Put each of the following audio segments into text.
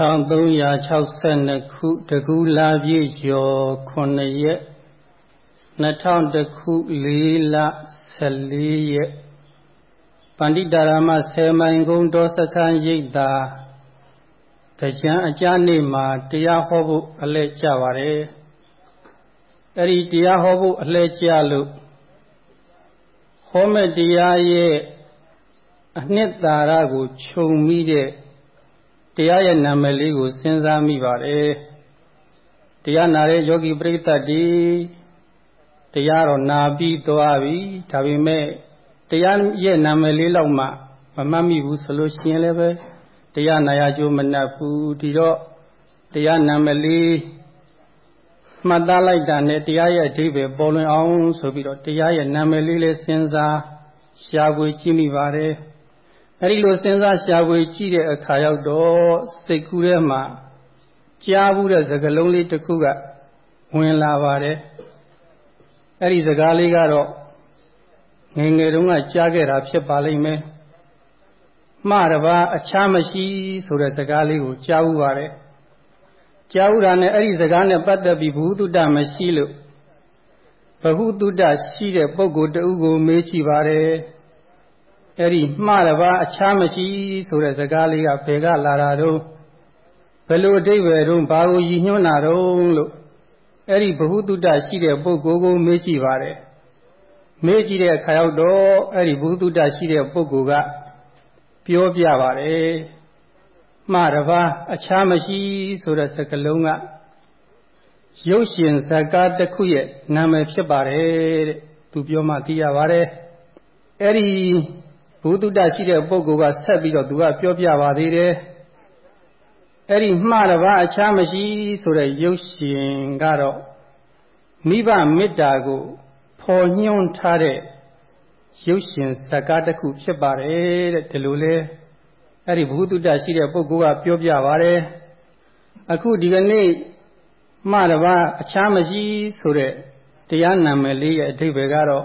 1362ခုတကူလာပြည့်ကျော်9ရက်2000ခု4လ14ရက်ပန္တိတာရမ10မိုင်ကုန်းတော်စခန်းရိပ်သာကြံအကြနေ့မှာတရားဟောဖို့အလဲကြပါတယ်အဲ့ဒီတရားဟောဖို့အလဲကြလို့ဟောမဲ့တရားရဲ့အနှစ်သာရကိုခြုံမိတဲ့ တရားရဲ့နာမည်လေးကိုစဉ်းစားမိပါတယ်တရားနာတဲ့ယောဂီပရိသတ်ဒီတရားတော့နာပြီးသွားပြီဒါပေမဲ့တရားရဲ့နာမည်လေးလောက်မှမမှတ်မိဘူးဆိုလို့ရှိရင်လည်းပဲတရားနာရကြိုးမနှက်ဘူးဒီတော့တရားနာမည်လေးမှတ်သားလိုက်တာနဲ့တရားရဲ့အဓိပ္ပာယ်ပေါ်လွင်အောင်ဆိုပြီးတော့တရားရဲ့နာမည်လေးလေးစဉ်းစားရှားဖွေကြည့်မိပါတယ် အဲဒီလိုစဉ်းစားရှာဖွေကြည့်တဲ့အခါရောက်တော့စိတ်ကူးထဲမှာကြားဘူးတဲ့စကားလုံးလေးတစ်ခုကဝင်လာပါတယ်အဲဒီစကားလေးကတော့ငယ်ငယ်တုန်းကကြားခဲ့တာဖြစ်ပါလိမ့်မယ်မှားတပါအခြားမရှိဆိုတဲ့စကားလေးကိုကြားဘူးပါတယ်ကြားဘူးတာနဲ့အဲ့ဒီစကားနဲ့ပတ်သက်ပြီးဘုဟုတုတမရှိလို့ဘဟုတုတရှိတဲ့ပုဂ္ဂိုလ်တဦးကိုမေးကြည့်ပါတယ် အဲ့ဒီမှားတပါအခြားမရှိဆိုတဲ့စကားလေးကဘယ်ကလာတာတော့ဘယ်လိုအတိတ်ပဲတော့ဘာကိုရည်ညွှန်းတာတော့လို့အဲ့ဒီဘဟုတုတရှိတဲ့ပုဂ္ဂိုလ်ကိုမေးကြည့်ပါတယ်မေးကြည့်တဲ့အခါရောက်တော့အဲ့ဒီဘုသူတရှိတဲ့ပုဂ္ဂိုလ်ကပြောပြပါတယ်မှားတပါအခြားမရှိဆိုတဲ့စကားလုံးကရုပ်ရှင်ဇာတ်ကားတစ်ခုရဲ့နာမည်ဖြစ်ပါတယ်တဲ့သူပြောမှသိရပါတယ်အဲ့ဒီ ဘုသူတရှိတဲ့ပုဂ္ဂိုလ်ကဆက်ပြီးတော့သူကပြောပြပါသေးတယ်အဲ့ဒီမှားတပါအခြားမရှိဆိုတဲ့ရုပ်ရှင်ကတော့မိဘမေတ္တာကိုဖော်ညွှန်းထားတဲ့ရုပ်ရှင်ဇာတ်ကားတစ်ခုဖြစ်ပါတယ်တဲ့ဒီလိုလဲအဲ့ဒီဘုဟုတ္တရှိတဲ့ပုဂ္ဂိုလ်ကပြောပြပါတယ်အခုဒီကနေ့မှတပါအခြားမရှိဆိုတဲ့တရားနာမည်လေးရဲ့အဓိပ္ပာယ်ကတော့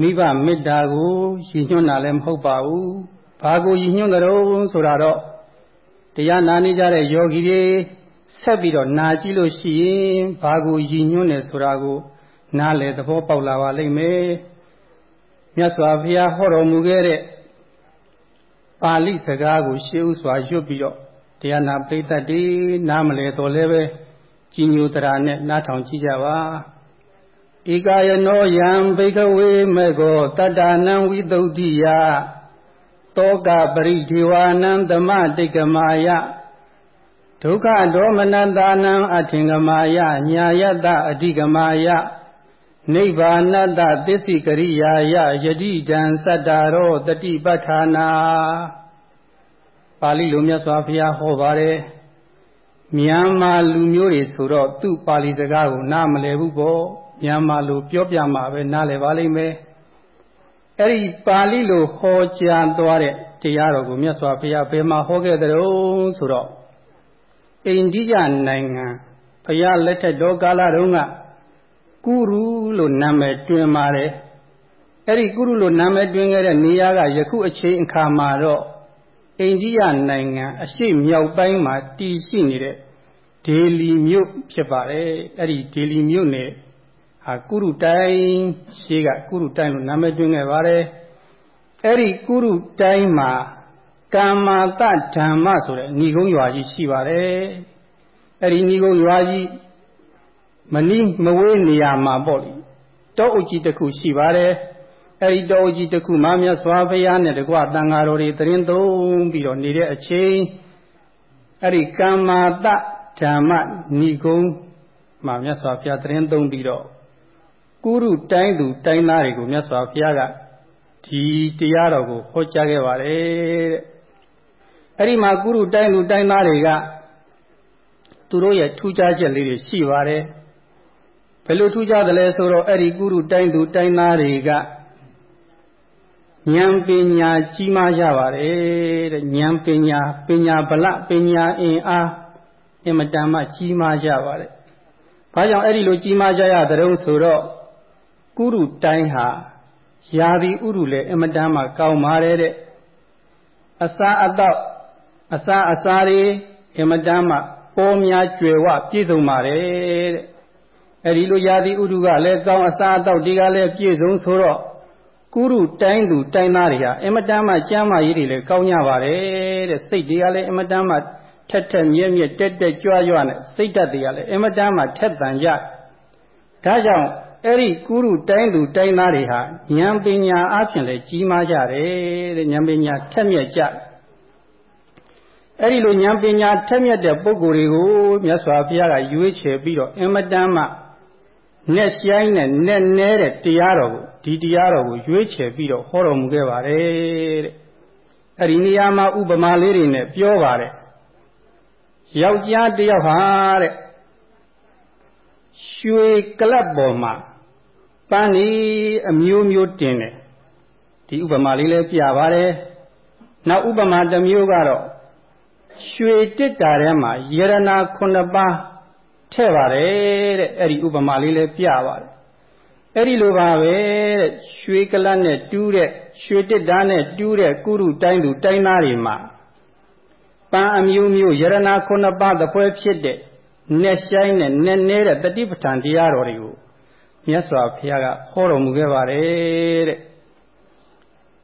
မိဘမေတ္တာကိုရည်ညွှန်းတာလည်းမဟုတ်ပါဘူးဘာကိုရည်ညွှန်းကြတော့ဆိုတာတော့တရားနာနေကြတဲ့ယောဂီတွေဆက်ပြီးတော့နာကြည့်လို့ရှိရင်ဘာကိုရည်ညွှန်းတယ်ဆိုတာကိုနားလေသဘောပေါက်လာပါလိမ့်မယ်မြတ်စွာဘုရားဟောတော်မူခဲ့တဲ့ပါဠိစကားကိုရှေးဥစွာရွတ်ပြီးတော့တရားနာပရိသတ်တွေနားမလဲတော့လည်းပဲကြီးညိုတရာနဲ့နားထောင်ကြည့်ကြပါ ဧကယနောယံဘိကဝေမေကောတတ္တနံဝိသုဒ္ဓိယတောကပရိဒေဝနံသမတိကမာယဒုက္ခဒေါမနတာနံအထင်ကမာယညာယတအဓိကမာယနိဗ္ဗာနတသစ္စိကရိယာယယတိတံသတ္တရောတတိပဋ္ဌာနာပါဠိလိုမြတ်စွာဘုရားဟောပါတယ်မြန်မာလူမျိုးတွေဆိုတော့သူ့ပါဠိစကားကိုနားမလည်ဘူးပေါ့ မြန်မာလိုပြောပြမှာပဲနားလည်ပါလိမ့်မယ်အဲ့ဒီပါဠိလိုဟောကြားသွားတဲ့တရားတော်ကိုမြတ်စွာဘုရားဘယ်မှာဟောခဲ့သလဲဆိုတော့အိန္ဒိယနိုင်ငံဘုရားလက်ထက်တော်ကာလတုန်းကကုရုလို့နာမည်တွင်ပါတယ်အဲ့ဒီကုရုလို့နာမည်တွင်ခဲ့တဲ့နေရာကယခုအချိန်အခါမှာတော့အိန္ဒိယနိုင်ငံအရှိမြောက်ပိုင်းမှာတည်ရှိနေတဲ့ဒေလီမြို့ဖြစ်ပါတယ်အဲ့ဒီဒေလီမြို့နယ် ဟာကုရုတိုင်းရှေးကကုရုတိုင်းလို့နာမည်တွင်ခဲ့ပါတယ်အဲ့ဒီကုရုတိုင်းမှာကာမာတဓမ္မဆိုတဲ့ဏီကုန်းရွာကြီးရှိပါတယ်အဲ့ဒီဏီကုန်းရွာကြီးမနီးမဝေးနေရာမှာပေါ့လေတောအုပ်ကြီးတစ်ခုရှိပါတယ်အဲဒီတောအုပ်ကြီးတစ်ခုမှာမြတ်စွာဘုရားနဲ့တကွတန်ဃာတော်တွေတရင်သုံးပြီးတော့နေတဲ့အချိန်အဲဒီကမ္မာတဓမ္မဏီကုံမှာမြတ်စွာဘုရားတရင်သုံးပြီးတော့ ကုရုတိုင်းသူတိုင်းသားတွေကိုမြတ်စွာဘုရားကဒီတရားတော်ကိုဟောကြားခဲ့ပါတယ်တဲ့အဲ့ဒီမှာကုရုတိုင်းသူတိုင်းသားတွေကသူတို့ရဲ့ထူးခြားချက်လေးတွေရှိပါတယ်ဘယ်လိုထူးခြားတယ်လဲဆိုတော့အဲ့ဒီကုရုတိုင်းသူတိုင်းသားတွေကဉာဏ်ပညာကြီးမားကြပါတယ်တဲ့ဉာဏ်ပညာပညာဗလပညာအင်အားအင်မတန်မှကြီးမားကြပါတယ်။ဘာကြောင့်အဲ့ဒီလိုကြီးမားကြရတဲ့တုံးဆိုတော့ ကုရုတိုင်းဟာယာတိဥရုလည်းအင်မတန်မှကောင်းပါတယ်တဲ့အစာအတော့အစာအစာတွေအင်မတန်မှပေါ်များကျွယ်ဝပြည့်စုံပါတယ်တဲ့အဲဒီလိုယာတိဥဒုကလည်းကောင်းအစားအသောက်တွေကလည်းပြည့်စုံဆိုတော့ကုရုတိုင်းသူတိုင်းသားတွေဟာအင်မတန်မှကျမ်းမာရေးတွေလည်းကောင်းကြပါတယ်တဲ့စိတ်တွေကလည်းအင်မတန်မှထက်ထက်မြဲမြဲတက်တက်ကြွကြွနဲ့စိတ်ဓာတ်တွေကလည်းအင်မတန်မှထက်သန်ကြဒါကြောင့် အဲ့ဒီကုရုတိုင်းသူတိုင်းသားတွေဟာဉာဏ်ပညာအပြင်လည်းကြီးမားကြတယ်တဲ့ဉာဏ်ပညာထက်မြက်ကြအဲ့ဒီလိုဉာဏ်ပညာထက်မြက်တဲ့ပုဂ္ဂိုလ်တွေကိုမြတ်စွာဘုရားကရွေးချယ်ပြီးတော့အင်မတန်မှနဲ့ဆိုင်နဲ့နဲ့နဲတဲ့တရားတော်ကိုဒီတရားတော်ကိုရွေးချယ်ပြီးတော့ဟောတော်မူခဲ့ပါတယ်တဲ့အဲ့ဒီနေရာမှာဥပမာလေးတွေနဲ့ပြောပါတယ်ယောက်ျားတယောက်ဟာတဲ့ ရွှေကလပ်ပေါ်မှာပန်းနေအမျိုးမျိုးတင်တယ်ဒီဥပမာလေးလည်းပြပါတယ်နောက်ဥပမာတစ်မျိုးကတော့ရွှေတစ်တာထဲမှာယရနာ9ပါးထည့်ပါတယ်တဲ့အဲ့ဒီဥပမာလေးလည်းပြပါတယ်အဲ့ဒီလိုပါပဲတဲ့ရွှေကလတ်နဲ့တူးတဲ့ရွှေတစ်တာနဲ့တူးတဲ့ကုရုတိုင်းသူတိုင်းသားတွေမှာပန်းအမျိုးမျိုးယရနာ9ပါးသပွဲဖြစ်တဲ့ နဲ့ဆိုင်နဲ့နဲ့နေတဲ့တတိပဋ္ဌာန်တရားတော်တွေကိုမြတ်စွာဘုရားကဟောတော်မူခဲ့ပါတယ်တဲ့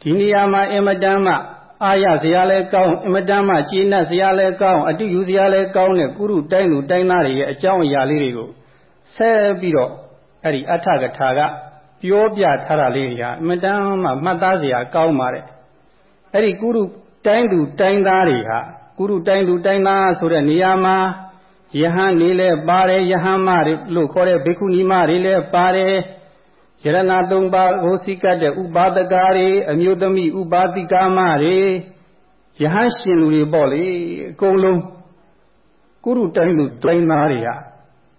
ဒီနေရာမှာအင်မတန်မှအာရစရာလည်းကောင်းအင်မတန်မှကျေနပ်စရာလည်းကောင်းအတုယူစရာလည်းကောင်းတဲ့ကုရုတိုင်းသူတိုင်းသားတွေရဲ့အကြောင်းအရာလေးတွေကိုဆက်ပြီးတော့အဲ့ဒီအထကထာကပြောပြထားတာလေးတွေကအင်မတန်မှမှတ်သားစရာကောင်းပါတယ်အဲ့ဒီကုရုတိုင်းသူတိုင်းသားတွေဟာကုရုတိုင်းသူတိုင်းသားဆိုတဲ့နေရာမှာ ယဟန်နေလဲပါတယ်ယဟန်မတွေလို့ခေါ်တဲ့ဘိက္ခုနီမတွေလည်းပါတယ်ယရဏသုံးပါးကိုစိကတ်တဲ့ဥပါဒကာတွေအမျိုးသမီးဥပါတိကာမတွေယဟန်ရှင်လူတွေပေါ့လေအကုန်လုံးကုရုတိုင်းလူတိုင်းသားတွေဟာ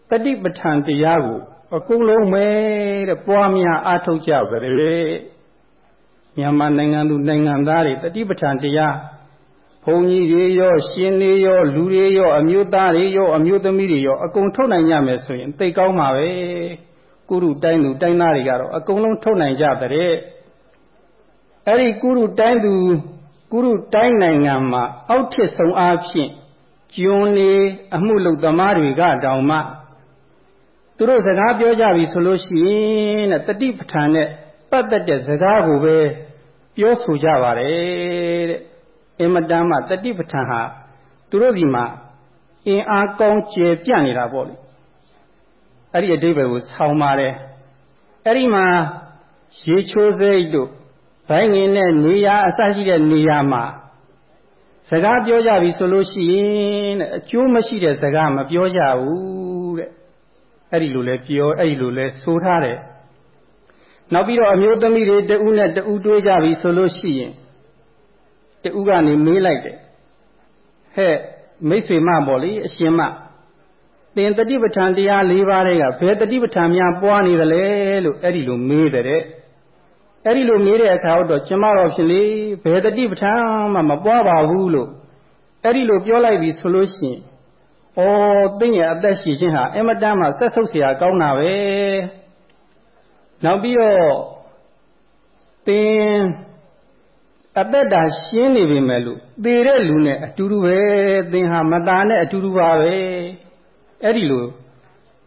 တတိပဋ္ဌာန်တရားကိုအကုန်လုံးပဲတဲ့ပွားများအားထုတ်ကြပါလေမြန်မာနိုင်ငံသူနိုင်ငံသားတွေတတိပဋ္ဌာန်တရား ဘုန်းကြီးတွေရောရှင်တွေရောလူတွေရောအမျိုးသားတွေရောအမျိုးသမီးတွေရောအကုန်ထုတ်နိုင်ကြမယ်ဆိုရင်သိကောင်းပါပဲကုရုတိုင်းသူတိုင်းသားတွေကတော့အကုန်လုံးထုတ်နိုင်ကြတဲ့အဲ့ဒီကုရုတိုင်းသူကုရုတိုင်းနိုင်ငံမှာအောက်ထစ်ဆုံးအားဖြင့်ကျွန်းနေအမှုလုပ်သမားတွေကတောင်မှသူတို့စကားပြောကြပြီဆိုလို့ရှိရင်တဲ့တတိပဋ္ဌာန်နဲ့ပတ်သက်တဲ့စကားကိုပဲပြောဆိုကြပါတယ်တဲ့ အင်မတန်မှတတိပဋ္ဌာန်ဟာသူတို့ဒီမှာအင်အားကောင်းကျယ်ပြန့်နေတာပေါ့လေအဲ့ဒီအတိပ္ပယ်ကိုဆောင်းပါတယ်အဲ့ဒီမှာရေချိုးစိတ်တို့ဘိုင်းငင်နဲ့နေရာအစရှိတဲ့နေရာမှာစကားပြောကြပြီဆိုလို့ရှိရင်တဲ့အကျိုးမရှိတဲ့စကားမပြောကြဘူးတဲ့အဲ့ဒီလိုလဲပြောအဲ့ဒီလိုလဲဆိုထားတယ်နောက်ပြီးတော့အမျိုးသမီးတွေတဦးနဲ့တဦးတွေးကြပြီဆိုလို့ရှိရင် တူကနေမေးလိုက်တယ်ဟဲ့မိတ်ဆွေမပေါ့လေအရှင်မသင်တတိပဋ္ဌာန်တရား၄ပါးတွေကဘယ်တတိပဋ္ဌာန်များပွားနေသလဲလို့အဲ့ဒီလိုမေးတဲ့အဲ့ဒီလိုမေးတဲ့အခါတော့ကျမတော်ဖြစ်လေဘယ်တတိပဋ္ဌာန်မှမပွားပါဘူးလို့အဲ့ဒီလိုပြောလိုက်ပြီဆိုလို့ရှိရင်ဩသင်ရဲ့အသက်ရှိခြင်းဟာအမတန်မှဆက်ဆုပ်เสียကောင်းတာပဲနောက်ပြီးတော့သင် အသက်တာရှင်းနေပြီမဲ့လို့သေတဲ့လူနဲ့အတူတူပဲသင်ဟာမตาနဲ့အတူတူပါပဲအဲ့ဒီလို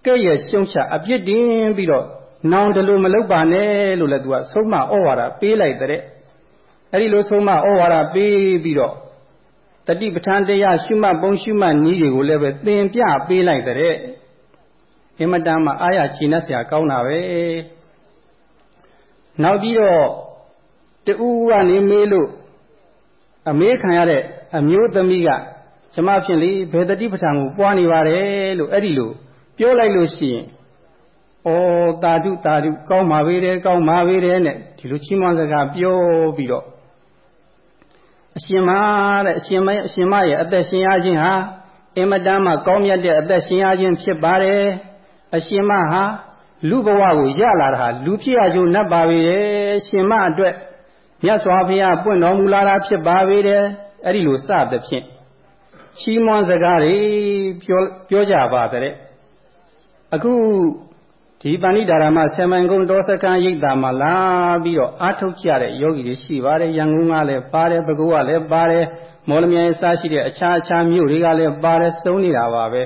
ကဲ့ရဲ့ရှုံချအပြစ်တင်ပြီးတော့နောင်တလူမလုပ်ပါနဲ့လို့လည်းသူကဆုံးမဩဝါဒပေးလိုက်တဲ့အဲ့ဒီလိုဆုံးမဩဝါဒပေးပြီးတော့တတိပဋ္ဌာန်တရားရှုမှတ်ပုံရှုမှတ်နည်းတွေကိုလည်းပဲသင်ပြပေးလိုက်တဲ့အင်မတန်မှအာရချီနှက်စရာကောင်းတာပဲနောက်ပြီးတော့ တူကနေမေးလို့အမေးခံရတဲ့အမျိုးသမီးကကျမဖြင့်လေဘယ်တတိပဋ္ဌာန်ကိုပွားနေပါတယ်လို့အဲ့ဒီလိုပြောလိုက်လို့ရှိရင်ဩတာဓုတာဓုကောင်းပါပေတယ်ကောင်းပါပေတယ်နဲ့ဒီလိုချီးမွမ်းစကားပြောပြီးတော့အရှင်မတဲ့အရှင်မအရှင်မရဲ့အသက်ရှင်ရခြင်းဟာအင်မတန်မှကောင်းမြတ်တဲ့အသက်ရှင်ရခြင်းဖြစ်ပါတယ်အရှင်မဟာလူဘဝကိုရလာတာဟာလူဖြစ်ရကြုံ납ပါပေတယ်ရှင်မအတွက် မြတ်စွာဘုရားပွင့်တော်မူလာတာဖြစ်ပါပေတယ်အဲ့ဒီလိုစသဖြင့်ချီးမွမ်းစကားတွေပြောပြောကြပါတဲ့အခုဒီပဏိဒါရမဆယ်မိုင်ကုန်းတောစခန်းရိပ်သာမှာလာပြီးတော့အာထုတ်ကြတဲ့ယောဂီတွေရှိပါတယ်ရန်ကုန်ကလည်းပါတယ်ပဲခူးကလည်းပါတယ်မော်လမြိုင်အစရှိတဲ့အခြားအခြားမြို့တွေကလည်းပါတယ်စုံနေတာပါပဲ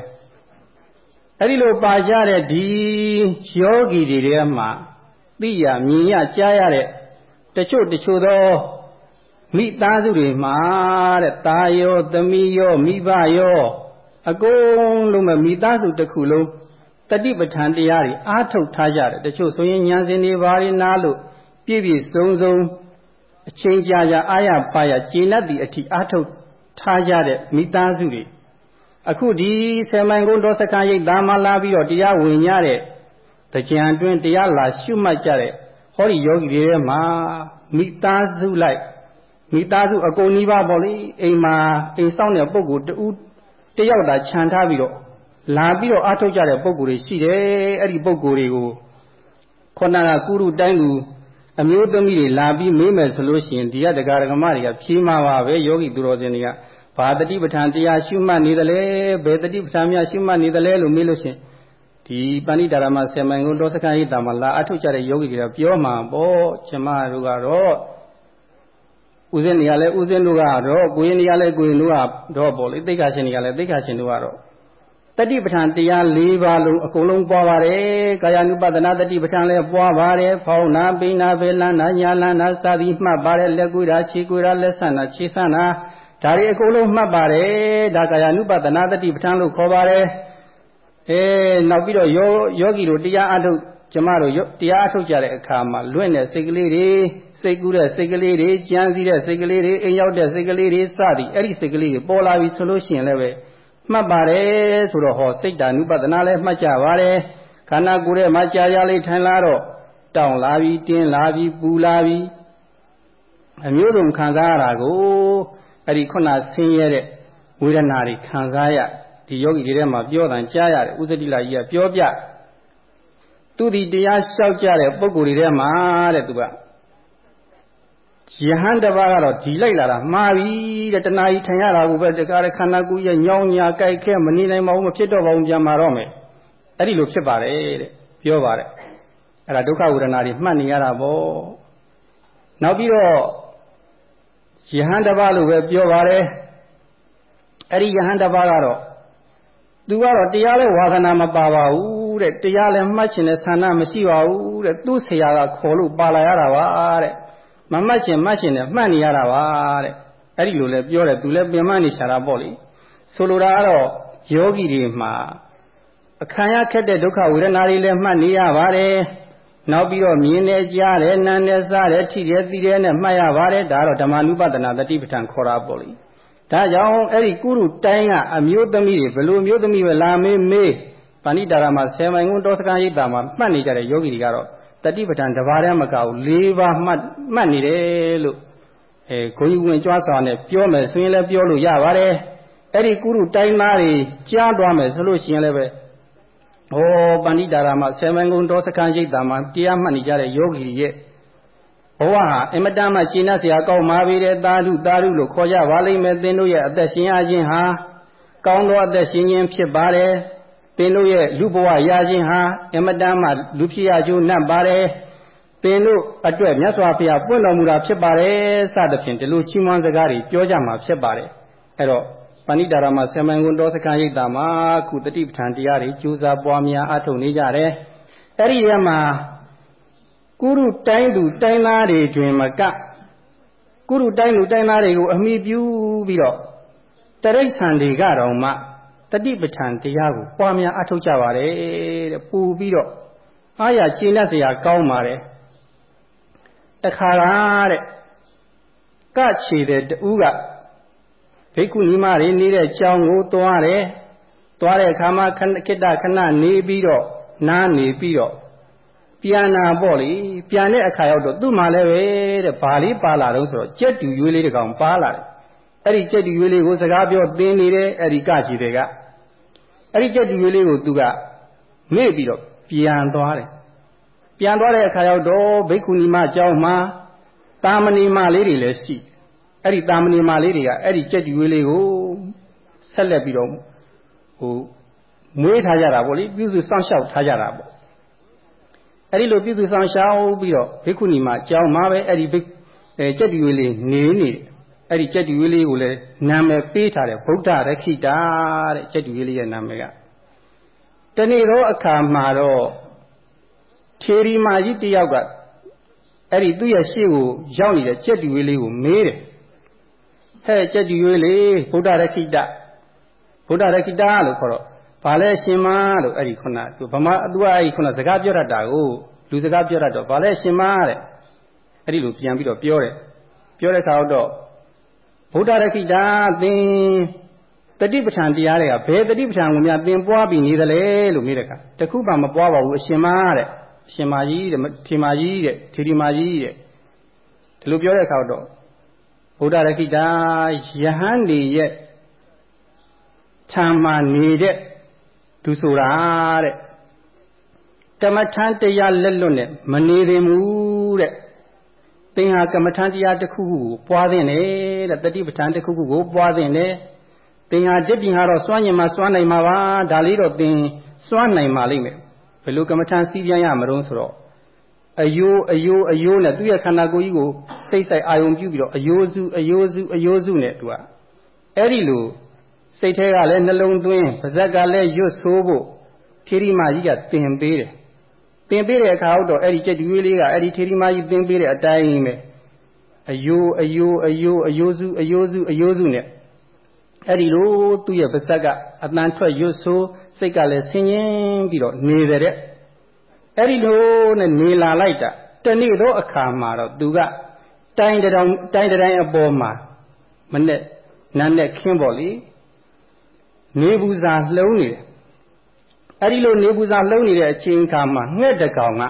အဲ့ဒီလိုပါကြတဲ့ဒီယောဂီတွေထဲမှာသိရမြင်ရကြားရတဲ့ တချို့တချို့သောမိသားစုတွေမှာတဲ့ตาရောသမီးရောမိဘရောအကုန်လုံးပဲမိသားစုတစ်ခုလုံးတတိပဋ္ဌာန်တရားတွေအားထုတ်ထားကြတယ်တချို့ဆိုရင်ညာစဉ်တွေဘာတွေနားလို့ပြည့်ပြည့်စုံစုံအချိန်ကြာကြာအာရပါရကျေနပ်သည့်အထိအားထုတ်ထားကြတဲ့မိသားစုတွေအခုဒီဆယ်မိုင်ကုန်းဒေါစခန်းရိပ်သာမလာပြီးတော့တရားဝင်ရတဲ့ကြံအတွင်းတရားလာရှုမှတ်ကြတဲ့ ဟောဒီယောဂီတွေထဲမှာမိသားစုလိုက်မိသားစုအကုန်နီးပါးပေါ့လေအိမ်မှာအိမ်ဆောင်တဲ့ပုဂ္ဂိုလ်တူတယောက်သာခြံထားပြီးတော့လာပြီးတော့အားထုတ်ကြတဲ့ပုဂ္ဂိုလ်တွေရှိတယ်အဲ့ဒီပုဂ္ဂိုလ်တွေကိုခொနကကုရုတိုင်းလူအမျိုးသမီးတွေလာပြီးမေးမယ်ဆိုလို့ရှိရင်ဒီကဒကာဒကမတွေကဖြေးမှာပါပဲယောဂီသူတော်စင်တွေကဘာတတိပဋ္ဌာန်တရားရှုမှတ်နေတယ်လဲဘယ်တတိပဋ္ဌာန်များရှုမှတ်နေတယ်လဲလို့မေးလို့ရှိရင် ဒီပဏိတာရမဆေမိုင်ကုန်းဒေါစခန်းဟိတာမှာလာအထုတ်ကြတဲ့ယောဂီတွေကပြောမှာပေါ့ကျမတို့ကတော့ဦးဇင်းတွေကလည်းဦးဇင်းတို့ကတော့ကိုရင်တွေကလည်းကိုရင်တို့ကတော့ပေါ့လေသိက္ခာရှင်တွေကလည်းသိက္ခာရှင်တို့ကတော့တတိပဋ္ဌာန်တရား၄ပါးလုံးအကုန်လုံးပွားပါတယ်ကာယ ानु ပဒနာတတိပဋ္ဌာန်လည်းပွားပါတယ်ဖောင်းနာပိနာဘေလန္နာညာလန္နာစသည်မှတ်ပါတယ်လက်ကွေးတာခြေကွေးတာလက်ဆန့်တာခြေဆန့်တာဒါတွေအကုန်လုံးမှတ်ပါတယ်ဒါကာယ ानु ပဒနာတတိပဋ္ဌာန်လို့ခေါ်ပါတယ် အဲနောက်ပြီးတော့ယောယောဂီတို့တရားအထုတ်ကျမတို့တရားအထုတ်ကြတဲ့အခါမှာလွင့်တဲ့စိတ်ကလေးတွေစိတ်ကူးတဲ့စိတ်ကလေးတွေကြမ်းစည်းတဲ့စိတ်ကလေးတွေအိမ်ရောက်တဲ့စိတ်ကလေးတွေစသည်အဲ့ဒီစိတ်ကလေးတွေပေါ်လာပြီဆိုလို့ရှိရင်လည်းပဲမှတ်ပါတယ်ဆိုတော့ဟောစိတ်ဓာနုပဒနာလည်းမှတ်ကြပါတယ်ခန္ဓာကိုယ်ထဲမှာကြာကြာလေးထိုင်လာတော့တောင်းလာပြီတင်းလာပြီပူလာပြီအမျိုးစုံခံစားရတာကိုအဲ့ဒီခုနဆင်းရဲတဲ့ဝေဒနာတွေခံစားရ ဒီယောဂီတွေထဲမှာပြောတယ်ကြားရတယ်ဥစ္စတိလာကြီးကပြောပြသူဒီတရားလျှောက်ကြတဲ့ပုံကိုယ်တွေထဲမှာတဲ့သူကယဟန်တပါးကတော့ဒီလိုက်လာတာမှားပြီတဲ့တဏှာကြီးထိုင်ရတာကိုပဲတကားခန္ဓာကိုယ်ရဲ့ညောင်းညာကြိုက်ခဲမနေနိုင်ပါဘူးမဖြစ်တော့ပါဘူးပြန်มาတော့မယ်အဲ့ဒီလိုဖြစ်ပါတယ်တဲ့ပြောပါတယ်အဲ့ဒါဒုက္ခဝေဒနာတွေမှတ်နေရတာပေါ့နောက်ပြီးတော့ယဟန်တပါးလို့ပဲပြောပါတယ်အဲ့ဒီယဟန်တပါးကတော့ သူကတော့တရားလဲဝါသနာမပါပါဘူးတဲ့တရားလဲမှတ်ချင်တဲ့ဆန္ဒမရှိပါဘူးတဲ့သူ့ဆရာကခေါ်လို့ပါလာရတာပါတဲ့မမှတ်ချင်မှတ်ချင်တယ်မှတ်နေရတာပါတဲ့အဲ့ဒီလိုလဲပြောတယ်သူလဲပြင်မနေချတာပေါ့လေဆိုလိုတာကတော့ယောဂီတွေမှာအခမ်းရခက်တဲ့ဒုက္ခဝေဒနာတွေလည်းမှတ်နေရပါတယ်နောက်ပြီးတော့မြင်နေကြားတယ်နားနေစားတယ်ထိတယ်သိတယ်နဲ့မှတ်ရပါတယ်ဒါကတော့ဓမ္မနုပဒနာတတိပဋ္ဌာန်ခေါ်တာပေါ့လေ ဒါကြောင့်အဲ့ဒီကုရုတိုင်းကအမျိုးသမီးတွေဘယ်လိုမျိုးသမီးပဲလာမေးမေးပဏိတာရမှာဆယ်မိုင်ကုန်းတောစကံရိပ်တာမှာမှတ်နေကြတဲ့ယောဂီတွေကတော့တတိပဋ္ဌာန်တစ်ပါးတည်းမကဘူး၄ပါးမှတ်မှတ်နေတယ်လို့အဲခွန်ကြီးဝင်ကြွားစွာနဲ့ပြောမယ်ဆိုရင်လည်းပြောလို့ရပါတယ်အဲ့ဒီကုရုတိုင်းသားတွေကြားသွားမယ်ဆိုလို့ရှိရင်လည်းပဲဟောပဏိတာရမှာဆယ်မိုင်ကုန်းတောစကံရိပ်တာမှာတရားမှတ်နေကြတဲ့ယောဂီရဲ့ ဘဝဟာအင်မတန်မှကျင့်တတ်စရာကောင်းပါပြီတဲ့သာဓုသာဓုလို့ခေါ်ကြပါလိမ့်မယ်သင်တို့ရဲ့အသက်ရှင်ရခြင်းဟာကောင်းသောအသက်ရှင်ခြင်းဖြစ်ပါတယ်သင်တို့ရဲ့လူဘဝရခြင်းဟာအင်မတန်မှလူဖြစ်ရကြိုးနှံ့ပါတယ်သင်တို့အတွက်မြတ်စွာဘုရားပွင့်တော်မူတာဖြစ်ပါတယ်စသဖြင့်ဒီလိုချီးမွမ်းစကားတွေပြောကြမှာဖြစ်ပါတယ်အဲ့တော့ပဏိတာရမဆေမန်ကွန်တော်စခန်းရိပ်တာမှာခုတတိပဋ္ဌာန်တရားတွေကြိုးစားပွားများအထုတ်နေကြတယ်အဲ့ဒီထဲမှာ ကုရုတိုင်းသူတိုင်းသားတွေတွင်မကကုရုတိုင်းသူတိုင်းသားတွေကို အမိပြုပြီးတော့တရိษံတွေကတော့မှတတိပဋ္ဌာန်တရားကိုပွားများအထောက်ကြပါတယ်တဲ့ပူပြီးတော့အားရခြေလက်စရာကောင်းပါတယ်တခါကားတဲ့ကခြေတဲ့တူးကဘိက္ခုနီမတွေနေတဲ့ကြောင်းကိုသွားတယ်သွားတဲ့အခါမှာခိတ္တခဏနေပြီးတော့နားနေပြီးတော့ ပြန်နာပေါ့လေပြန်တဲ့အခါရောက်တော့သူ့မှာလည်းပဲတဲ့ဘာလေးပါလာတော့ဆိုတော့ကြက်တူရွေးလေးတကောင်ပါလာတယ်အဲ့ဒီကြက်တူရွေးလေးကိုစကားပြောသင်နေတယ်အဲ့ဒီကကြီးတွေကအဲ့ဒီကြက်တူရွေးလေးကိုသူကမေ့ပြီးတော့ပြန်သွားတယ်ပြန်သွားတဲ့အခါရောက်တော့ဘိက္ခုနီမအကြောင်းမှာတာမဏီမလေးတွေလည်းရှိအဲ့ဒီတာမဏီမလေးတွေကအဲ့ဒီကြက်တူရွေးလေးကိုဆက်လက်ပြီးတော့ဟိုမွေးထားကြတာပေါ့လေပြုစုစောင့်ရှောက်ထားကြတာပေါ့ အဲ့ဒီလိုပြုစုဆောင်ရှောက်ပြီးတော့ဘိက္ခုနီမအကြောင်းမှာပဲအဲ့ဒီဘိအဲကြက်တူလေးနေနေတယ်အဲ့ဒီကြက်တူရွေးလေးကိုလည်းနာမည်ပေးထားတယ်ဗုဒ္ဓရခိတာတဲ့ကြက်တူရွေးလေးရဲ့နာမည်ကတနေ့တော့အခါမှာတော့ထေရီမာကြီးတယောက်ကအဲ့ဒီသူ့ရဲ့ရှေ့ကိုရောက်နေတဲ့ကြက်တူရွေးလေးကိုမေးတယ်ဟဲ့ကြက်တူရွေးလေးဗုဒ္ဓရခိတဗုဒ္ဓရခိတလို့ခေါ်တော့ ဘာလဲရှင်မလို့အဲ့ဒီခုနသူဗမာသူကအဲ့ဒီခုနစကားပြောတတ်တာကိုလူစကားပြောတတ်တော့ဘာလဲရှင်မတဲ့အဲ့ဒီလိုပြန်ပြီးတော့ပြောတယ်ပြောတဲ့အခါတော့ဗုဒ္ဓရခိတာသင်တတိပဋ္ဌာန်တရားတွေကဘယ်တတိပဋ္ဌာန်ကိုများသင်ပွားပြီးနေသလဲလို့မေးတဲ့အခါတခုမှမပွားပါဘူးအရှင်မတဲ့အရှင်မကြီးတဲ့ထေမကြီးတဲ့ထေရီမကြီးတဲ့ဒီလိုပြောတဲ့အခါတော့ဗုဒ္ဓရခိတာယဟန်နေရဲ့ဌာမှာနေတဲ့ သူဆိုတာတဲ့ကမ္မထမ်းတရားလက်လွတ်နဲ့မနေသင်ဘူးတဲ့သင်ဟာကမ္မထမ်းတရားတစ်ခုခုကိုပွားသင့်တယ်တဲ့တတိပဋ္ဌာန်တစ်ခုခုကိုပွားသင့်တယ်သင်ဟာတစ်ပြင်ဟာတော့စွမ်းညင်မှာစွမ်းနိုင်မှာပါဒါလေးတော့သင်စွမ်းနိုင်ပါလိမ့်မယ်ဘယ်လိုကမ္မထမ်းစီးပြန်ရမလို့ဆိုတော့အယိုးအယိုးအယိုးနဲ့သူ့ရဲ့ခန္ဓာကိုယ်ကြီးကိုစိတ်ဆိုင်အာယုံပြုပြီးတော့အယိုးစုအယိုးစုအယိုးစုနဲ့သူကအဲ့ဒီလို စိတ်ထဲကလည်းနှလုံးသွင်းပါဇက်ကလည်းရွတ်ဆိုးဖို့ထေရီမကြီးကသင်ပေးတယ်သင်ပေးတဲ့အခါတော့အဲ့ဒီကြက်ကျွေးလေးကအဲ့ဒီထေရီမကြီးသင်ပေးတဲ့အတိုင်းပဲအယိုးအယိုးအယိုးအယိုးစုအယိုးစုအယိုးစုနဲ့အဲ့ဒီလိုသူ့ရဲ့ပါဇက်ကအတန်ထွက်ရွတ်ဆိုးစိတ်ကလည်းဆင်းရဲပြီးတော့နေတဲ့အဲ့ဒီလိုနဲ့နေလာလိုက်တာတနေ့တော့အခါမှာတော့သူကတိုင်းတောင်တိုင်းတိုင်းအပေါ်မှာမနဲ့နန်းနဲ့ခင်းပေါ်လေ နေဘူးစာလှုံးနေတယ်အဲ့ဒီလိုနေဘူးစာလှုံးနေတဲ့အချိန်ခါမှာငှက်တကောင်က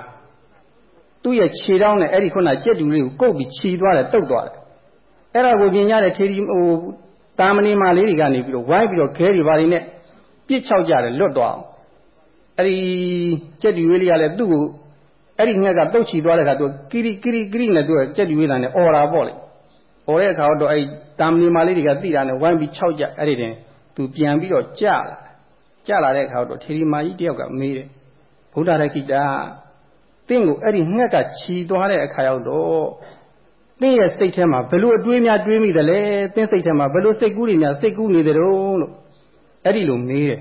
သူ့ရဲ့ခြေထောက်နဲ့အဲ့ဒီခုနကြက်တူလေးကိုကုတ်ပြီးခြီသွားတယ်တုတ်သွားတယ်အဲ့ဒါကိုမြင်ရတဲ့ထေဒီဟိုတာမဏိမာလေးတွေကနေပြီးတော့ဝိုင်းပြီးတော့ခဲတွေဘာတွေနဲ့ပြစ်ချောက်ကြတယ်လွတ်သွားအောင်အဲ့ဒီကြက်တူလေးကလည်းသူ့ကိုအဲ့ဒီငှက်ကတုတ်ချီသွားတဲ့အခါသူကီရီကီရီကီရီနဲ့သူကကြက်တူလေးနဲ့အော်တာပေါ့လေအော်တဲ့အခါတော့အဲ့တာမဏိမာလေးတွေကသိတာနဲ့ဝိုင်းပြီးခြောက်ကြအဲ့ဒီတင် သူပြန်ပြီးတော့ကြလာကြလာတဲ့အခါတော့ထေရီမာကြီးတယောက်ကမေးတယ်ဗုဒ္ဓရခိတာတင့်ကိုအဲ့ဒီငှက်ကခြီသွားတဲ့အခါရောက်တော့တင့်ရဲ့စိတ်ထဲမှာဘယ်လိုအတွေးများတွေးမိသလဲတင့်စိတ်ထဲမှာဘယ်လိုစိတ်ကူးတွေများစိတ်ကူးနေကြတုံးလို့အဲ့ဒီလိုမေးတယ်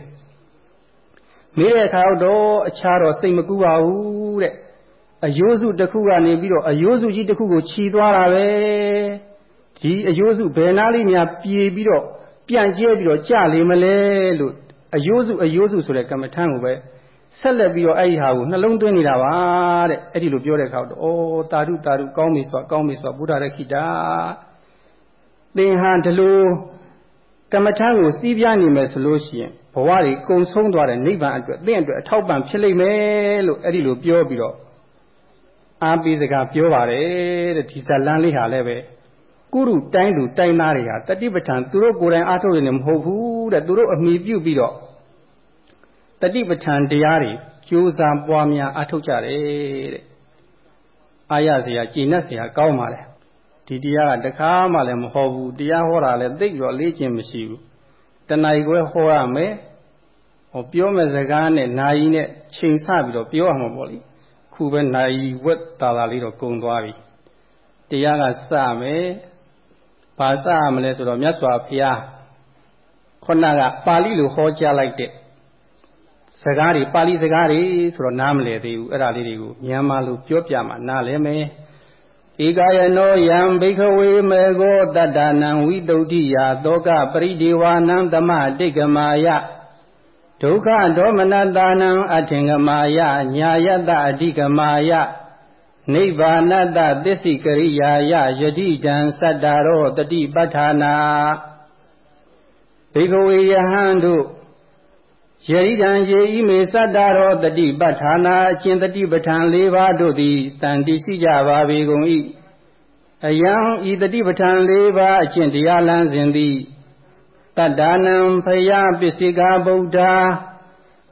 မေးတဲ့အခါတော့အခြားတော့စိတ်မကူပါဘူးတဲ့အယိုးစုတစ်ခုကနေပြီးတော့အယိုးစုကြီးတစ်ခုကိုခြီသွားတာပဲဒီအယိုးစုဘယ်နာလေးများပြေပြီးတော့ ပြန့်ကျဲပြီးတော့ကြလေမလဲလို့အယိုးစုအယိုးစုဆိုတဲ့ကမ္မထမ်းကိုပဲဆက်လက်ပြီးတော့အဲ့ဒီဟာကိုနှလုံးသွင်းနေတာပါတဲ့အဲ့ဒီလိုပြောတဲ့အခါတော့ဩတာဓုတာဓုကောင်းပြီဆိုကောင်းပြီဆိုဘုရားရခိတာသင်ဟာဒီလိုကမ္မထမ်းကိုစီးပြားနေမယ်ဆိုလို့ရှိရင်ဘဝတွေကုံဆုံးသွားတဲ့နိဗ္ဗာန်အတွက်သင်အတွက်အထောက်ပံ့ဖြစ်လိမ့်မယ်လို့အဲ့ဒီလိုပြောပြီးတော့အားပေးစကားပြောပါတယ်တဲ့ဒီဇလန်းလေးဟာလည်းပဲ ကုရုတိုင်းလူတိုင်းသားတွေဟာတတိပဋ္ဌာန်သူတို့ကိုယ်တိုင်အားထုတ်နေမဟုတ်ဘူးတဲ့သူတို့အမိပြုပြီးတော့တတိပဋ္ဌာန်တရားတွေကြိုးစားပွားများအားထုတ်ကြတယ်တဲ့အာရစရာကြည်နက်စရာကောင်းပါလေဒီတရားကတခါမှလည်းမဟောဘူးတရားဟောတာလည်းသိပြီးတော့လေးချင်းမရှိဘူးတဏှာကြီးကွဲဟောရမယ်ဟောပြောမဲ့စကားနဲ့နာယီနဲ့ချိန်ဆပြီးတော့ပြောရမှာပေါ့လေခုပဲနာယီဝက်တာတာလေးတော့ကုံသွားပြီတရားကစမယ် ဘာစရမလဲဆိုတော့မြတ်စွာဘုရားခုနကပါဠိလိုဟောကြားလိုက်တဲ့စကားတွေပါဠိစကားတွေဆိုတော့နားမလည်သေးဘူးအဲ့ဒါလေးတွေကိုမြန်မာလိုပြောပြမှနားလည်မယ်ဧကယနောယံဘိခဝေမေကောတတ္တနံဝိတုဒ္ဓိယသောကပရိဒေဝနံသမတိကမာယဒုက္ခဒေါမနတာနံအထင်ကမာယညာယတအဓိကမာယ နိဗ္ဗာနတသစ္စိကရိယာယယတိတံသတ္တရောတတိပဋ္ဌာနာဘေကဝေယဟံတို့ယရိတံယေဤမေသတ္တရောတတိပဋ္ဌာနာအချင်းတတိပဋ္ဌာန်၄ပါးတို့သည်တန်တိရှိကြပါပေကုန်၏အယံဤတတိပဋ္ဌာန်၄ပါးအချင်းတရားလမ်းစဉ်သည်တတ္တာနံဖယပစ္စိကဗုဒ္ဓ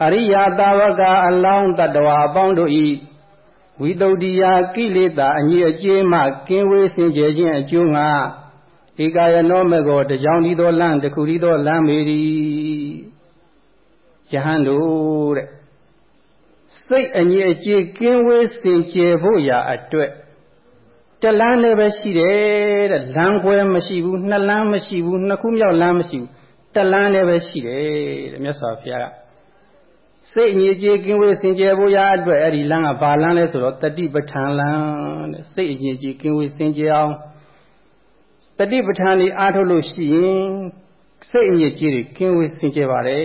အရိယတာဝကအလောင်းတတ္တဝါအပေါင်းတို့၏ ဝိတုဒ္ဓိယာကိလေသာအညီအကျေးမှကင်းဝေးစင်ကြယ်ခြင်းအကျိုးငါဧကယနောမကောတကြောင်ဤသောလမ်းတခုဤသောလမ်းမေရီယဟန်တို့တဲ့စိတ်အညီအကျေးကင်းဝေးစင်ကြယ်ဖို့ရာအတွက်တလန်းလည်းပဲရှိတယ်တဲ့လမ်းခွဲမရှိဘူးနှစ်လမ်းမရှိဘူးနှစ်ခုမြောက်လမ်းမရှိဘူးတလန်းလည်းပဲရှိတယ်တဲ့မြတ်စွာဘုရားက စိတ်အငြိကြေးကင်းဝေးစင်ကြယ်ဖို့ရအတွက်အဲ့ဒီလမ်းကဘာလမ်းလဲဆိုတော့တတိပဋ္ဌာန်လမ်းတဲ့စိတ်အငြိကြေးကင်းဝေးစင်ကြယ်အောင်တတိပဋ္ဌာန်ဤအားထုတ်လို့ရှိရင်စိတ်အငြိကြေးတွေကင်းဝေးစင်ကြယ်ပါတယ်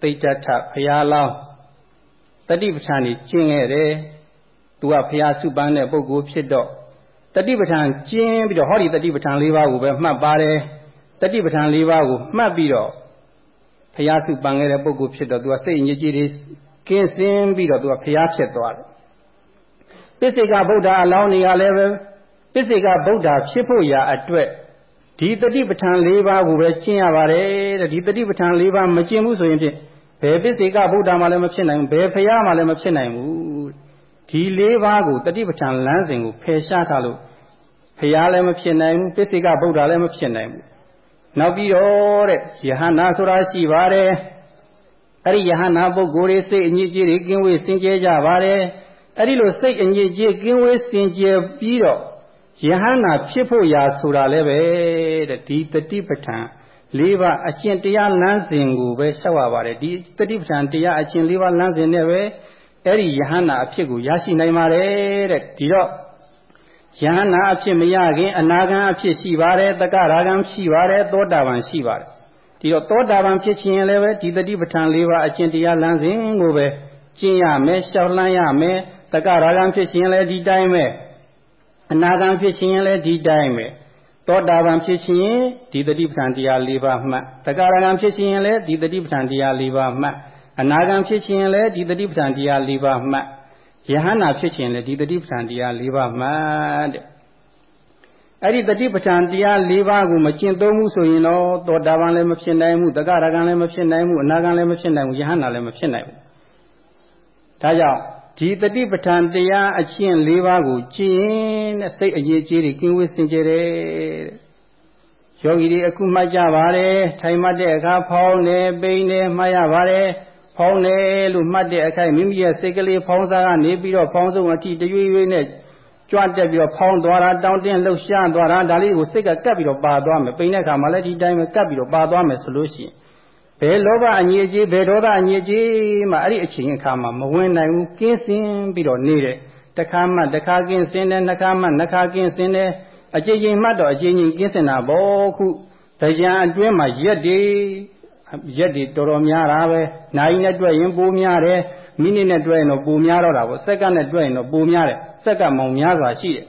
တိတ်တထဘုရားလောင်းတတိပဋ္ဌာန်ဤကျင့်ခဲ့တယ်သူကဘုရားစုပန်းတဲ့ပုဂ္ဂိုလ်ဖြစ်တော့တတိပဋ္ဌာန်ကျင်းပြီးတော့ဟောဒီတတိပဋ္ဌာန်၄ပါးကိုပဲမှတ်ပါတယ်တတိပဋ္ဌာန်၄ပါးကိုမှတ်ပြီးတော့ ဘုရားစုပန်ခဲ့တဲ့ပုဂ္ဂိုလ်ဖြစ်တော့သူကစိတ်အငြိကြီးတွေကင်းစင်ပြီးတော့သူကဘုရားဖြစ်သွားတယ်ပစ္စေကဗုဒ္ဓအလောင်းနေရလည်းပဲပစ္စေကဗုဒ္ဓဖြစ်ဖို့ရာအတွက်ဒီတတိပဋ္ဌာန်၄ပါးကိုပဲကျင့်ရပါတယ်တဲ့ဒီတတိပဋ္ဌာန်၄ပါးမကျင့်ဘူးဆိုရင်ဖြင့်ဘယ်ပစ္စေကဗုဒ္ဓမှလည်းမဖြစ်နိုင်ဘူးဘယ်ဖရာမှလည်းမဖြစ်နိုင်ဘူးဒီ၄ပါးကိုတတိပဋ္ဌာန်လမ်းစဉ်ကိုဖယ်ရှားထားလို့ဖရာလည်းမဖြစ်နိုင်ဘူးပစ္စေကဗုဒ္ဓလည်းမဖြစ်နိုင်ဘူး နောက်ပြီးတော့တဲ့ယဟနာဆိုတာရှိပါတယ်အဲ့ဒီယဟနာပုဂ္ဂိုလ်တွေစိတ်အညစ်အကြေးတွေကင်းဝေးစင်ကြယ်ကြပါတယ်အဲ့ဒီလိုစိတ်အညစ်အကြေးကင်းဝေးစင်ကြယ်ပြီးတော့ယဟနာဖြစ်ဖို့ရာဆိုတာလည်းပဲတဲ့ဒီတတိပဋ္ဌာန်၄ပါးအကျင့်တရားလမ်းစဉ်ကိုပဲရှောက်ရပါတယ်ဒီတတိပဋ္ဌာန်တရားအကျင့်၄ပါးလမ်းစဉ်နဲ့ပဲအဲ့ဒီယဟနာအဖြစ်ကိုရရှိနိုင်ပါတယ်တဲ့ဒီတော့ ယဟနာအဖြစ်မရခင်အနာဂံအဖြစ်ရှိပါတယ်တက္ကရာဂံရှိပါတယ်သောတာပန်ရှိပါတယ်ဒီတော့သောတာပန်ဖြစ်ခြင်းလည်းပဲဒီတတိပဋ္ဌာန်၄ပါးအကျင့်တရားလမ်းစဉ်ကိုပဲကျင့်ရမယ်ရှောက်လန်းရမယ်တက္ကရာဂံဖြစ်ခြင်းလည်းဒီတိုင်းပဲအနာဂံဖြစ်ခြင်းလည်းဒီတိုင်းပဲသောတာပန်ဖြစ်ခြင်းဒီတတိပဋ္ဌာန်တရား၄ပါးမှတ်တက္ကရာဂံဖြစ်ခြင်းလည်းဒီတတိပဋ္ဌာန်တရား၄ပါးမှတ်အနာဂံဖြစ်ခြင်းလည်းဒီတတိပဋ္ဌာန်တရား၄ပါးမှတ် ယဟနာဖြစ်ခြင်းလည်းဒီတတိပဋ္ဌာန်တရား၄ပါးမှတ်တဲ့အဲ့ဒီတတိပဋ္ဌာန်တရား၄ပါးကိုမကျင့်သုံးဘူးဆိုရင်တော့သောတာပန်လည်းမဖြစ်နိုင်ဘူးတက္ကရာဂံလည်းမဖြစ်နိုင်ဘူးအနာဂံလည်းမဖြစ်နိုင်ဘူးယဟနာလည်းမဖြစ်နိုင်ဘူးဒါကြောင့်ဒီတတိပဋ္ဌာန်တရားအချင်း၄ပါးကိုကျင့်တဲ့စိတ်အရေးကြီးတွေကင်းဝေးစင်ကြယ်တယ်တဲ့ယောဂီတွေအခုမှတ်ကြပါတယ်ထိုင်မှတ်တဲ့အခါဖောင်းနေပိန်နေမှတ်ရပါတယ် ဖောင်းတယ်လို့မှတ်တဲ့အခိုက်မိမိရဲ့စိတ်ကလေးဖောင်းစားကနေပြီးတော့ဖောင်းဆုံးအထိတရွေ့ရွေ့နဲ့ကြွတက်ပြီးတော့ဖောင်းသွားတာတောင်းတင်းလှုပ်ရှားသွားတာဒါလေးကိုစိတ်ကကပ်ပြီးတော့ပါသွားမယ်ပိန်တဲ့အခါမှာလည်းဒီတိုင်းပဲကပ်ပြီးတော့ပါသွားမယ်ဆိုလို့ရှိရင်ဘယ်လောဘအငြိအကျေးဘယ်ဒေါသအငြိအကျေးမှအဲ့ဒီအချိန်အခါမှာမဝင်နိုင်ဘူးကင်းစင်ပြီးတော့နေတယ်တခါမှတခါကင်းစင်တယ်နှခါမှနှခါကင်းစင်တယ်အကြိမ်ကြိမ်မှတော့အကြိမ်ကြိမ်ကင်းစင်တာဘောခုတရားအတွင်းမှာရက်တွေ ရက်တွေတော်တော်များတာပဲနိုင်နဲ့တွက်ရင်ပိုများတယ်မိနစ်နဲ့တွက်ရင်တော့ပိုများတော့တာပေါ့စက္ကန့်နဲ့တွက်ရင်တော့ပိုများတယ်စက္ကန့်မောင်များစွာရှိတယ်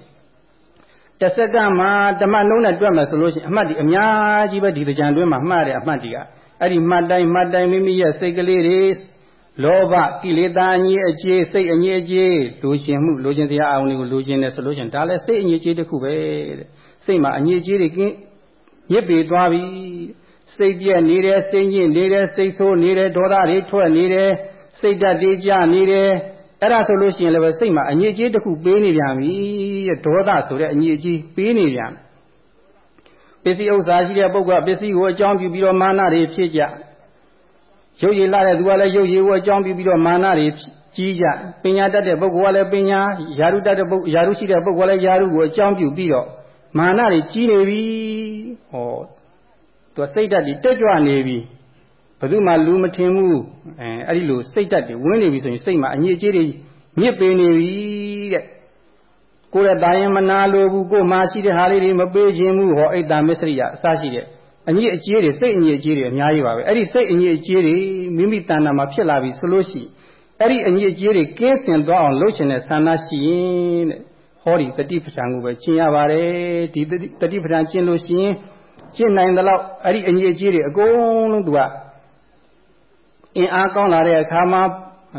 တစ်စက္ကန့်မှာတမတ်လုံးနဲ့တွက်မယ်ဆိုလို့ရှိရင်အမှတ်ဒီအများကြီးပဲဒီကြံတွင်းမှာမှတ်တဲ့အမှတ်ဒီကအဲ့ဒီမှတ်တိုင်းမှတ်တိုင်းမိမိရဲ့စိတ်ကလေးတွေလောဘကိလေသာအငြိအကျေးစိတ်အငြိအကျေးလိုချင်မှုလိုချင်တရားအောင်တွေကိုလိုချင်တယ်ဆိုလို့ရှိရင်ဒါလည်းစိတ်အငြိအကျေးတစ်ခုပဲတဲ့စိတ်မှာအငြိအကျေးတွေကင်းညစ်ပေသွားပြီ စိတ်ပြက်နေတယ်စိတ်ညစ်နေတယ်စိတ်ဆိုးနေတယ်ဒေါသတွေထွက်နေတယ်စိတ်ဓာတ်တွေကျနေတယ်အဲ့ဒါဆိုလို့ရှိရင်လည်းစိတ်မှာအငြိအကျေးတစ်ခုပေးနေပြန်ပြီတဲ့ဒေါသဆိုတဲ့အငြိအကျေးပေးနေပြန်ပစ္စည်းဥစ္စာရှိတဲ့ပုဂ္ဂိုလ်ကပစ္စည်းကိုအကြောင်းပြုပြီးတော့မာနတွေဖြစ်ကြရုပ်ရည်လာတဲ့သူကလည်းရုပ်ရည်ကိုအကြောင်းပြုပြီးတော့မာနတွေကြီးကြပညာတတ်တဲ့ပုဂ္ဂိုလ်ကလည်းပညာယာရုတတ်တဲ့ပုဂ္ဂိုလ်ယာရုရှိတဲ့ပုဂ္ဂိုလ်ကလည်းယာရုကိုအကြောင်းပြုပြီးတော့မာနတွေကြီးနေပြီဟော သူစိတ်ဓာတ်တွေတက်ကြွနေပြီဘယ်သူမှလူမထင်ဘူးအဲအဲ့ဒီလိုစိတ်ဓာတ်တွေဝင်နေပြီဆိုရင်စိတ်မှာအညစ်အကြေးတွေညစ်ပေနေပြီတဲ့ကိုယ်ရဲ့တာရင်မနာလိုဘူးကိုယ်မှာရှိတဲ့ဟာလေးတွေမပေးခြင်းဘူးဟောအိတ်တမစ္စရိယအစရှိတဲ့အညစ်အကြေးတွေစိတ်အညစ်အကြေးတွေအများကြီးပါပဲအဲ့ဒီစိတ်အညစ်အကြေးတွေမိမိတဏ္ဍာမှာဖြစ်လာပြီဆိုလို့ရှိအဲ့ဒီအညစ်အကြေးတွေကင်းစင်သွားအောင်လုပ်ချင်တဲ့ဆန္ဒရှိရင်တဲ့ဟောဒီတတိပဋ္ဌာန်ကိုပဲကျင့်ရပါတယ်ဒီတတိပဋ္ဌာန်ကျင့်လို့ရှိရင် ကျင့်နိုင်သလောက်အဲ့ဒီအညစ်အကြေးတွေအကုန်လုံးသူကအင်အားကောင်းလာတဲ့အခါမှာ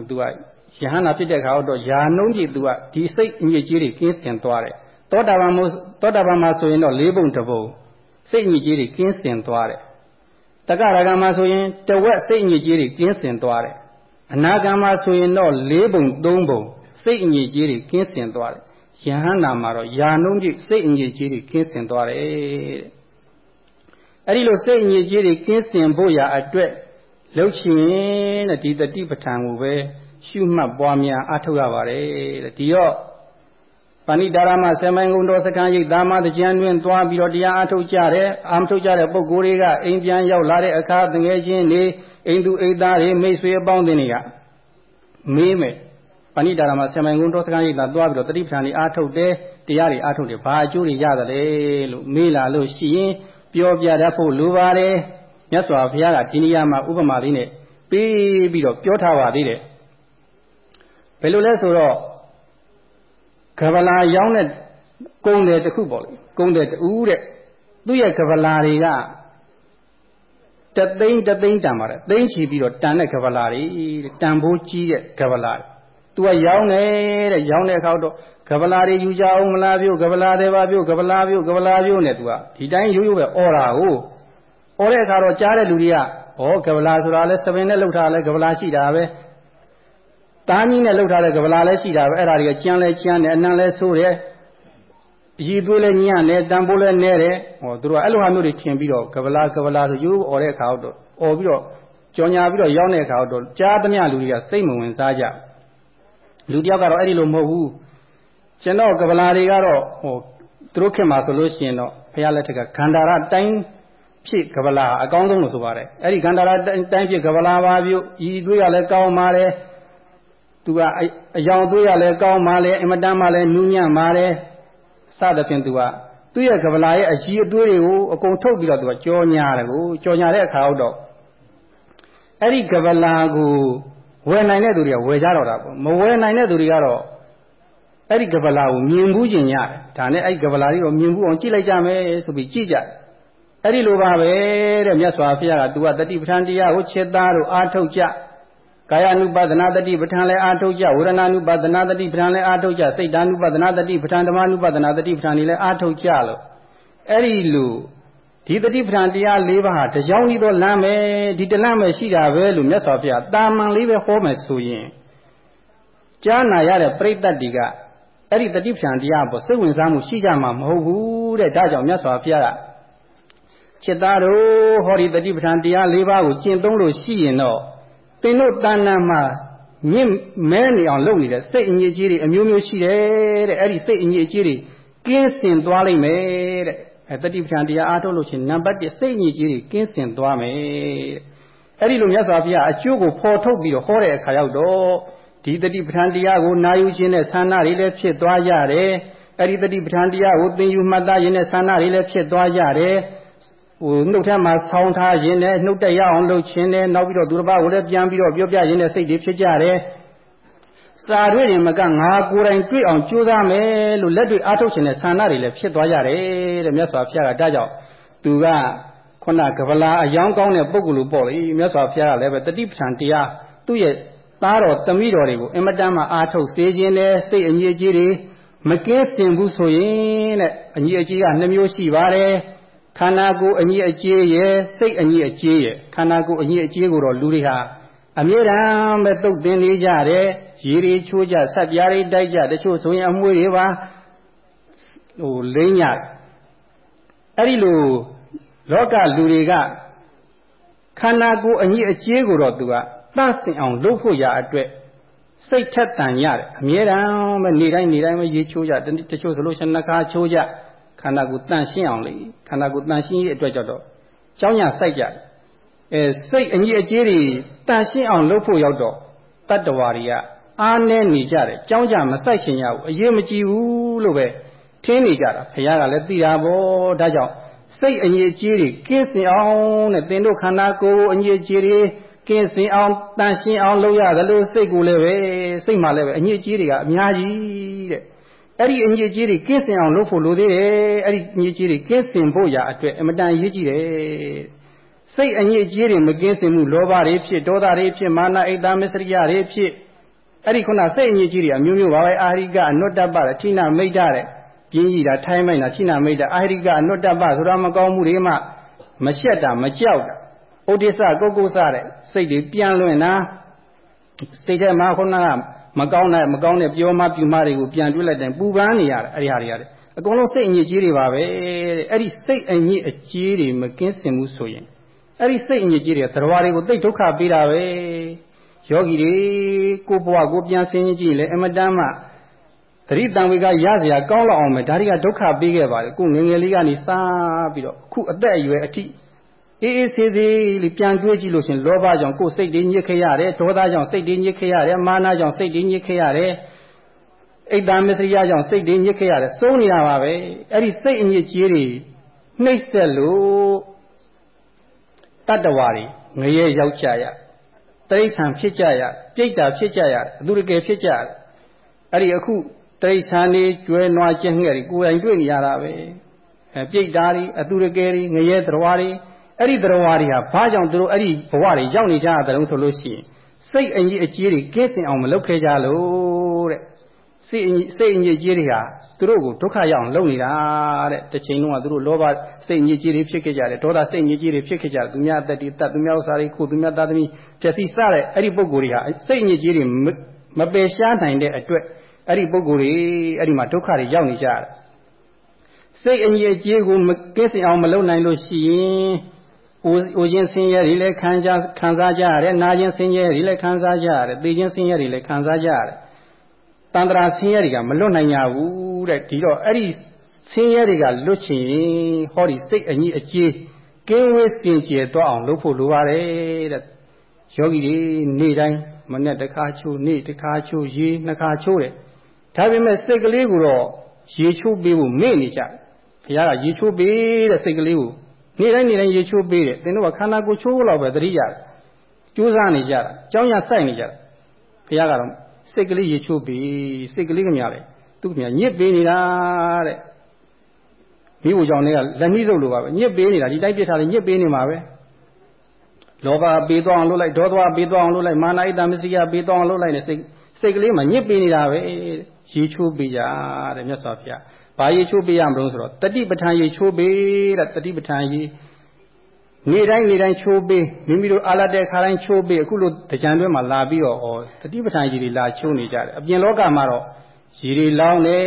သူကယဟနာဖြစ်တဲ့အခါတော့ယာနှုံးကြီးသူကဒီစိတ်အညစ်အကြေးတွေကင်းစင်သွားတယ်သောတာပန်မို့သောတာပန်မှာဆိုရင်တော့လေးပုံတစ်ပုံစိတ်အညစ်အကြေးတွေကင်းစင်သွားတယ်တက္ကရာဂံမှာဆိုရင်တဝက်စိတ်အညစ်အကြေးတွေကင်းစင်သွားတယ်အနာဂံမှာဆိုရင်တော့လေးပုံသုံးပုံစိတ်အညစ်အကြေးတွေကင်းစင်သွားတယ်ယဟန္တာမှာတော့ယာနှုံးကြီးစိတ်အညစ်အကြေးတွေကင်းစင်သွားတယ်တဲ့ အဲ့ဒီလိုစိတ်အညစ်အကြေးတွေကင်းစင်ဖို့ရာအတွက်လှုပ်ချင်တဲ့ဒီတတိပဋ္ဌာန်ကိုပဲရှုမှတ်ပွားများအားထုတ်ရပါတယ်တဲ့ဒီတော့ပဏိတာရမဆေမိုင်းကုံတော်စကံရိပ်သာမတကြံတွင်သွားပြီးတော့တရားအထုတ်ကြတဲ့အာမထုတ်ကြတဲ့ပုဂ္ဂိုလ်တွေကအိမ်ပြန်ရောက်လာတဲ့အခါတငယ်ချင်းတွေအိမ်သူအိမ်သားတွေမိတ်ဆွေအပေါင်းအသင်းတွေကမေးမယ်ပဏိတာရမဆေမိုင်းကုံတော်စကံရိပ်သာသွားပြီးတော့တတိပဌာန်တွေအာထုတ်တယ်တရားတွေအာထုတ်တယ်ဘာအကျိုးတွေရတယ်လဲလို့မေးလာလို့ရှိရင် ပြောပြတတ်ဖို့လိုပါတယ်မြတ်စွာဘုရားကဒီနေရာမှာဥပမာလေးနဲ့ပေးပြီးတော့ပြောထားပါသေးတယ်ဘယ်လိုလဲဆိုတော့ကဗလာရောင်းတဲ့ကုံတယ်တစ်ခုပေါ့လေကုံတယ်တူးတဲ့သူ့ရဲ့ကဗလာတွေကတသိန်းတသိန်းတန်ပါတယ်သိန်းချီပြီးတော့တန်တဲ့ကဗလာတွေတန်ဖိုးကြီးတဲ့ကဗလာ သူကရောင်းတယ်တဲ့ရောင်းတဲ့အခါတော့ကဗလာတွေယူကြအောင်မလားပြုတ်ကဗလာတွေပါပြုတ်ကဗလာပြုတ်ကဗလာပြုတ်နဲ့သူကဒီတိုင်းရိုးရိုးပဲអော်တာကိုអော်တဲ့အခါတော့ကြားတဲ့လူတွေကဩကဗလာဆိုတာလဲစပင်နဲ့လှုပ်ထားလဲကဗလာရှိတာပဲသားမီးနဲ့လှုပ်ထားတဲ့ကဗလာလဲရှိတာပဲအဲ့ဒါတွေကကြမ်းလဲကြမ်းတယ်အနံလဲဆိုးတယ်အည်သွေးလဲညံ့တယ်တန်ဖိုးလဲနဲတယ်ဟောသူတို့ကအဲ့လိုဟာမျိုးတွေထင်ပြီးတော့ကဗလာကဗလာဆိုရိုးអော်တဲ့အခါတော့អော်ပြီးတော့ကြော်ညာပြီးတော့ရောက်တဲ့အခါတော့ကြားသမျှလူတွေကစိတ်မဝင်စားကြ လူတယောက်ကတော့အဲ့ဒီလိုမဟုတ်ဘူးကျွန်တော်ကဗလာတွေကတော့ဟိုသူတို့ခင်မှာဆိုလို့ရှိရင်တော့ဘုရားလက်ထက်ကခန္ဓာရတိုင်းဖြစ်ကဗလာအကောင်းဆုံးလို့ဆိုပါတယ်အဲ့ဒီခန္ဓာရတိုင်းဖြစ်ကဗလာပါပြုဤသွေးရလည်းကောင်းပါတယ်သူကအယောင်သွေးရလည်းကောင်းပါလေအမတန်မှလည်းနူးညံ့ပါတယ်စသဖြင့်သူကသူ့ရဲ့ကဗလာရဲ့အရှိအသွေးတွေကိုအကုန်ထုတ်ပြီးတော့သူကကြောညာတယ်ကိုကြောညာတဲ့အခါတော့အဲ့ဒီကဗလာကို ဝယ်နိုင်တဲ့သူတွေကဝယ်ကြတော့တာပေါ့မဝယ်နိုင်တဲ့သူတွေကတော့အဲ့ဒီကဗလာကိုမြင်ဘူးကျင်ရတယ်ဒါနဲ့အဲ့ဒီကဗလာလေးကိုမြင်ဘူးအောင်ကြည့်လိုက်ကြမယ်ဆိုပြီးကြည့်ကြတယ်အဲ့ဒီလိုပါပဲတဲ့မြတ်စွာဘုရားက तू ကတတိပဋ္ဌာန်တရားကိုခြေသားတို့အာထုတ်ကြကာယ ानु ပဒနာတတိပဋ္ဌာန်လည်းအာထုတ်ကြဝေဒနာ ानु ပဒနာတတိပဋ္ဌာန်လည်းအာထုတ်ကြစိတ် ानु ပဒနာတတိပဋ္ဌာန်ဓမ္မ ानु ပဒနာတတိပဋ္ဌာန်လည်းအာထုတ်ကြလို့အဲ့ဒီလို ဒီတတိပဋ္ဌာန်တရား၄ပါးဟာတကြောင်ဤသောလမ်းပဲဒီတလမ်းပဲရှိတာပဲလို့မြတ်စွာဘုရားတာမန်လေးပဲဟောမယ်ဆိုရင်ကြားနာရတဲ့ပြိတ္တတွေကအဲ့ဒီတတိပဋ္ဌာန်တရားပေါ်စိတ်ဝင်စားမှုရှိကြမှာမဟုတ်ဘူးတဲ့ဒါကြောင့်မြတ်စွာဘုရားကจิตသားတို့ဟောဒီတတိပဋ္ဌာန်တရား၄ပါးကိုကျင့်သုံးလို့ရှိရင်တော့သင်တို့တဏ္ဍာမှာမြင့်မဲနေအောင်လုပ်နေတဲ့စိတ်အငြိအကျေးတွေအမျိုးမျိုးရှိတယ်တဲ့အဲ့ဒီစိတ်အငြိအကျေးတွေကင်းစင်သွားလိမ့်မယ်တဲ့ အဲတတိပဋ္ဌာန်တရားအားထုတ်လို့ချင်းနံပါတ်1စိတ်အငြိအကျေးတွေကင်းစင်သွားမယ်တဲ့အဲ့ဒီလိုမြတ်စွာဘုရားအကျိုးကိုဖော်ထုတ်ပြီးတော့ဟောတဲ့အခါရောက်တော့ဒီတတိပဋ္ဌာန်တရားကိုနာယူခြင်းနဲ့ဆန္ဒတွေလည်းဖြစ်သွားကြတယ်အဲ့ဒီတတိပဋ္ဌာန်တရားကိုသင်ယူမှတ်သားခြင်းနဲ့ဆန္ဒတွေလည်းဖြစ်သွားကြတယ်ဟိုနှုတ်ထဲမှာဆောင်းထားခြင်းနဲ့နှုတ်တက်ရအောင်လုပ်ခြင်းနဲ့နောက်ပြီးတော့သူတစ်ပါးကိုလည်းပြန်ပြီးတော့ပြောပြခြင်းနဲ့စိတ်တွေဖြစ်ကြတယ် စာတွေ့ရင်မကငါကိုယ်တိုင်တွေ့အောင်ကြိုးစားမယ်လို့လက်တွေ့အားထုတ်ခြင်းနဲ့ဆန္ဒတွေလည်းဖြစ်သွားကြတယ်တဲ့မြတ်စွာဘုရားကဒါကြောင့်သူကခုနကဗလာအယောင်းကောင်းတဲ့ပုဂ္ဂိုလ်လိုပေါ့လေမြတ်စွာဘုရားကလည်းပဲတတိပဋ္ဌာန်တရားသူ့ရဲ့သားတော်တမိတော်တွေကိုအင်မတန်မှအားထုတ်စေခြင်းနဲ့စိတ်အငြိအကျေးတွေမကင်းစင်ဘူးဆိုရင်တဲ့အငြိအကျေးကနှမျိုးရှိပါတယ်ခန္ဓာကိုယ်အညီအကျေးရဲ့စိတ်အညီအကျေးရဲ့ခန္ဓာကိုယ်အညီအကျေးကိုတော့လူတွေဟာအမြဲတမ်းပဲတုတ်တင်နေကြတယ် ရေတွေချိုးကြဆက်ပြားတွေတိုက်ကြတချို့ဆိုရင်အမွှေးတွေပါဟိုလိမ့်ညအဲ့ဒီလိုလောကလူတွေကခန္ဓာကိုယ်အညီအကျေးကိုတော့သူကသတ်စင်အောင်လုပ်ဖို့ရအတွက်စိတ်ထက်တန်ရတယ်အမြဲတမ်းပဲနေတိုင်းနေတိုင်းပဲရေချိုးကြတချို့ဆိုလို့ရှိရင်နှခါချိုးကြခန္ဓာကိုယ်တန့်ရှင်းအောင်လေခန္ဓာကိုယ်တန့်ရှင်းရေးအတွက်ကြောင့်တော့ကြောင်းရစိုက်ကြအဲစိတ်အညီအကျေးတွေတန့်ရှင်းအောင်လုပ်ဖို့ရောက်တော့တတ္တဝါတွေက အားနည်းနေကြတယ်ကြောင်းကြမစိုက်ချင်ရဘူးအရေးမကြီးဘူးလို့ပဲထင်းနေကြတာဘုရားကလည်းသိတာပေါ့ဒါကြောင့်စိတ်အညီအကျေးတွေကင်းစင်အောင်တဲ့သင်တို့ခန္ဓာကိုယ်အညီအကျေးတွေကင်းစင်အောင်တန့်ရှင်းအောင်လုပ်ရတယ်လို့စိတ်ကိုလည်းပဲစိတ်မှလည်းပဲအညီအကျေးတွေကအများကြီးတဲ့အဲ့ဒီအညစ်အကြေးတွေကင်းစင်အောင်လုပ်ဖို့လိုသေးတယ်အဲ့ဒီအညစ်အကြေးတွေကင်းစင်ဖို့ရာအတွက်အမတန်ရည်ကြည့်တယ်စိတ်အညစ်အကြေးတွေမကင်းစင်မှုလောဘတွေဖြစ်ဒေါသတွေဖြစ်မာနအိတ်သားမစ္စရိယတွေဖြစ် အဲ့ဒီခုနစိတ်အညစ်အကြေးတွေအမျိုးမျိုးပါပဲအာဟိကအနုတ္တပတဲ့ဌိနမိတ်တဲ့ပြင်းကြီးတာထိုင်းမိုက်တာဌိနမိတ်တာအာဟိကအနုတ္တပဆိုတာမကောင်းမှုတွေမှမရှက်တာမကြောက်တာဥဒိစ္စကုတ်ကုစတဲ့စိတ်တွေပြန်လွင်တာစိတ်ထဲမှာခုနကမကောင်းတဲ့မကောင်းတဲ့ပြောမှပြူမှတွေကိုပြန်တွေးလိုက်တယ်ပူပန်းနေရတယ်အဲ့ဒီဟာတွေရတယ်အကုန်လုံးစိတ်အညစ်အကြေးတွေပါပဲတဲ့အဲ့ဒီစိတ်အညစ်အကြေးတွေမကင်းစင်ဘူးဆိုရင်အဲ့ဒီစိတ်အညစ်အကြေးတွေကသရဝါတွေကိုသိဒုက္ခပေးတာပဲ ယောဂီတွေကိုဘဝကိုပြန်ဆင်းကြည့်လေအမတမ်းမှကတိတံဝေကရစရာကောင်းလောက်အောင်ပဲဒါတွေကဒုက္ခပေးခဲ့ပါတယ်ကိုငငယ်လေးကနေစားပြီးတော့အခုအသက်အရွယ်အထိအေးအေးဆေးဆေးလေးပြန်တွေးကြည့်လို့ရှင်လောဘကြောင့်ကိုယ်စိတ်တွေညစ်ခဲ့ရတယ်ဒေါသကြောင့်စိတ်တွေညစ်ခဲ့ရတယ်မာနကြောင့်စိတ်တွေညစ်ခဲ့ရတယ်အိတ်တမစ္စရိယကြောင့်စိတ်တွေညစ်ခဲ့ရတယ်စိုးနေတာပါပဲအဲ့ဒီစိတ်အညစ်ကြေးတွေနှိမ့်ဆက်လို့တတ္တဝါတွေငရဲရောက်ကြရ တိဋ္ဌံဖြစ်ကြရပြိတ္တာဖြစ်ကြရအသူတကယ်ဖြစ်ကြရအဲ့ဒီအခုတိဋ္ဌာန်တွေကျွဲနွားကျက်ငှက်တွေကိုယ်တိုင်တွေ့နေရတာပဲအဲပြိတ္တာတွေအသူတကယ်တွေငရဲတော်တွေအဲ့ဒီတော်ဝါတွေဟာဘာကြောင့်သူတို့အဲ့ဒီဘဝတွေရောက်နေကြတဲ့တုံးဆိုလို့ရှိရင်စိတ်အကြီးအကြီးတွေကင်းစင်အောင်မလုပ်ခဲ့ကြလို့ တဲ့စိတ်အကြီးစိတ်အကြီးအကြီးတွေဟာသူတို့ကိုဒုက္ခရောက်အောင်လုပ်နေတာတဲ့တစ်ချိန်လုံးကသူတို့လောဘစိတ်အကြီးကြီးတွေဖြစ်ခဲ့ကြတယ်ဒေါသစိတ်အကြီးကြီးတွေဖြစ်ခဲ့ကြတယ်သူများအသက်တွေတတ်သူများဥစ္စာတွေခုသူများသားသမီးပျက်စီးစတဲ့အဲ့ဒီပုံကိုယ်တွေဟာစိတ်အကြီးကြီးတွေမပယ်ရှားနိုင်တဲ့အတွက်အဲ့ဒီပုံကိုယ်တွေအဲ့ဒီမှာဒုက္ခတွေရောက်နေကြတယ်စိတ်အကြီးအကြီးကိုမကင်းစင်အောင်မလုပ်နိုင်လို့ရှိရင်အိုအိုခြင်းဆင်းရဲတွေလည်းခံကြခံစားကြရတယ်နာခြင်းဆင်းရဲတွေလည်းခံစားကြရတယ်သိခြင်းဆင်းရဲတွေလည်းခံစားကြရတယ် တန်ត្រာဆင်းရဲတွေကမလွတ်နိုင်ကြဘူးတဲ့ဒီတော့အဲ့ဒီဆင်းရဲတွေကလွတ်ချင်ဟောဒီစိတ်အညီအကျေးကင်းဝေးစင်ကြယ်တော့အောင်လုပ်ဖို့လိုပါတယ်တဲ့ယောဂီတွေနေ့တိုင်းမနဲ့တစ်ခါချိုးနေ့တစ်ခါချိုးရေနှစ်ခါချိုးတယ်ဒါပေမဲ့စိတ်ကလေးကိုတော့ရေချိုးပေးဖို့မေ့နေကြဘုရားကရေချိုးပေးတဲ့စိတ်ကလေးကိုနေ့တိုင်းနေ့တိုင်းရေချိုးပေးတယ်သင်တို့ကခန္ဓာကိုယ်ချိုးဖို့လောက်ပဲသတိရတယ်ကြိုးစားနေကြတာကြောင်းရစိုက်နေကြတာဘုရားကတော့ စိတ်ကလေးရေချိုးပေးစိတ်ကလေးကများလေသူကများညစ်ပေးနေတာတဲ့မိဖို့ကြောင့်လည်းလက်နှီးစုပ်လိုပါပဲညစ်ပေးနေတာဒီတိုက်ပြထားလေညစ်ပေးနေမှာပဲလောဘပေးသွားအောင်လုပ်လိုက်ဒေါသပေးသွားအောင်လုပ်လိုက်မာနဣတမစ္စရိယပေးသွားအောင်လုပ်လိုက်နေစိတ်စိတ်ကလေးမှာညစ်ပေးနေတာပဲရေချိုးပေးကြတဲ့မြတ်စွာဘုရားဘာရေချိုးပေးရမလို့ဆိုတော့တတိပဋ္ဌာန်ရေချိုးပေးတဲ့တတိပဋ္ဌာန်ရေ နေ့တိုင်းနေ့တိုင်းချိုးပေးမိမိတို့အာလတဲ့ခါတိုင်းချိုးပေးအခုလိုတကြံတွဲမှာလာပြီးတော့ဩတတိပဋ္ဌာန်ရေတွေလာချိုးနေကြတယ်အပြင်လောကမှာတော့ရေတွေလောင်းတယ်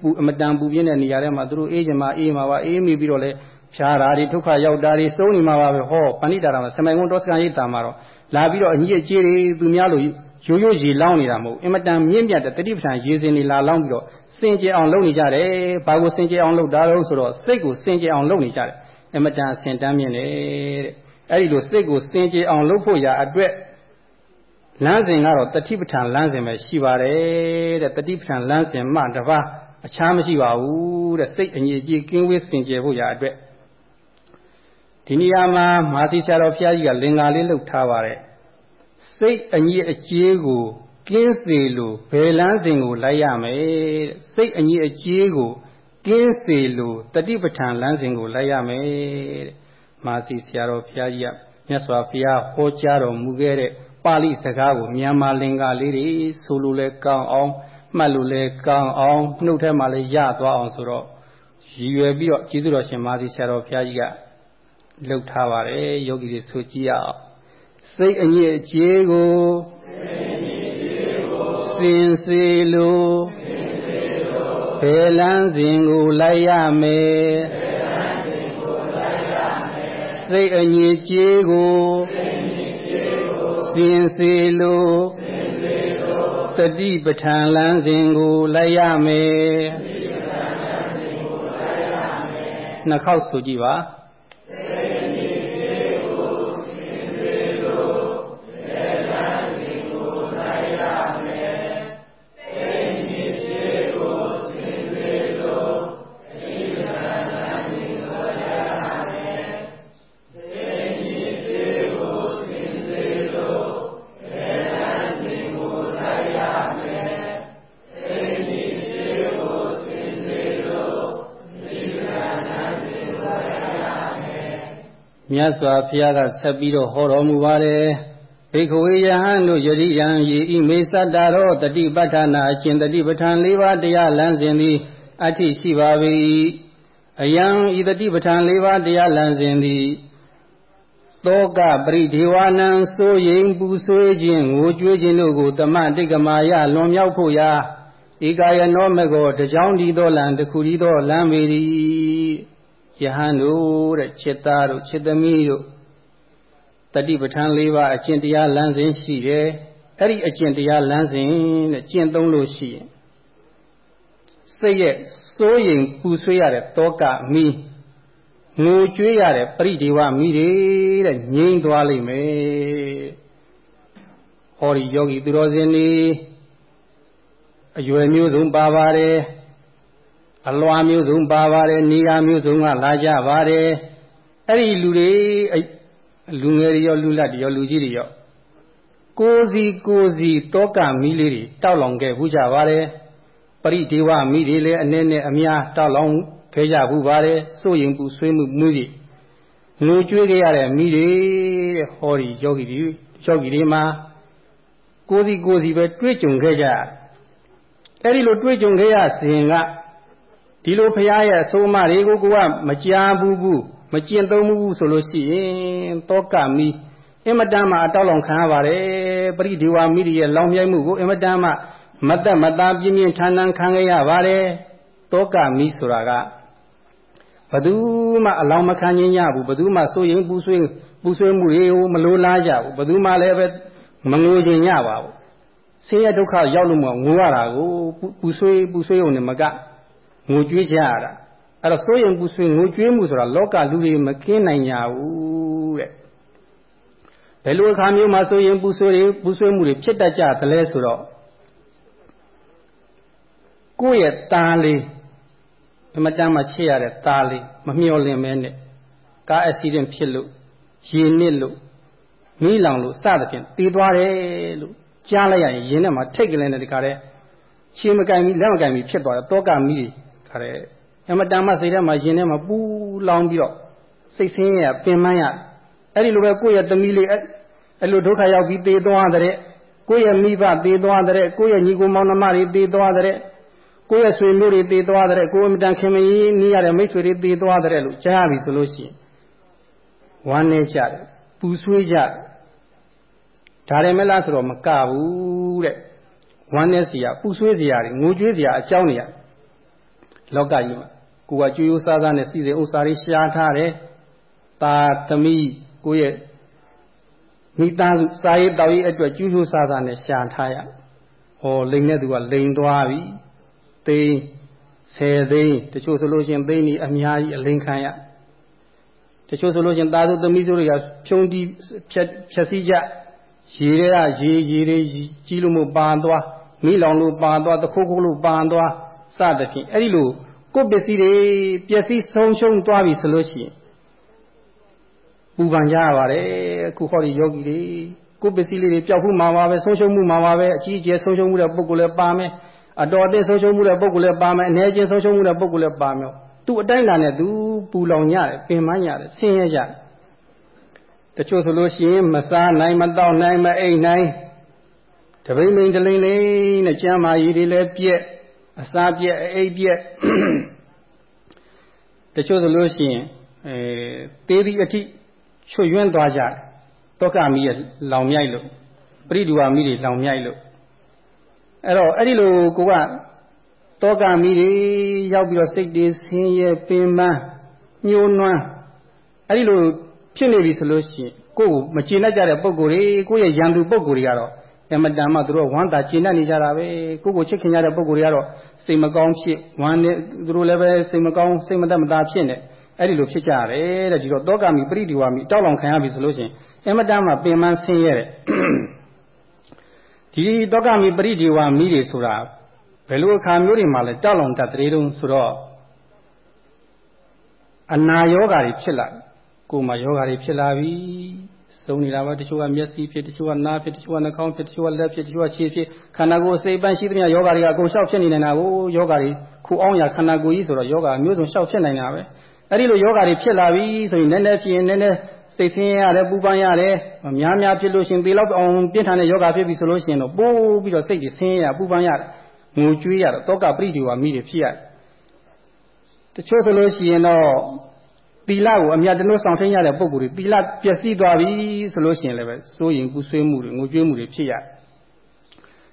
ပူအမတန်ပူပြင်းတဲ့နေရာထဲမှာသူတို့အေးချင်မှအေးမှာပါအေးမိပြီးတော့လဲဖြားတာတွေဒုက္ခရောက်တာတွေစိုးနေမှာပါပဲဟောပဏိတာရမှာစမိုင်ကုန်းတောစကန်ရိပ်တာမှာတော့လာပြီးတော့အကြီးအကျယ်တွေသူများလိုရိုးရိုးရေလောင်းနေတာမဟုတ်အင်မတန်မြင့်မြတ်တဲ့တတိပဋ္ဌာန်ရေစင်တွေလာလောင်းပြီးတော့စင်ကြယ်အောင်လုပ်နေကြတယ်ဘာကိုစင်ကြယ်အောင်လုပ်တာလို့ဆိုတော့စိတ်ကိုစင်ကြယ်အောင်လုပ်နေကြတယ် အင်မတန်ဆင်တန်းမြင့်တယ်တဲ့အဲ့ဒီလိုစိတ်ကိုစင်ကြယ်အောင်လုပ်ဖို့ရာအတွက်လမ်းစဉ်ကတော့တတိပဋ္ဌာန်လမ်းစဉ်ပဲရှိပါတယ်တဲ့တတိပဋ္ဌာန်လမ်းစဉ်မှတပါးအခြားမရှိပါဘူးတဲ့စိတ်အငြိအကျေးကင်းဝေးစင်ကြယ်ဖို့ရာအတွက်ဒီနေရာမှာမာသီဆရာတော်ဘုရားကြီးကလင်္ကာလေးလှုပ်ထားပါတယ်စိတ်အညီအကျေးကိုကင်းစေလို့ဘယ်လန်းစဉ်ကိုလိုက်ရမယ်စိတ်အညီအကျေးကို ကင်းစေလို့တတိပဋ္ဌာန်လမ်းစဉ်ကိုလိုက်ရမယ်တဲ့မာစီဆရာတော်ဘုရားကြီးကမြတ်စွာဘုရားဟောကြားတော်မူခဲ့တဲ့ပါဠိစကားကိုမြန်မာလင်္ကာလေးတွေဆိုလို့လဲကောင်းအောင်မှတ်လို့လဲကောင်းအောင်နှုတ်ထဲမှာလဲရသွားအောင်ဆိုတော့ရည်ရွယ်ပြီးတော့ကျေးဇူးတော်ရှင်မာစီဆရာတော်ဘုရားကြီးကလှုပ်ထားပါတယ်ယောဂီတွေဆိုကြည့်ရအောင်စိတ်အညစ်အကြေးကိုစင်စေလို ဘယ်လန်းစဉ်ကိုလိုက်ရမယ်စိတ်အညစ်အကြေးကိုစင်စေလိုတတိပဋ္ဌာန်လန်းစဉ်ကိုလိုက်ရမယ်နှစ်ခေါက်ဆိုကြည့်ပါ မြတ်စွာဘုရားကဆက်ပြီးတော့ဟောတော်မူပါတယ်ဘိက္ခဝေယဟန်တို့ယတိယံယေဤမေသတ္တရောတတိပဋ္ဌာနာအရှင်တတိပဋ္ဌာန်၄ပါးတရားလမ်းစဉ်သည်အဋ္ဌိရှိပါ၏အယံဤတတိပဋ္ဌာန်၄ပါးတရားလမ်းစဉ်သည်သောကပရိဒေဝနံစိုးရင်ပူဆွေးခြင်းငိုကြွေးခြင်းတို့ကိုတမတိကမာယလွန်မြောက်ဖို့ရာဧကာယနောမကောတကြောင်းဒီသောလံတခုဒီသောလမ်းပေ၏ ယဟန်တို့တဲ့จิตသားတို့จิตသမီးတို့တတိပဋ္ဌာန်၄ပါးအကျင့်တရားလမ်းစဉ်ရှိတယ်အဲ့ဒီအကျင့်တရားလမ်းစဉ်တဲ့ကျင့်သုံးလို့ရှိရင် စိတ်ရဲ့စိုးရိမ်ပူဆွေးရတဲ့တောကမိငိုကြွေးရတဲ့ပရိဒေဝမိတွေတဲ့ငြိမ့်သွားလိမ့်မယ်ဟောဒီယောဂီသူတော်စင်တွေအရွယ်မျိုးစုံပါပါတယ် အလွာမျိုးစုံပါပါတယ်နေရာမျိုးစုံကလာကြပါတယ်အဲ့ဒီလူတွေလူငယ်တွေရောလူလတ်တွေရောလူကြီးတွေရောကိုစီကိုစီတောကမီးလေးတွေတောက်လောင်ခဲ့ဘူးကြပါတယ်ပရိဒေဝမီးတွေလည်းအနည်းနဲ့အများတောက်လောင်ခဲ့ကြဘူးပါတယ်စိုးရင်ပူဆွေးမှုမှုတွေငိုကြွေးခဲ့ရတဲ့မိတွေတဲ့ဟောဒီယောဂီတွေယောဂီတွေမှာကိုစီကိုစီပဲတွေးကြုံခဲ့ကြအဲ့ဒီလိုတွေးကြုံခဲ့ရစဉ်က ဒီလိုဖရာရဲ့အဆုံးအမတွေကိုကိုကမကြားဘူးဘူးမကျင့်သုံးဘူးဆိုလို့ရှိရင်တောကမိအင်မတန်မှအတောက်လောင်ခံရပါတယ်ပရိဒီဝမိရဲ့လောင်မြိုက်မှုကိုအင်မတန်မှမတ်သက်မသားပြင်းပြင်းထန်ထန်ခံခဲ့ရပါတယ်တောကမိဆိုတာကဘသူမှအလောင်းမခံခြင်းရဘူးဘသူမှစိုးရင်ပူဆွေးပူဆွေးမှုတွေကိုမလိုလားကြဘူးဘသူမှလည်းပဲမငိုခြင်းရပါဘူးဆင်းရဲဒုက္ခရောက်လို့မှငိုရတာကိုပူဆွေးပူဆွေးုံနဲ့မက ငိုကြွေးကြရတာအဲ့တော့စိုးရင်ပူဆွေးငိုကြွေးမှုဆိုတာလောကလူတွေမကင်းနိုင်ကြဘူးတဲ့ဘယ်လိုအခါမျိုးမှာစိုးရင်ပူဆွေးတွေပူဆွေးမှုတွေဖြစ်တတ်ကြသလဲဆိုတော့ကိုယ့်ရဲ့ตาလေးအမတမ်းမှချစ်ရတဲ့ตาလေးမမျော်လင့်မဲနဲ့ကားအက်ဆီဒင့်ဖြစ်လို့ရေနစ်လို့မိလောင်လို့စသဖြင့်တည်သွားတယ်လို့ကြားလိုက်ရရင်ရင်ထဲမှာထိတ်ကလေးနဲ့တခါတည်းရှင်းမကင်ပြီးလက်မကင်ပြီးဖြစ်သွားတယ်တောကမိတွေ ခါတဲ့အမတန်မှစိတ်ထဲမှာရင်ထဲမှာပူလောင်ပြီးတော့စိတ်ဆင်းရဲပင်ပန်းရအဲ့ဒီလိုပဲကိုယ့်ရဲ့သမီးလေးအဲ့လိုဒုက္ခရောက်ပြီးသေသွားတဲ့ကိုယ့်ရဲ့မိဘသေသွားတဲ့ကိုယ့်ရဲ့ညီကိုမောင်နှမတွေသေသွားတဲ့ကိုယ့်ရဲ့ဆွေမျိုးတွေသေသွားတဲ့ကိုယ်အမတန်ခင်မကြီးနီးရတဲ့မိတ်ဆွေတွေသေသွားတဲ့လို့ကြားပြီဆိုလို့ရှိရင်ဝမ်းနေကြတယ်ပူဆွေးကြတယ်ဒါရမလားဆိုတော့မကဘူးတဲ့ဝမ်းနေစရာပူဆွေးစရာတွေငိုကြွေးစရာအကြောင်းတွေ လောကကြီးမှာကိုကကြွေးရိုးစားစားနဲ့စီစဉ်ဥစ္စာတွေရှားထားတယ်တာသမီးကိုရဲ့မိသားစုစာရေးတောက်ရေးအတွက်ကျူးချိုးစားစားနဲ့ရှာထားရဟောလိန်တဲ့သူကလိန်သွားပြီသိန်း10သိန်းတချို့ဆိုလို့ချင်းသိန်းကြီးအများကြီးအလိန်ခံရတချို့ဆိုလို့ချင်းသားစုသမီးစုတွေကဖြုံးတီးဖြက်ဖြက်စီးကြရေတွေကရေရေတွေကြီးလို့မပါသွားမိလောင်လို့ပါသွားတခိုးခိုးလို့ပါသွား စသဖြင့်အဲ့ဒီလိုကိုယ်ပစ္စည်းတွေပျက်စီးဆုံးရှုံးသွားပြီဆိုလို့ရှိရင်ပူပန်ကြရပါတယ်အခုဟောဒီယောဂီတွေကိုယ်ပစ္စည်းလေးတွေပျောက်ဖို့မှာပါပဲဆုံးရှုံးမှုမှာပါပဲအကြီးအကျယ်ဆုံးရှုံးမှုတဲ့ပုဂ္ဂိုလ်လည်းပါမယ်အတော်အသင့်ဆုံးရှုံးမှုတဲ့ပုဂ္ဂိုလ်လည်းပါမယ်အနေချင်းဆုံးရှုံးမှုတဲ့ပုဂ္ဂိုလ်လည်းပါမယ်သူအတိုင်းလာနဲ့သူပူလောင်ရတယ်ပင်ပန်းရတယ်ဆင်းရဲကြတယ်တချို့ဆိုလို့ရှိရင်မစားနိုင်မတော့နိုင်မအိမ်နိုင်တပိမ့်မိန်တလိမ့်လိမ့်နဲ့ကျမ်းမာရည်တွေလည်းပြက် အစာပြက်အိပ်ပြက်တချို့ဆိုလို့ရှိရင်အဲသေးပြီးအထိချွတ်ယွင်းသွားကြတယ်တောကမီးရဲ့လောင်မြိုက်လို့ပရိဒုဝမီးတွေလောင်မြိုက်လို့အဲ့တော့အဲ့ဒီလိုကိုကတောကမီးတွေရောက်ပြီးတော့စိတ်တွေဆင်းရဲပင်ပန်းညှိုးနွမ်းအဲ့ဒီလိုဖြစ်နေပြီဆိုလို့ရှိရင်ကိုယ်ကိုမကျေနပ်ကြတဲ့ပုံကိုယ်တွေကိုယ့်ရဲ့ရန်သူပုံကိုယ်တွေကတော့ အမတန်မှသူတို့ဝမ်းသာကျေနပ်နေကြတာပဲကိုယ့်ကိုချစ်ခင်ကြတဲ့ပုံကိုယ်တွေကတော့စိတ်မကောင်းဖြစ်ဝမ်းနေသူတို့လည်းပဲစိတ်မကောင်းစိတ်မသက်မသာဖြစ်နေအဲ့ဒီလိုဖြစ်ကြရတယ်တဲ့ဒီတော့တောကမီပရိဒီဝါမီတောက်လောင်ခံရပြီဆိုလို့ရှိရင်အမတန်မှပင်ပန်းဆင်းရဲတဲ့ဒီတောကမီပရိဒီဝါမီတွေဆိုတာဘယ်လိုအခါမျိုးတွေမှာလဲတောက်လောင်တတ်တဲ့တုံးဆိုတော့အနာယောဂါတွေဖြစ်လာကိုယ်မှာယောဂါတွေဖြစ်လာပြီ စုံနေတာပါတချို့ကမျက်စိဖြစ်တချို့ကနားဖြစ်တချို့ကနှာခေါင်းဖြစ်တချို့ကလက်ဖြစ်တချို့ကခြေဖြစ်ခန္ဓာကိုယ်စိတ်ပန်းရှိသမျှယောဂါတွေကအကုန်လျှောက်ဖြစ်နေနေတာကိုယောဂါတွေခူအောင်ရခန္ဓာကိုယ်ကြီးဆိုတော့ယောဂါမျိုးစုံလျှောက်ဖြစ်နေတာပဲအဲ့ဒီလိုယောဂါတွေဖြစ်လာပြီဆိုရင်နည်းနည်းဖြစ်ရင်နည်းနည်းစိတ်ဆင်းရဲရတယ်ပူပန်ရတယ်များများဖြစ်လို့ရှင်သေလောက်အောင်ပြင်းထန်တဲ့ယောဂါဖြစ်ပြီဆိုလို့ရှိရင်တော့ပိုးပြီးတော့စိတ်တွေဆင်းရဲရပူပန်ရတယ်ငိုကြွေးရတော့တောကပရိဒီဝါမိတွေဖြစ်ရတယ်တချို့ဆိုလို့ရှိရင်တော့ သီလကိုအမြတ်တလို့ဆောင်ထိန်ရတဲ့ပုံကိုယ်တွေသီလပျက်စီးသွားပြီဆိုလို့ရှိရင်လည်းပဲစိုးရင်ကူးဆွေးမှုတွေငိုကြွေးမှုတွေဖြစ်ရတယ်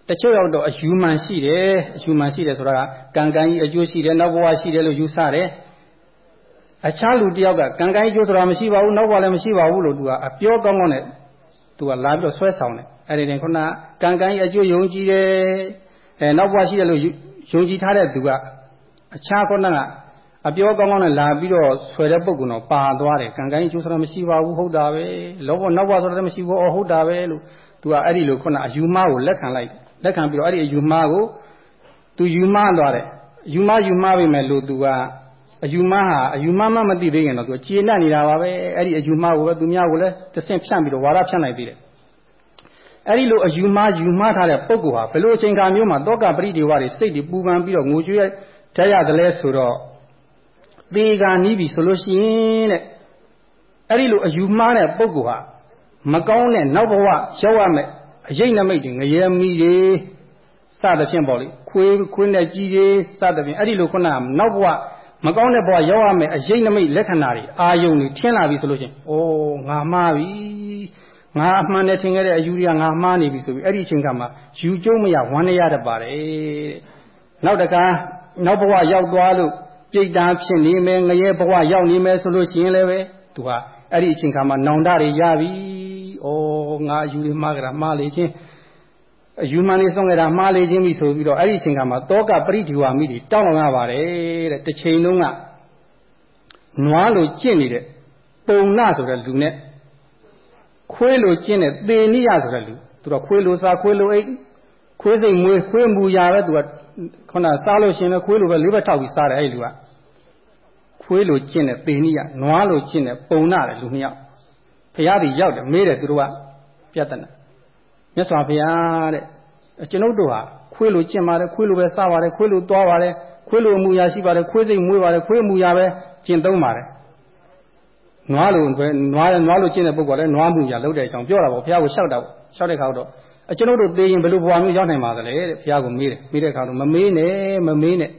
တချို့ရောက်တော့အယူမှန်ရှိတယ်အယူမှန်ရှိတယ်ဆိုတာကကံကံကြီးအကျိုးရှိတယ်နောက်ဘဝရှိတယ်လို့ယူဆတယ်အခြားလူတယောက်ကကံကံကြီးကျိုးဆိုတာမရှိပါဘူးနောက်ဘဝလည်းမရှိပါဘူးလို့သူကအပြောကောင်းကောင်းနဲ့သူကလာပြီးတော့ဆွဲဆောင်တယ်အဲ့ဒီတင်ခုနကံကံကြီးအကျိုးယုံကြည်တယ်အဲနောက်ဘဝရှိတယ်လို့ယုံကြည်ထားတဲ့သူကအခြားခုနက အပြောကောင်းကောင်းနဲ့လာပြီးတော့ဆွဲတဲ့ပုံကတော့ပါသွားတယ်ကံကံကြီးကျိုးဆိုတာမရှိပါဘူးဟုတ်တာပဲလောဘနောက်ဘဆိုတာလည်းမရှိဘူးအော်ဟုတ်တာပဲလို့သူကအဲ့ဒီလိုခုနအယူမှားကိုလက်ခံလိုက်လက်ခံပြီးတော့အဲ့ဒီအယူမှားကိုသူယူမှားသွားတယ်ယူမှားယူမှားပြီမဲ့လို့သူကအယူမှားဟာအယူမှားမှမသိသေးရင်တော့သူကျေနပ်နေတာပါပဲအဲ့ဒီအယူမှားကိုပဲသူများကိုလည်းတဆင့်ဖြန့်ပြီးတော့ဝါဒဖြန့်နိုင်သေးတယ်အဲ့ဒီလိုအယူမှားယူမှားထားတဲ့ပုဂ္ဂိုလ်ဟာဘယ်လိုအချိန်ခါမျိုးမှာတောကပရိဒီဝတွေစိတ်တွေပူပန်ပြီးတော့ငိုကြွေးတတ်ရတယ်လဲဆိုတော့ သေကနီးပြီဆိုလို့ရှိရင်တဲ့အဲ့ဒီလိုအယူမှားတဲ့ပုဂ္ဂိုလ်ဟာမကောင်းတဲ့နောက်ဘဝရောက်ရမယ်အရေးနမိတ်တွေငရဲမီတွေစသဖြင့်ပေါ့လေခွေးခွေးနဲ့ကြီးတွေစသဖြင့်အဲ့ဒီလိုခုနကနောက်ဘဝမကောင်းတဲ့ဘဝရောက်ရမယ်အရေးနမိတ်လက္ခဏာတွေအာယုန်တွေထင်းလာပြီဆိုလို့ရှိရင်အိုးငါမှားပြီငါအမှန်နဲ့ထင်ခဲ့တဲ့အယူတွေကငါမှားနေပြီဆိုပြီးအဲ့ဒီအချိန်ကမှယူကျုံးမရဝမ်းနေရတတ်ပါတယ်နောက်တကနောက်ဘဝရောက်သွားလို့ ပြိတ္တာဖြစ်နေမယ်ငရဲဘဝရောက်နေမယ်ဆိုလို့ရှိရင်လည်းပဲသူဟာအဲ့ဒီအချိန်ခါမှာနောင်တတွေရပြီ။ဩငါအယူတွေမှားကြတာမှားလေချင်းအယူမှန်လေးဆုံးခဲ့တာမှားလေချင်းပြီဆိုပြီးတော့အဲ့ဒီအချိန်ခါမှာတောကပရိဒီဝါမိတွေတောင်းလောင်ရပါတယ်တဲ့တစ်ချိန်လုံးကနွားလိုကျင့်နေတဲ့ပုံနာဆိုတဲ့လူနဲ့ခွေးလိုကျင့်တဲ့သေနိယဆိုတဲ့လူသူတော့ခွေးလိုစားခွေးလိုအိတ်ခွေးစိတ်မွေးခွေးမူရပဲသူက ခုနစားလို့ရှိရင်လည်းခွေးလိုပဲလေးဘက်ထောက်ပြီးစားတယ်အဲ့ဒီလူကခွေးလိုကျင့်တဲ့သေနိယနွားလိုကျင့်တဲ့ပုံနာတဲ့လူနှစ်ယောက်ဖရာသည်ရောက်တယ်မေးတယ်သူတို့ကပြဿနာမြတ်စွာဘုရားတဲ့ကျွန်ုပ်တို့ဟာခွေးလိုကျင့်ပါတယ်ခွေးလိုပဲစားပါတယ်ခွေးလိုသွားပါတယ်ခွေးလိုအမူအရာရှိပါတယ်ခွေးစိတ်မွေးပါတယ်ခွေးအမူအရာပဲကျင့်သုံးပါတယ်နွားလိုနွားနွားလိုကျင့်တဲ့ပုဂ္ဂိုလ်လည်းနွားမှုရလုပ်တဲ့အကြောင်းပြောတာပေါ့ဘုရားကိုလျှောက်တာပေါ့လျှောက်တဲ့ခါတော့ အကျွန်ုပ်တို့သိရင်ဘယ်လိုဘဝမျိုးရောက်နိုင်ပါသလဲတဲ့ဘုရားကိုမေးတယ်မေးတဲ့ခါတော့မမေးနဲ့မမေးနဲ့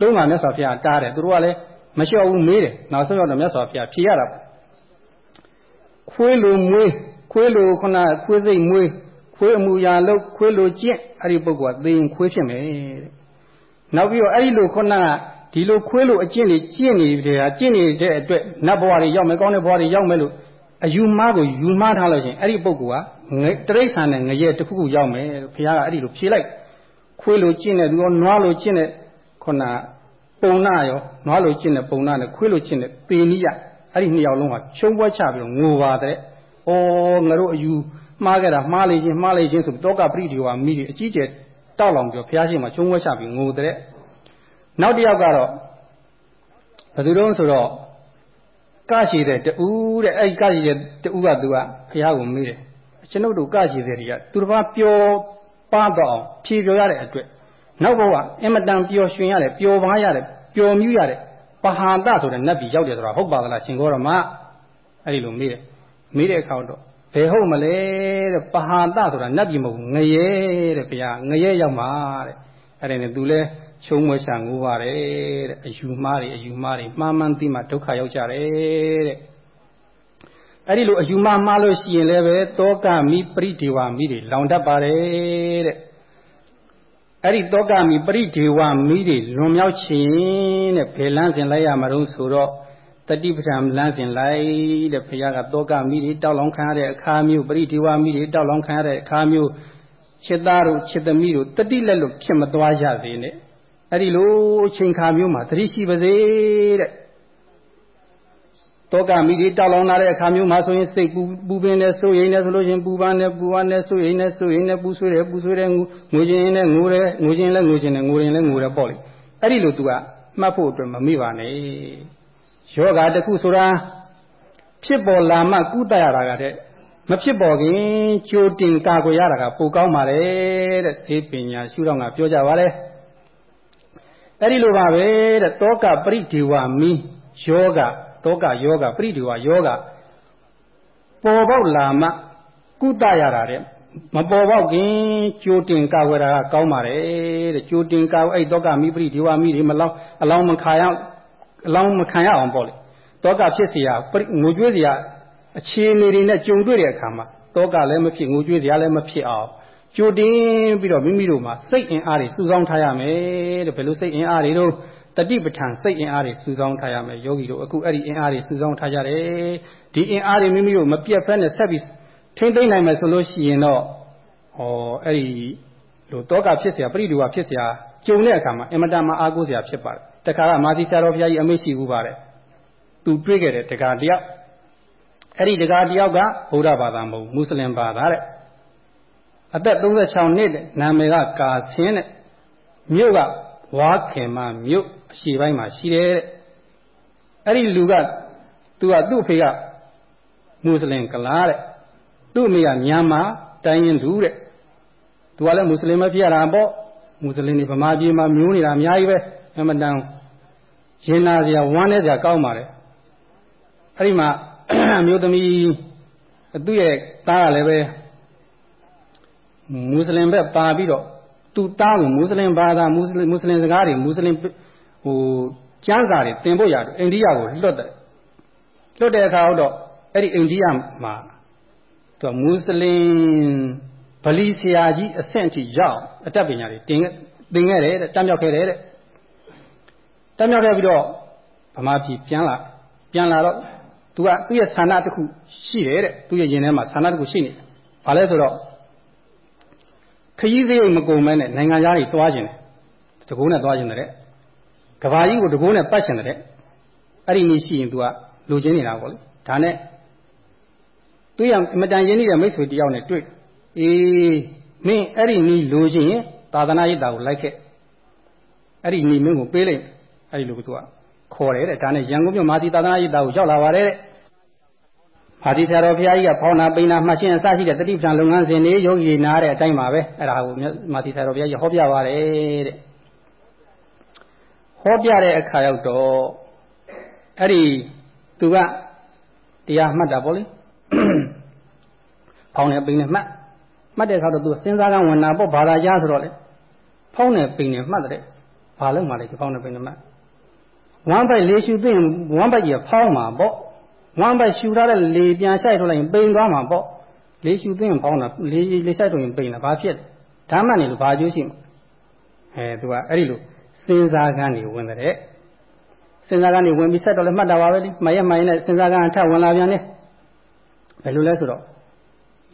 သုံးပါမြတ်စွာဘုရားတားတယ်သူတို့ကလည်းမလျှော့ဘူးမေးတယ်နောက်ဆုံးတော့မြတ်စွာဘုရားဖြေရတာပေါ့ခွေးလိုမွေးခွေးလိုခုနခွေးစိတ်မွေးခွေးအမူအရာလို့ခွေးလိုကျင့်အဲ့ဒီပုဂ္ဂိုလ်ကသိရင်ခွေးဖြစ်မယ်တဲ့နောက်ပြီးတော့အဲ့ဒီလိုခုနကဒီလိုခွေးလိုအကျင့်တွေကျင့်နေတဲ့ဟာကျင့်နေတဲ့အတွက်နတ်ဘဝတွေရောက်မယ်ကောင်းတဲ့ဘဝတွေရောက်မယ်လို့အယူမှားကိုယူမှားထားလို့ရှင်အဲ့ဒီပုဂ္ဂိုလ်က တရိษံနဲ့ငရဲတစ်ခုခုရောက်မယ်ဘုရားကအဲ့ဒီလိုဖြေလိုက်ခွေးလိုကျင့်တဲ့သူရောနွားလိုကျင့်တဲ့ခုနပုံနာရောနွားလိုကျင့်တဲ့ပုံနာနဲ့ခွေးလိုကျင့်တဲ့ပေနိယအဲ့ဒီနှစ်ယောက်လုံးကချုံပွဲချပြီးတော့ငိုပါတဲ့။အော်ငါတို့အယူမှားခဲ့တာမှားလေခြင်းမှားလေခြင်းဆိုပြီးတောကပရိဒီဝါမိတွေအကြီးကျယ်တောက်လောင်ပြီးဘုရားရှိခိုးမှာချုံပွဲချပြီးငိုတဲ့။နောက်တစ်ယောက်ကတော့ဘယ်သူတုံးဆိုတော့ကရှိတဲ့တူးတဲ့အဲ့ကရှိတဲ့တူးကသူကဘုရားကိုမေးတယ်။ ကျွန်ုပ်တို့ကရှိတဲ့တွေကသူတစ်ပါးပျော်ပါတော့အောင်ဖြေပျော်ရတဲ့အတွက်နောက်ဘဝအင်မတန်ပျော်ရွှင်ရတယ်ပျော်ပါးရတယ်ပျော်မြူးရတယ်ပဟာတဆိုတဲ့နတ်ပြည်ရောက်တယ်ဆိုတာဟုတ်ပါသလားရှင်ဂေါရမအဲ့ဒီလိုမေးတယ်မေးတဲ့အခါတော့ဘယ်ဟုတ်မလဲတဲ့ပဟာတဆိုတာနတ်ပြည်မဟုတ်ငရဲတဲ့ဘုရားငရဲရောက်မှာတဲ့အဲ့ဒါနဲ့သူလဲချုံးမွေးဆံငိုးပါတယ်တဲ့အယူမှားတွေအယူမှားတွေမှားမှန်းသိမှဒုက္ခရောက်ကြတယ်တဲ့ အဲ့ဒီလိုအယူမှားမှားလို့ရှိရင်လည်းပဲတောကမိပရိဒေဝမိတွေလောင်တတ်ပါတယ်တဲ့အဲ့ဒီတောကမိပရိဒေဝမိတွေလွန်မြောက်ခြင်းတဲ့ဘယ်လန်းစဉ်လိုက်ရမှာတော့ဆိုတော့တတိပဋ္ဌာန်လမ်းစဉ်လိုက်တဲ့ဘုရားကတောကမိတွေတောက်လောင်ခံရတဲ့အခါမျိုးပရိဒေဝမိတွေတောက်လောင်ခံရတဲ့အခါမျိုးချစ်သားတို့ချစ်သမီးတို့တတိလက်လို့ဖြစ်မသွားရသေးနဲ့အဲ့ဒီလိုအချိန်ခါမျိုးမှာသတိရှိပါစေတဲ့ တောကမိတွေတောက်လောင်လာတဲ့အခါမျိုးမှာဆိုရင်စိတ်ပူပူပင်နဲ့စိုးရိမ်နေဆိုလို့ရှင်ပူပန်းနဲ့ပူပန်းနဲ့စိုးရိမ်နဲ့စိုးရိမ်နဲ့ပူဆွေးတယ်ပူဆွေးတယ်ငိုခြင်းနဲ့ငိုတယ်ငိုခြင်းလည်းငိုခြင်းနဲ့ငိုရင်လည်းငိုတယ်ပေါ့လေအဲ့ဒီလို तू ကမှတ်ဖို့အတွက်မမိပါနဲ့ယောဂတစ်ခုဆိုတာဖြစ်ပေါ်လာမှကုသရတာကတဲ့မဖြစ်ပေါ်ခင်ကြိုတင်ကာကွယ်ရတာကပိုကောင်းပါလေတဲ့ဈေးပညာရှုတော့ငါပြောကြပါလေအဲ့ဒီလိုပါပဲတဲ့တောကပရိဒေဝမိယောဂ တောကယောဂပရိဒေဝယောဂပေါ်ပေါက်လာမှကုသရတာတဲ့မပေါ်ပေါက်ခင်ကြိုတင်ကာဝယ်တာကကောင်းပါတယ်တဲ့ကြိုတင်ကာဝယ်အဲ့တောကမိပရိဒေဝမိတွေမလောင်းအလောင်းမခါရအလောင်းမခံရအောင်ပေါ့လေတောကဖြစ်เสียငိုကြွေးเสียအခြေအနေတွေနဲ့ကြုံတွေ့တဲ့အခါမှာတောကလည်းမဖြစ်ငိုကြွေးเสียလည်းမဖြစ်အောင်ကြိုတင်ပြီးတော့မိမိတို့မှာစိတ်အင်အားတွေစုဆောင်းထားရမယ်တဲ့ဘယ်လိုစိတ်အင်အားတွေတော့ တတိပဋ္ဌာန်စိတ်အင်အားတွေစုဆောင်းထားရမယ်ယောဂီတို့အခုအဲ့ဒီအင်အားတွေစုဆောင်းထားကြတယ်ဒီအင်အားတွေမိမိတို့မပြတ်ဖက်နဲ့ဆက်ပြီးထိမ့်သိမ့်နိုင်မယ်ဆိုလို့ရှိရင်တော့ဩအဲ့ဒီလိုတောကဖြစ်เสียပရိဒုဝဖြစ်เสียကြုံတဲ့အခါမှာအင်မတန်မှအားကိုးเสียဖြစ်ပါတယ်တ တခါကမာသီဆရာတော်ဘုရားကြီးအမိတ်ရှိဘူးပါတယ်သူတွေ့ခဲ့တယ်တခါတယောက်အဲ့ဒီတခါတယောက်ကဗုဒ္ဓဘာသာမဟုတ်မွတ်စလင်ဘာသာတဲ့အသက်36နှစ်တဲ့နာမည်ကကာဆင်းတဲ့မြို့ကဝါခင်မမြို့ အရှိပိုင်းမှာရှိတယ်တဲ့အဲ့ဒီလူကသူကသူ့အဖေကမွတ်စလင်ကလားတဲ့သူ့အမေကမြန်မာတိုင်းရင်လူတဲ့သူကလည်းမွတ်စလင်မဖြစ်ရတာပေါ့မွတ်စလင်တွေဗမာပြည်မှာမျိုးနေတာအများကြီးပဲအမှန်တန်ရင်နာစရာဝမ်းနေစရာကောင်းပါတယ်အဲ့ဒီမှာအမျိုးသမီးသူ့ရဲ့သားကလည်းပဲမွတ်စလင်ဘက်ပါပြီးတော့သူသားကိုမွတ်စလင်ဘာသာမွတ်စလင်မွတ်စလင်စကားတွေမွတ်စလင် ဟိုကျမ်းစာတွေသင်ဖို့ရတယ်အိန္ဒိယကိုလွတ်တယ်လွတ်တဲ့အခါတော့အဲ့ဒီအိန္ဒိယမှာသူမွတ်စလင်ဗလီဆရာကြီးအဆင့်အထိရောက်အတတ်ပညာတွေတင်သင်ခဲ့တယ်တဲ့တမ်းမြောက်ခဲ့တယ်တဲ့တမ်းမြောက်ခဲ့ပြီးတော့ဗမာပြည်ပြန်လာပြန်လာတော့သူကသူ့ရဲ့ဆန္ဒတစ်ခုရှိတယ်တဲ့သူ့ရဲ့ရင်ထဲမှာဆန္ဒတစ်ခုရှိနေတယ်ဘာလဲဆိုတော့ခရီးစရိတ်မကုန်မဲနဲ့နိုင်ငံသားတွေတွားကျင်တယ်တကိုးနဲ့တွားကျင်တယ် ကဘာကြီးကိုတကိုးနဲ့ပတ်ကျင်တယ်အဲ့ဒီနည်းရှိရင် तू ကလိုချင်နေတာပေါ့လေဒါနဲ့သူရမတန်ရင်းနေတဲ့မိတ်ဆွေတယောက်နဲ့တွေ့အေးမင်းအဲ့ဒီနည်းလိုချင်ရင်သာသနာ့ရည်တာကိုလိုက်ခဲ့အဲ့ဒီနည်းမင်းကိုပေးလိုက်အဲ့ဒီလိုက तू ကခေါ်တယ်တဲ့ဒါနဲ့ရန်ကုန်မြို့မာသီသာသနာ့ရည်တာကိုရောက်လာပါတယ်တဲ့မာသီဆရာတော်ဘုရားကြီးကဖောင်းနာပိန်နာမှရှင်းအစရှိတဲ့တတိပ္ပံလုပ်ငန်းစဉ်တွေယောဂီနားတဲ့အတိုင်းပါပဲအဲ့ဒါကိုမာသီဆရာတော်ဘုရားကြီးဟောပြပါတယ်တဲ့ ဟောပြတဲ့အခါရောက်တော့အဲ့ဒီသူကတရားမှတ်တာပေါ့လေဖောင်းနေပိန်နေမှတ်မှတ်တဲ့အခါတော့သူစဉ်းစားကဝင်နာပေါ့ဘာသာကြားဆိုတော့လေဖောင်းနေပိန်နေမှတ်တဲ့ဘာလို့မှလဲဖောင်းနေပိန်နေမှတ်ဝမ်းပိုက်လေးရှူသိရင်ဝမ်းပိုက်ကြီးဖောင်းမှာပေါ့ဝမ်းပိုက်ရှူထားတဲ့လေပြန်ဆိုင်ထုတ်လိုက်ရင်ပိန်သွားမှာပေါ့လေးရှူသိရင်ဖောင်းတာလေးလေးဆိုင်ထုတ်ရင်ပိန်တာဘာဖြစ်ဓမ္မနေလို့ဘာကျိုးရှိမှာအဲသူကအဲ့ဒီလို စဉ်းစားကန်းနေဝင်တဲ့စဉ်းစားကန်းနေဝင်ပြီးဆက်တော့လည်းမှတ်တာပါပဲလေမရက်မှန်ရင်လည်းစဉ်းစားကန်းထဝင်လာပြန်တယ်ဘယ်လိုလဲဆိုတော့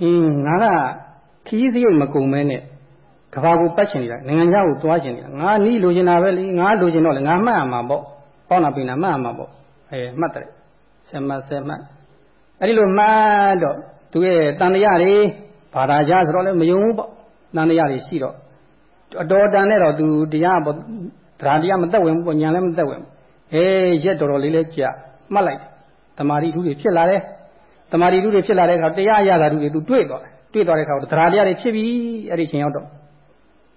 အင်းငါကခီးစရိတ်မကုန်မဲနဲ့ကဘာကိုပတ်ချင်နေတာနိုင်ငံခြားကိုသွားချင်နေတာငါနီးလိုချင်တာပဲလေငါလိုချင်တော့လေငါမှတ်ရမှာပေါ့ပေါနာပိနာမှတ်ရမှာပေါ့အဲမှတ်တယ်ဆက်မှတ်ဆက်မှတ်အဲ့ဒီလိုမှတ်တော့သူရဲ့တန်တရားတွေဘာသာကြားဆိုတော့လည်းမယုံဘူးပေါ့တန်တရားတွေရှိတော့အတော်တန်နဲ့တော့သူတရားပေါ့ တရားတရားမသက်ဝင်ဘူးပေါ့ညာလည်းမသက်ဝင်ဘူးအေးရက်တော်တော်လေးလဲကြာမှတ်လိုက်တမာရီထုတွေဖြစ်လာတယ်တမာရီထုတွေဖြစ်လာတဲ့အခါတရားရတာထုတွေသူတွေ့သွားတယ်တွေ့သွားတဲ့အခါတော့တရားတရားတွေဖြစ်ပြီအဲ့ဒီချိန်ရောက်တော့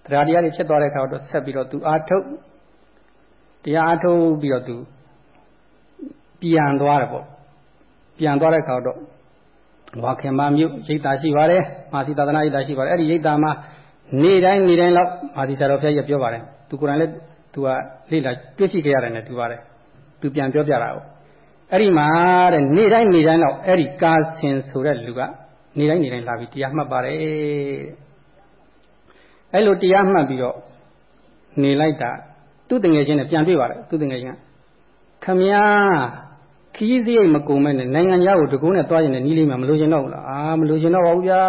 တရားတရားတွေဖြစ်သွားတဲ့အခါတော့ဆက်ပြီးတော့သူအာထုတ်တရားအထုတ်ပြီးတော့သူပြန်သွားတယ်ပေါ့ပြန်သွားတဲ့အခါတော့ဝါခင်မမြို့ရိတ်တာရှိပါတယ်မာစီသာသနာရိတ်တာရှိပါတယ်အဲ့ဒီရိတ်တာမှာနေ့တိုင်းနေ့တိုင်းလောက်မာစီဆရာတော်ဖျက်ရပြောပါတယ်သူကိုယ်တိုင်လည်း သူကလေ့လာတွေ့ရှိခဲ့ရတယ်နဲ့တူပါတယ်သူပြန်ပြောပြတာကိုအဲ့ဒီမှာတဲ့နေ့တိုင်းနေ့တိုင်းတော့အဲ့ဒီကာဆင်ဆိုတဲ့လူကနေတိုင်းနေတိုင်းလာပြီးတရားမှတ်ပါတယ်အဲ့လိုတရားမှတ်ပြီးတော့နေလိုက်တာသူ့တငယ်ချင်းနဲ့ပြန်တွေ့ပါတယ်သူ့တငယ်ချင်းကခမည်းခီးစရိတ်မကုန်မဲ့နဲ့နိုင်ငံသားကိုတကုန်းနဲ့သွားရင်လည်းနီးလိမ့်မှာမလို့ရှင်တော့ဘူးလားအာမလို့ရှင်တော့ပါဘူးဗျာ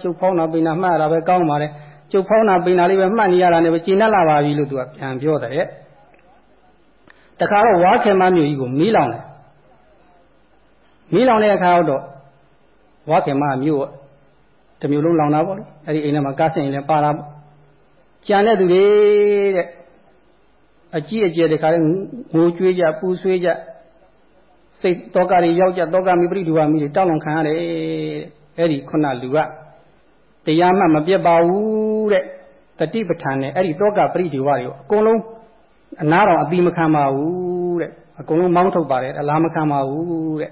ကျုပ်ဖောင်းတာပိန်တာမှတ်ရတာပဲကောင်းပါတယ် ကျုပ်ဖောင်းတာပိန်တာလေးပဲမှတ်နေရတာနဲ့ပဲကျဉ်တ်လာပါပြီလို့သူကပြန်ပြောတယ်တခါတော့ဝါခင်မမျိုးကြီးကိုမီးလောင်တယ်မီးလောင်တဲ့အခါတော့ဝါခင်မမျိုးတမျိုးလုံးလောင်တာပေါ့လေအဲ့ဒီအိမ်ထဲမှာကားစင်ရင်လည်းပါတာပေါ့ကြံတဲ့သူတွေတဲ့အကြီးအကျယ်တခါလဲငိုကြွေးကြပူဆွေးကြစိတ်တောကတွေရောက်ကြတောကမိပရိဒုဝမိတွေတောက်လွန်ခံရတယ်အဲ့ဒီခုနလူက တရားမှမပြတ်ပါဘူးတဲ့တတိပဋ္ဌာန်နဲ့အဲ့ဒီတောကပရိဒုဝတွေကိုအကုန်လုံးအနာတော်အတိမခံပါဘူးတဲ့အကုန်လုံးမောင်းထုတ်ပါတယ်အလားမခံပါဘူးတဲ့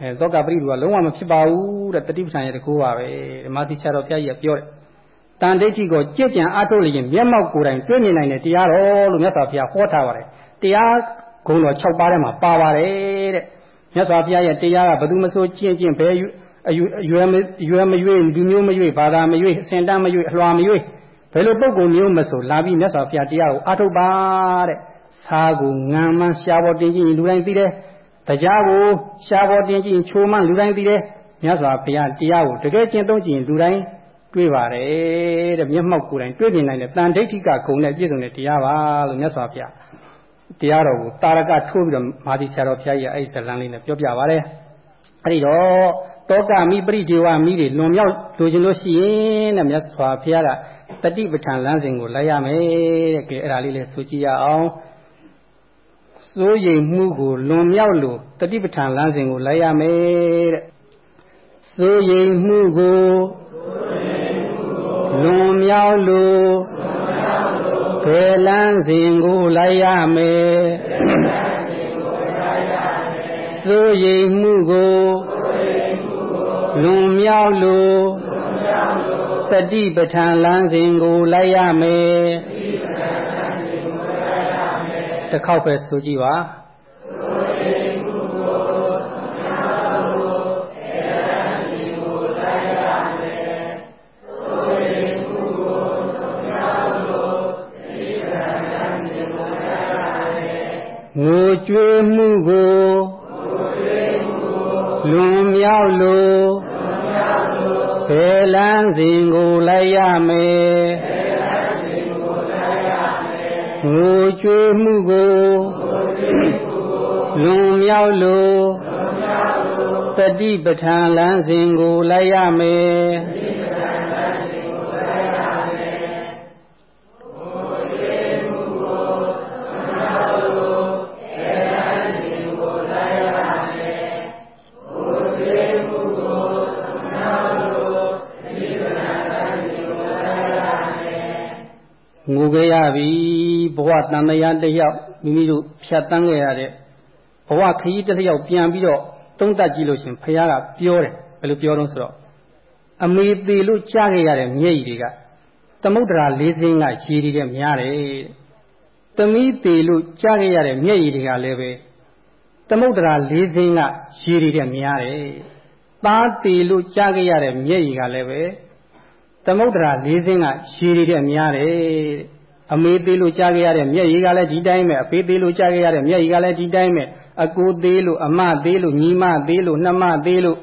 အဲသောကပရိဒုကလုံးဝမဖြစ်ပါဘူးတဲ့တတိပဋ္ဌာန်ရဲ့တကူပါပဲဓမ္မတိဆရာတော်ဘုရားကြီးကပြောတယ်တန်ဒိဋ္ဌိကိုကြည်ကြံအားထုတ်လျင်မျက်မှောက်ကိုယ်တိုင်တွေ့မြင်နိုင်တဲ့တရားတော်လို့မြတ်စွာဘုရားဟောထားပါတယ်တရားဂုဏ်တော်6ပါးထဲမှာပါပါတယ်တဲ့မြတ်စွာဘုရားရဲ့တရားကဘယ်သူမဆိုကျင့်ကျင့်ဘယ် အရွယ်ရွယ်မရွေးလူမျိုးမရွေးဘာသာမရွေးအစင်တန်းမရွေးအလွှာမရွေးဘယ်လိုပုံကုမျိုးမဆိုလာပြီးမြတ်စွာဘုရားတရားကိုအားထုတ်ပါတဲ့စာကိုငံမှန်းရှားပေါ်တင်ကြည့်ရင်လူတိုင်းသိတယ်တရားကိုရှားပေါ်တင်ကြည့်ရင်ချိုးမှန်းလူတိုင်းသိတယ်မြတ်စွာဘုရားတရားကိုတကယ်ကျင့်သုံးကြည့်ရင်လူတိုင်းတွေ့ပါတယ်တဲ့မျက်မှောက်ကိုယ်တိုင်တွေ့မြင်နိုင်တဲ့တန်ဒိဋ္ဌိကဂုံနဲ့ပြည့်စုံတဲ့တရားပါလို့မြတ်စွာဘုရားဟတရားတော်ကိုတာရကထိုးပြီးတော့မာသီဆရာတော်ဘုရားကြီးကအဲ့ဒီဇလန်းလေးနဲ့ပြောပြပါတယ်အဲ့ဒီတော့ တောကမိပရိဒေဝမိတွေလွန်မြောက်လိုချင်လို့ရှိရင်တဲ့မြတ်စွာဘုရားကတတိပဋ္ဌာန်လမ်းစဉ်ကိုလိုက်ရမယ်တဲ့ကဲအဲ့ဒါလေးလည်းဆိုကြည့်ရအောင်စိုးရိမ်မှုကိုလွန်မြောက်လို့တတိပဋ္ဌာန်လမ်းစဉ်ကိုလိုက်ရမယ်တဲ့စိုးရိမ်မှုကိုလွန်မြောက်လို့ဘယ်လမ်းစဉ်ကိုလိုက်ရမယ်စိုးရိမ်မှုကို လွန်မြောက်လို့သတိပဋ္ဌာန်လမ်းစဉ်ကိုလိုက်ရမယ်တစ်ခေါက်ပဲဆိုကြည့်ပါငိုကြွေးမှုကိုလွန်မြောက်လို့ ဘယ်လန်းစဉ်ကိုလိုက်ရမယ်ငိုကြွေးမှုကိုလွန်မြောက်လို့တတိပဋ္ဌာန်လမ်းစဉ်ကိုလိုက်ရမ ပြီဘဝတန်တရားတစ်ယောက်မိမိတို့ဖြတ်တန်းခဲ့ရတဲ့ဘဝခရီးတစ်ယောက်ပြန်ပြီးတော့သုံးသပ်ကြည့်လို့ရှင်ဖခင်ကပြောတယ်ဘယ်လိုပြောတော့ဆိုတော့အမေသေးလို့ကြားခဲ့ရတဲ့မျက်ရည်တွေကသမုဒ္ဒရာလေးစင်းကရေတွေကများတယ်သမီးသေးလို့ကြားခဲ့ရတဲ့မျက်ရည်တွေကလည်းပဲသမုဒ္ဒရာလေးစင်းကရေတွေကများတယ်သားသေးလို့ကြားခဲ့ရတဲ့မျက်ရည်ကလည်းပဲသမုဒ္ဒရာလေးစင်းကရေတွေတဲ့များတယ် အမေသေးလို့ကြားခဲ့ရတဲ့မျက်ရည်ကလည်းဒီတိုင်းပဲအဖေသေးလို့ကြားခဲ့ရတဲ့မျက်ရည်ကလည်းဒီတိုင်းပဲအကိုသေးလို့အမသေးလို့ညီမသေးလို့နှမသေးလို့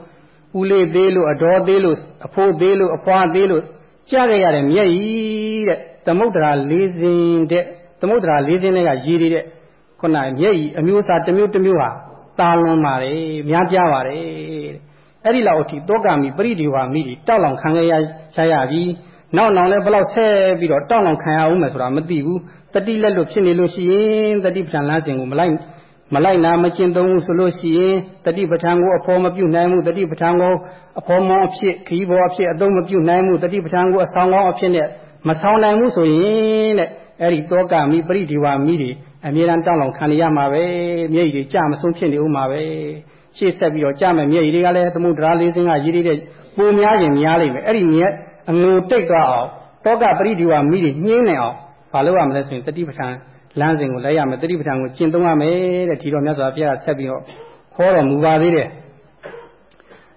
ဦးလေးသေးလို့အတော်သေးလို့အဖိုးသေးလို့အဖွားသေးလို့ကြားခဲ့ရတဲ့မျက်ရည်တဲ့သမုဒ္ဒရာလေးစင်းတဲ့သမုဒ္ဒရာလေးစင်းတွေကရေတွေတဲ့ခုနမျက်ရည်အမျိုးအစားတစ်မျိုးတစ်မျိုးဟာတာလွန်ပါတယ်များပြားပါတယ်အဲ့ဒီလောက်အထိတောကမိပရိဒီဝါမိတွေတောက်လောင်ခံရရရပြီး နောက်နောက်လည်းဘလောက်ဆက်ပြီးတော့တောက်လောင်ခံရအောင်မယ်ဆိုတာမသိဘူးတတိလက်လို့ဖြစ်နေလို့ရှိရင်တတိပဋ္ဌာန်လမ်းစဉ်ကိုမလိုက်မလိုက်နာမကျင့်သုံးဘူးဆိုလို့ရှိရင်တတိပဋ္ဌာန်ကိုအဖော်မပြုနိုင်ဘူးတတိပဋ္ဌာန်ကိုအဖော်မောအဖြစ်ခီးဘောအဖြစ်အသုံးမပြုနိုင်ဘူးတတိပဋ္ဌာန်ကိုအဆောင်ကောင်းအဖြစ်နဲ့မဆောင်နိုင်ဘူးဆိုရင်တဲ့အဲ့ဒီတောကမိပရိဒီဝါမိတွေအမြဲတမ်းတောက်လောင်ခံရမှာပဲမျက်ရည်တွေကြမဆုံးဖြစ်နေဦးမှာပဲရှေ့ဆက်ပြီးတော့ကြမယ်မျက်ရည်တွေကလည်းသမုဒ္ဒရာလေးစင်းကရည်ရည်တဲ့ပုံများရင်များလိမ့်မယ်အဲ့ဒီမြက် အငိုတိတ်သွားအောင်တောကပရိဒီဝါမိတွေညှင်းနေအောင်ဘာလို့ရမလဲဆိုရင်တတိပဋ္ဌာန်လမ်းစဉ်ကိုလိုက်ရမယ်တတိပဋ္ဌာန်ကိုကျင့်သုံးရမယ်တဲ့ဒီတော့မြတ်စွာဘုရားဆက်ပြီးတော့ခေါ်တော်မူပါသေးတယ်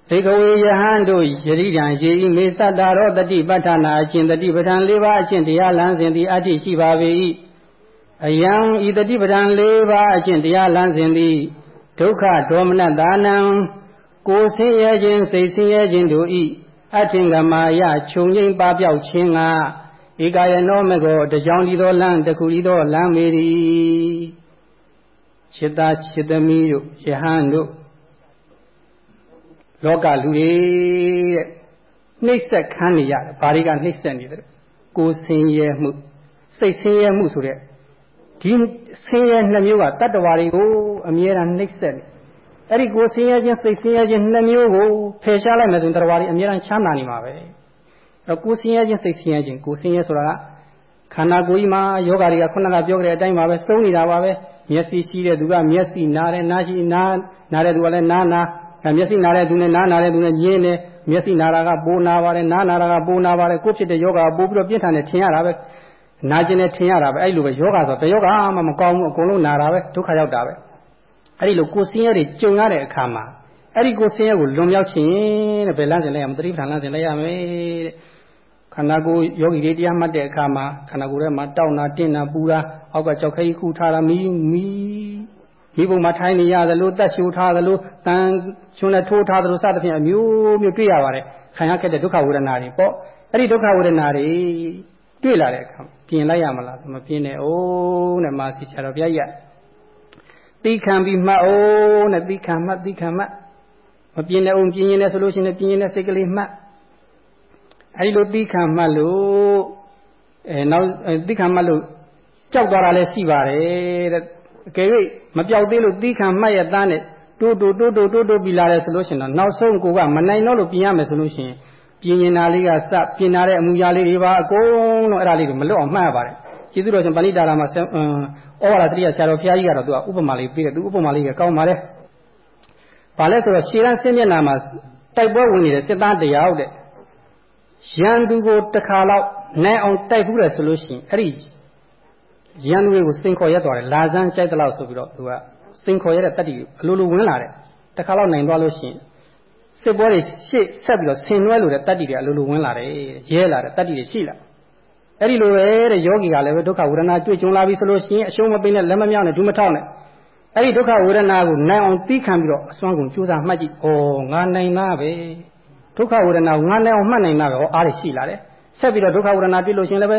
ဘေကဝေယဟန်တို့ယတိတံယေဤမေသတ္တာရောတတိပဋ္ဌာနာအကျင့်တတိပဋ္ဌာန်၄ပါးအကျင့်တရားလမ်းစဉ်သည်အတ္တိရှိပါပေ၏အယံဤတတိပဋ္ဌာန်၄ပါးအကျင့်တရားလမ်းစဉ်သည်ဒုက္ခဒေါမနတာနံကိုဆင်းရဲခြင်းစိတ်ဆင်းရဲခြင်းတို့ဤ အထင်ကမာယခြုံငိမ့်ပပျောက်ခြင်းကဧကယနောမကောတကြောင်ဒီသောလမ်းတခုဒီသောလမ်းမေရီခြေသားခြေသမီးတို့ယဟန်တို့လောကလူတွေတဲ့နှိမ့်ဆက်ခံနေရတယ်ဘာတွေကနှိမ့်ဆက်နေတယ်ကိုယ်ဆင်းရဲမှုစိတ်ဆင်းရဲမှုဆိုတဲ့ဒီဆင်းရဲနှမျိုးကတတ္တဝါတွေကိုအမြဲတမ်းနှိမ့်ဆက်နေ အဲ့ဒီကိုဆင်းရဲခြင်းစိတ်ဆင်းရဲခြင်းနှမျိုးကိုဖယ်ရှားလိုက်မယ်ဆိုရင်တတ္တဝါတွေအမြဲတမ်းချမ်းသာနေမှာပဲအဲ့ကိုဆင်းရဲခြင်းစိတ်ဆင်းရဲခြင်းကိုဆင်းရဲဆိုတာကခန္ဓာကိုယ်ကြီးမှာယောဂတွေကခုနကပြောကြတဲ့အတိုင်းပါပဲစုံနေတာပါပဲမျက်စိရှိတဲ့သူကမျက်စိနားတယ်နားရှိနားနားတဲ့သူကလည်းနားနားမျက်စိနားတဲ့သူနဲ့နားနားတဲ့သူနဲ့ညင်းတယ်မျက်စိနာတာကပိုးနာပါတယ်နားနာတာကပိုးနာပါတယ်ကိုဖြစ်တဲ့ယောဂပိုးပြီးတော့ပြင်းထန်တယ်ထင်ရတာပဲနာကျင်တယ်ထင်ရတာပဲအဲ့လိုပဲယောဂဆိုတယောဂမှမကောင်းဘူးအကုန်လုံးနာတာပဲဒုက္ခရောက်တာပဲ အဲ့ဒီလိုကိုဆင်းရဲတွေကြုံရတဲ့အခါမှာအဲ့ဒီကိုဆင်းရဲကိုလွန်မြောက်ခြင်းတဲ့ဘယ်လမ်းစဉ်လဲရမသတိပဋ္ဌာန်လမ်းစဉ်လဲရမယ်တဲ့ခန္ဓာကိုယ်ယောဂီတွေတရားမှတ်တဲ့အခါမှာခန္ဓာကိုယ်ထဲမှာတောက်နာတင်းနာပူတာအောက်ကကြောက်ခဲကြီးခုထားတာမီးမီးဒီပုံမှာထိုင်နေရသလိုတက်ရှူထားသလိုတန်ချွန်းနဲ့ထိုးထားသလိုစသဖြင့်အမျိုးမျိုးတွေ့ရပါတယ်ခံရခဲ့တဲ့ဒုက္ခဝေဒနာတွေပေါ့အဲ့ဒီဒုက္ခဝေဒနာတွေတွေ့လာတဲ့အခါပြင်လိုက်ရမလားမပြင်နဲ့အိုးနဲ့မာစီဆရာတော်ဘုရားကြီး သိခံပြီးမှတ်အောင်တဲ့သိခံမှတ်သိခံမှတ်မပြင်းတဲ့အောင်ပြင်းရင်လည်းဆိုလို့ရှိရင်ပြင်းရင်တဲ့စိတ်ကလေးမှတ်အဲဒီလိုသိခံမှတ်လို့အဲနောက်သိခံမှတ်လို့ကြောက်သွားတာလည်းရှိပါတယ်တဲ့အကယ်၍မပြောက်သေးလို့သိခံမှတ်ရတဲ့နဲ့တိုးတိုးတိုးတိုးတိုးတိုးပြီးလာတယ်ဆိုလို့ရှိရင်တော့နောက်ဆုံးကိုကမနိုင်တော့လို့ပြင်ရမယ်ဆိုလို့ရှိရင်ပြင်ရင်နာလေးကစပြင်လာတဲ့အမူအရာလေးတွေပါအကုန်လုံးအဲ့ဒါလေးတွေမလွတ်အောင်မှတ်ရပါတယ် ကျေးဇူးတော်ရှင်ပဏိတာရာမှာဩဝါဒတရိယဆရာတော်ဘုရားကြီးကတော့သူကဥပမာလေးပြီးတယ်သူဥပမာလေးကကောင်းပါလေဘာလဲဆိုတော့ရှေးရန်ဆင်းမျက်နှာမှာတိုက်ပွဲဝင်နေတဲ့စစ်သားတယောက်တဲ့ရန်သူကိုတစ်ခါတော့နိုင်အောင်တိုက်ဘူးတယ်ဆိုလို့ရှိရင်အဲ့ဒီရန်သူတွေကိုစိန်ခေါ်ရက်သွားတယ်လာစမ်းကြိုက်တဲ့လောက်ဆိုပြီးတော့သူကစိန်ခေါ်ရတဲ့တတ္တိအလိုလိုဝင်လာတယ်တစ်ခါတော့နိုင်သွားလို့ရှိရင်စစ်ပွဲတွေရှေ့ဆက်ပြီးတော့ဆင်နွှဲလို့တဲ့တတ္တိတွေအလိုလိုဝင်လာတယ်ရဲလာတယ်တတ္တိတွေရှိလာ အဲ့ဒီလိုပဲတဲ့ယောဂီကလည်းပဲဒုက္ခဝေဒနာတွေ့ကြုံလာပြီဆိုလို့ရှိရင်အရှုံးမပေးနဲ့လက်မမြောက်နဲ့ဒုမထောက်နဲ့အဲ့ဒီဒုက္ခဝေဒနာကိုနိုင်အောင်သိခံပြီးတော့အစွမ်းကုန်ကြိုးစားမှတ်ကြည့်။ဩငါနိုင်သားပဲ။ဒုက္ခဝေဒနာကိုငါနိုင်အောင်မှတ်နိုင်သားပဲ။ဟောအားရရှိလာတယ်။ဆက်ပြီးတော့ဒုက္ခဝေဒနာတွေ့လို့ရှိရင်လည်းပဲ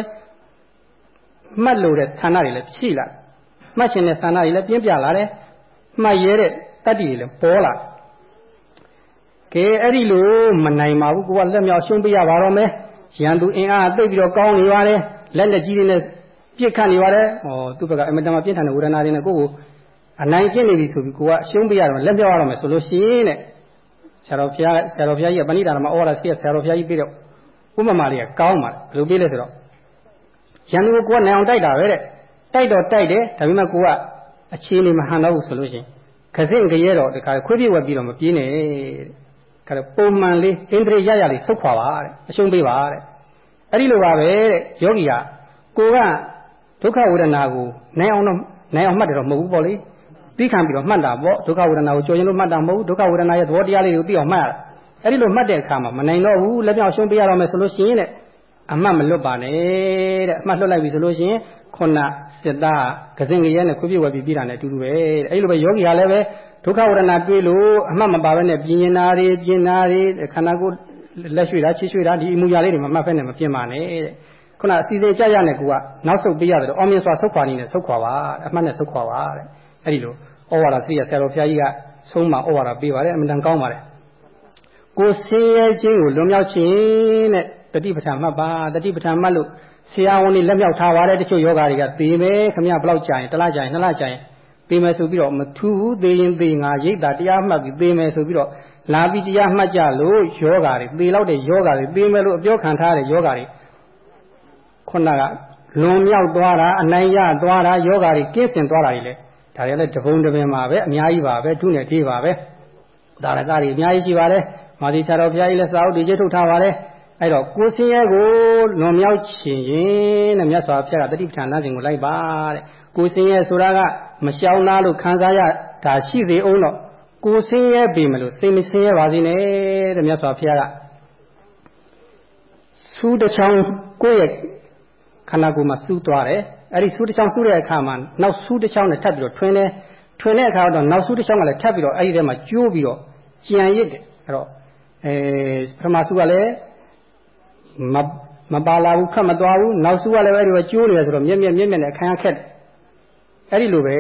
မှတ်လို့တဲ့ဌာနတွေလည်းရှိလာတယ်။မှတ်ခြင်းတဲ့ဌာနတွေလည်းပြင်းပြလာတယ်။မှတ်ရဲတဲ့တတ္တိတွေလည်းပေါ်လာတယ်။ကဲအဲ့ဒီလိုမနိုင်ပါဘူးကိုကလက်မြောက်ရှုံးပေးရပါတော့မယ်။ ရန်သူအင်အားသိပြီးတော့ကောင်းနေပါတယ်။လက်လက်ကြီးတွေနဲ့ပြစ်ခတ်နေပါတယ်။ဩသူ့ဘက်ကအင်မတန်မှပြင်းထန်တဲ့ဝေဒနာတွေနဲ့ကိုယ့်ကိုအနိုင်ကျင့်နေပြီဆိုပြီးကိုကအရှုံးပေးရတော့လက်ပြောက်ရတော့မယ်ဆိုလို့ရှိရင်တဲ့ဆရာတော်ဘုရားဆရာတော်ဘုရားကြီးကပဏိတာရမဩဝါဒဆေးဆရာတော်ဘုရားကြီးပြတော့ဥပမာလေးကကောင်းပါတယ်ဘယ်လိုပေးလဲဆိုတော့ရန်သူကိုကိုကနိုင်အောင်တိုက်တာပဲတဲ့တိုက်တော့တိုက်တယ်ဒါပေမဲ့ကိုကအခြေအနေမဟန်တော့ဘူးဆိုလို့ရှိရင်ခစင့်ကြရဲတော့ဒီခါခွေးပြဝက်ပြီးတော့မပြေးနဲ့တဲ့ ခါတော့ပုံမှန်လေးအင်္ဒြေရရလေးဆုတ်ခွာပါတဲ့အရှုံးပေးပါတဲ့အဲ့ဒီလိုပါပဲတဲ့ယောဂီကကိုကဒုက္ခဝေဒနာကိုနိုင်အောင်တော့နိုင်အောင်မှတ်တယ်တော့မဟုတ်ဘူးပေါ့လေသိခံပြီးတော့မှတ်တာပေါ့ဒုက္ခဝေဒနာကိုကြော်ရင်လို့မှတ်တာမဟုတ်ဘူးဒုက္ခဝေဒနာရဲ့သဘောတရားလေးကိုသိအောင်မှတ်ရတာအဲ့ဒီလိုမှတ်တဲ့အခါမှာမနိုင်တော့ဘူးလက်ပြောင်ရှုံးပေးရတော့မယ်ဆိုလို့ရှိရင်တဲ့အမှတ်မလွတ်ပါနဲ့တဲ့အမှတ်လွတ်လိုက်ပြီဆိုလို့ရှိရင်ခုနစစ်သားကစင်ကရဲနဲ့ခွေးပြဝယ်ပြီးပြည်တာနဲ့အတူတူပဲတဲ့အဲ့ဒီလိုပဲယောဂီဟာလည်းပဲ ဒုက္ခဝေဒနာတွေ့လို့အမှတ်မပါဘဲနဲ့ပြင်းရင်နာတွေပြင်းနာတွေခန္ဓာကိုယ်လက်ရွှေ့တာချီရွှေ့တာဒီအမူအရာလေးတွေမမှတ်ဖက်နဲ့မပြင်းပါနဲ့တဲ့ခုနအစီအစဉ်ကြရနဲ့ကိုကနောက်ဆုတ်ပေးရတယ်အောင်မြင်စွာဆုတ်ခွာနေနဲ့ဆုတ်ခွာပါအမှတ်နဲ့ဆုတ်ခွာပါတဲ့အဲ့ဒီလိုဩဝါဒစိရဆရာတော်ဘုရားကြီးကဆုံးမဩဝါဒပေးပါတယ်အမှန်တန်ကောင်းပါတယ်ကိုဆင်းရဲခြင်းကိုလွန်မြောက်ခြင်းတဲ့တတိပဋ္ဌာန်မှတ်ပါတတိပဋ္ဌာန်မှတ်လို့ဆရာဝန်တွေလက်မြောက်ထားပါတယ်တချို့ယောဂါတွေကသေမယ်ခမရဘလောက်ကြာရင်တစ်လကြာရင်နှစ်လကြာရင် သေမယ်ဆိုပြီးတော့မထူးဘူးသေရင်သေငါရိတ်တာတရားမှတ်ပြီးသေမယ်ဆိုပြီးတော့လာပြီးတရားမှတ်ကြလို့ယောဂါတွေသေလောက်တဲ့ယောဂါတွေသေမယ်လို့အပြောခံထားတဲ့ယောဂါတွေခုနကလွန်မြောက်သွားတာအနိုင်ရသွားတာယောဂါတွေကင်းစင်သွားတာတွေလေဒါတွေလည်းတပုံတပင်ပါပဲအများကြီးပါပဲထုနဲ့ထေးပါပဲဒါရကတွေအများကြီးရှိပါတယ်မာသီဆရာတော်ဘုရားကြီးလည်းစာအုပ်တွေကျထုတ်ထားပါတယ်အဲ့တော့ကိုစင်းရဲကိုလွန်မြောက်ချင်ရင်တဲ့မြတ်စွာဘုရားကတတိပဋ္ဌာန်လမ်းစဉ်ကိုလိုက်ပါတဲ့ ကိုစင်းရဲဆိုတာကမရှောင်နာလို့ခံစားရတာရှိသေးအောင်တော့ကိုစင်းရဲပြီမလို့စိတ်မစင်းရဲပါစေနဲ့တဲ့မြတ်စွာဘုရားကစူးတစ်ချောင်းကိုယ့်ရဲ့ခန္ဓာကိုယ်မှာစူးသွားတယ်အဲ့ဒီဆူးတစ်ချောင်းဆူးတဲ့အခါမှာနောက်ဆူးတစ်ချောင်းနဲ့ထပ်ပြီးတော့ထွင်တယ်ထွင်တဲ့အခါတော့နောက်ဆူးတစ်ချောင်းကလည်းထပ်ပြီးတော့အဲ့ဒီထဲမှာကျိုးပြီးတော့ကြံရစ်တယ်အဲ့တော့အဲပထမဆူးကလည်းမမပါလာဘူးခတ်မသွားဘူးနောက်ဆူးကလည်းအဲ့ဒီပဲကျိုးနေတယ်ဆိုတော့မြက်မြက်မြက်မြက်နဲ့ခံရခက်တယ် အဲ့ဒီလိုပဲ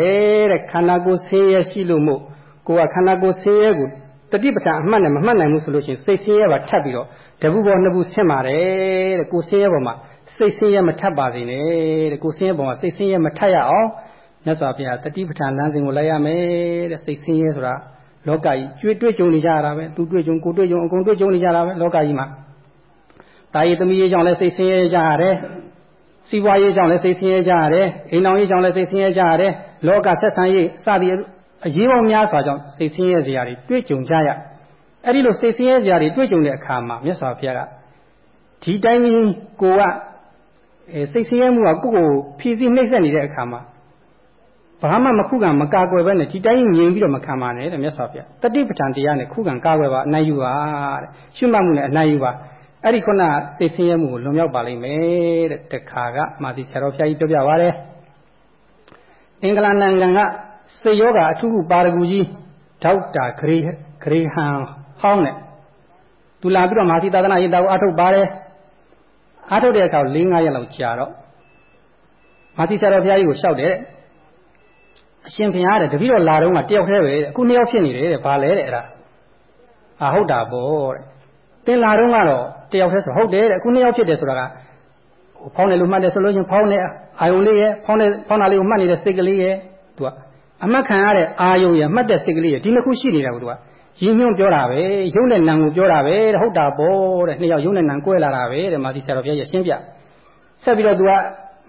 တဲ့ခန္ဓာကိုယ်ဆင်းရဲရှိလို့မို့ကိုကခန္ဓာကိုယ်ဆင်းရဲကိုတတိပဋ္ဌာန်အမှတ်နဲ့မမှတ်နိုင်ဘူးဆိုလို့ရှိရင်စိတ်ဆင်းရဲပါထပ်ပြီးတော့တပူပေါ်နှစ်ပူဆင်းပါတယ်တဲ့ကိုယ်ဆင်းရဲပေါ်မှာစိတ်ဆင်းရဲမထပ်ပါစေနဲ့တဲ့ကိုယ်ဆင်းရဲပေါ်မှာစိတ်ဆင်းရဲမထပ်ရအောင်မြတ်စွာဘုရားတတိပဋ္ဌာန်လမ်းစဉ်ကိုလိုက်ရမယ်တဲ့စိတ်ဆင်းရဲဆိုတာလောကကြီးကျွေးတွေ့ကြုံနေကြတာပဲသူတွေ့ကြုံကိုတွေ့ကြုံအကုန်တွေ့ကြုံနေကြတာပဲလောကကြီးမှာတာရည်သမီးရေးကြောင့်လည်းစိတ်ဆင်းရဲကြရတယ် စီးပွားရေးကြောင့်လည်းစိတ်ဆင်းရဲကြရတယ်အိမ်တော်ရေးကြောင့်လည်းစိတ်ဆင်းရဲကြရတယ်လောကဆက်ဆံရေးစသည်အရေးပေါင်းများစွာကြောင့်စိတ်ဆင်းရဲစရာတွေတွေ့ကြုံကြရအဲ့ဒီလိုစိတ်ဆင်းရဲစရာတွေတွေ့ကြုံတဲ့အခါမှာမြတ်စွာဘုရားကဒီတိုင်းကိုကအဲစိတ်ဆင်းရဲမှုကကိုယ့်ကိုဖြည့်ဆည်းနှိမ့်ဆက်နေတဲ့အခါမှာဘာမှမခုခံမကာကွယ်ဘဲနဲ့ဒီတိုင်းငြိမ်ပြီးတော့မခံပါနဲ့တဲ့မြတ်စွာဘုရားတတိပဋ္ဌာန်တရားနဲ့ခုခံကာကွယ်ပါအနိုင်ယူပါတဲ့ရှုမှတ်မှုနဲ့အနိုင်ယူပါ အဲ့ဒီခုနစိတ်ဆင်းရဲမှုကိုလွန်မြောက်ပါလိမ့်မယ်တဲ့တခါကမာသီဆရာတော်ဘုရားကြီးပြောပြပါတယ်အင်္ဂလန်နိုင်ငံကစေယောဂအထူးခုပါရဂူကြီးဒေါက်တာဂရေဂရေဟန်ဟောင်းနဲ့သူလာပြီးတော့မာသီသာသနာရေးတာကိုအထုတ်ပါတယ်အားထုတ်တဲ့အခါ၄-၅ရက်လောက်ကြာတော့မာတိဆရာတော်ဘုရားကြီးကိုလျှောက်တယ်အအရှင်ဘုရားတဲ့တပည့်တော်လာတော့ကတယောက်တည်းပဲတဲ့အခုနှစ်ယောက်ဖြစ်နေတယ်တဲ့ဘာလဲတဲ့အဲ့ဒါအာဟုတ်တာပေါ့တဲ့ တင်လာတော့ကတော့တယောက်တည်းဆိုဟုတ်တယ်တဲ့အခုနှစ်ယောက်ဖြစ်တယ်ဆိုတာကဟိုဖောင်းတယ်လို့မှတ်တယ်ဆိုလို့ချင်းဖောင်းတဲ့အာယုံလေးရဲ့ဖောင်းတဲ့ဖောင်းတာလေးကိုမှတ်နေတဲ့စိတ်ကလေးရဲ့သူကအမှတ်ခံရတဲ့အာယုံရဲ့မှတ်တဲ့စိတ်ကလေးရဲ့ဒီနှစ်ခုရှိနေတာကိုသူကရင်းညွှန်းပြောတာပဲရုပ်နဲ့နာမ်ကိုပြောတာပဲတဲ့ဟုတ်တာပေါ့တဲ့နှစ်ယောက်ရုပ်နဲ့နာမ်ကွဲလာတာပဲတဲ့မာသီဆရာတော်ဘုရားရဲ့ရှင်းပြဆက်ပြီးတော့သူက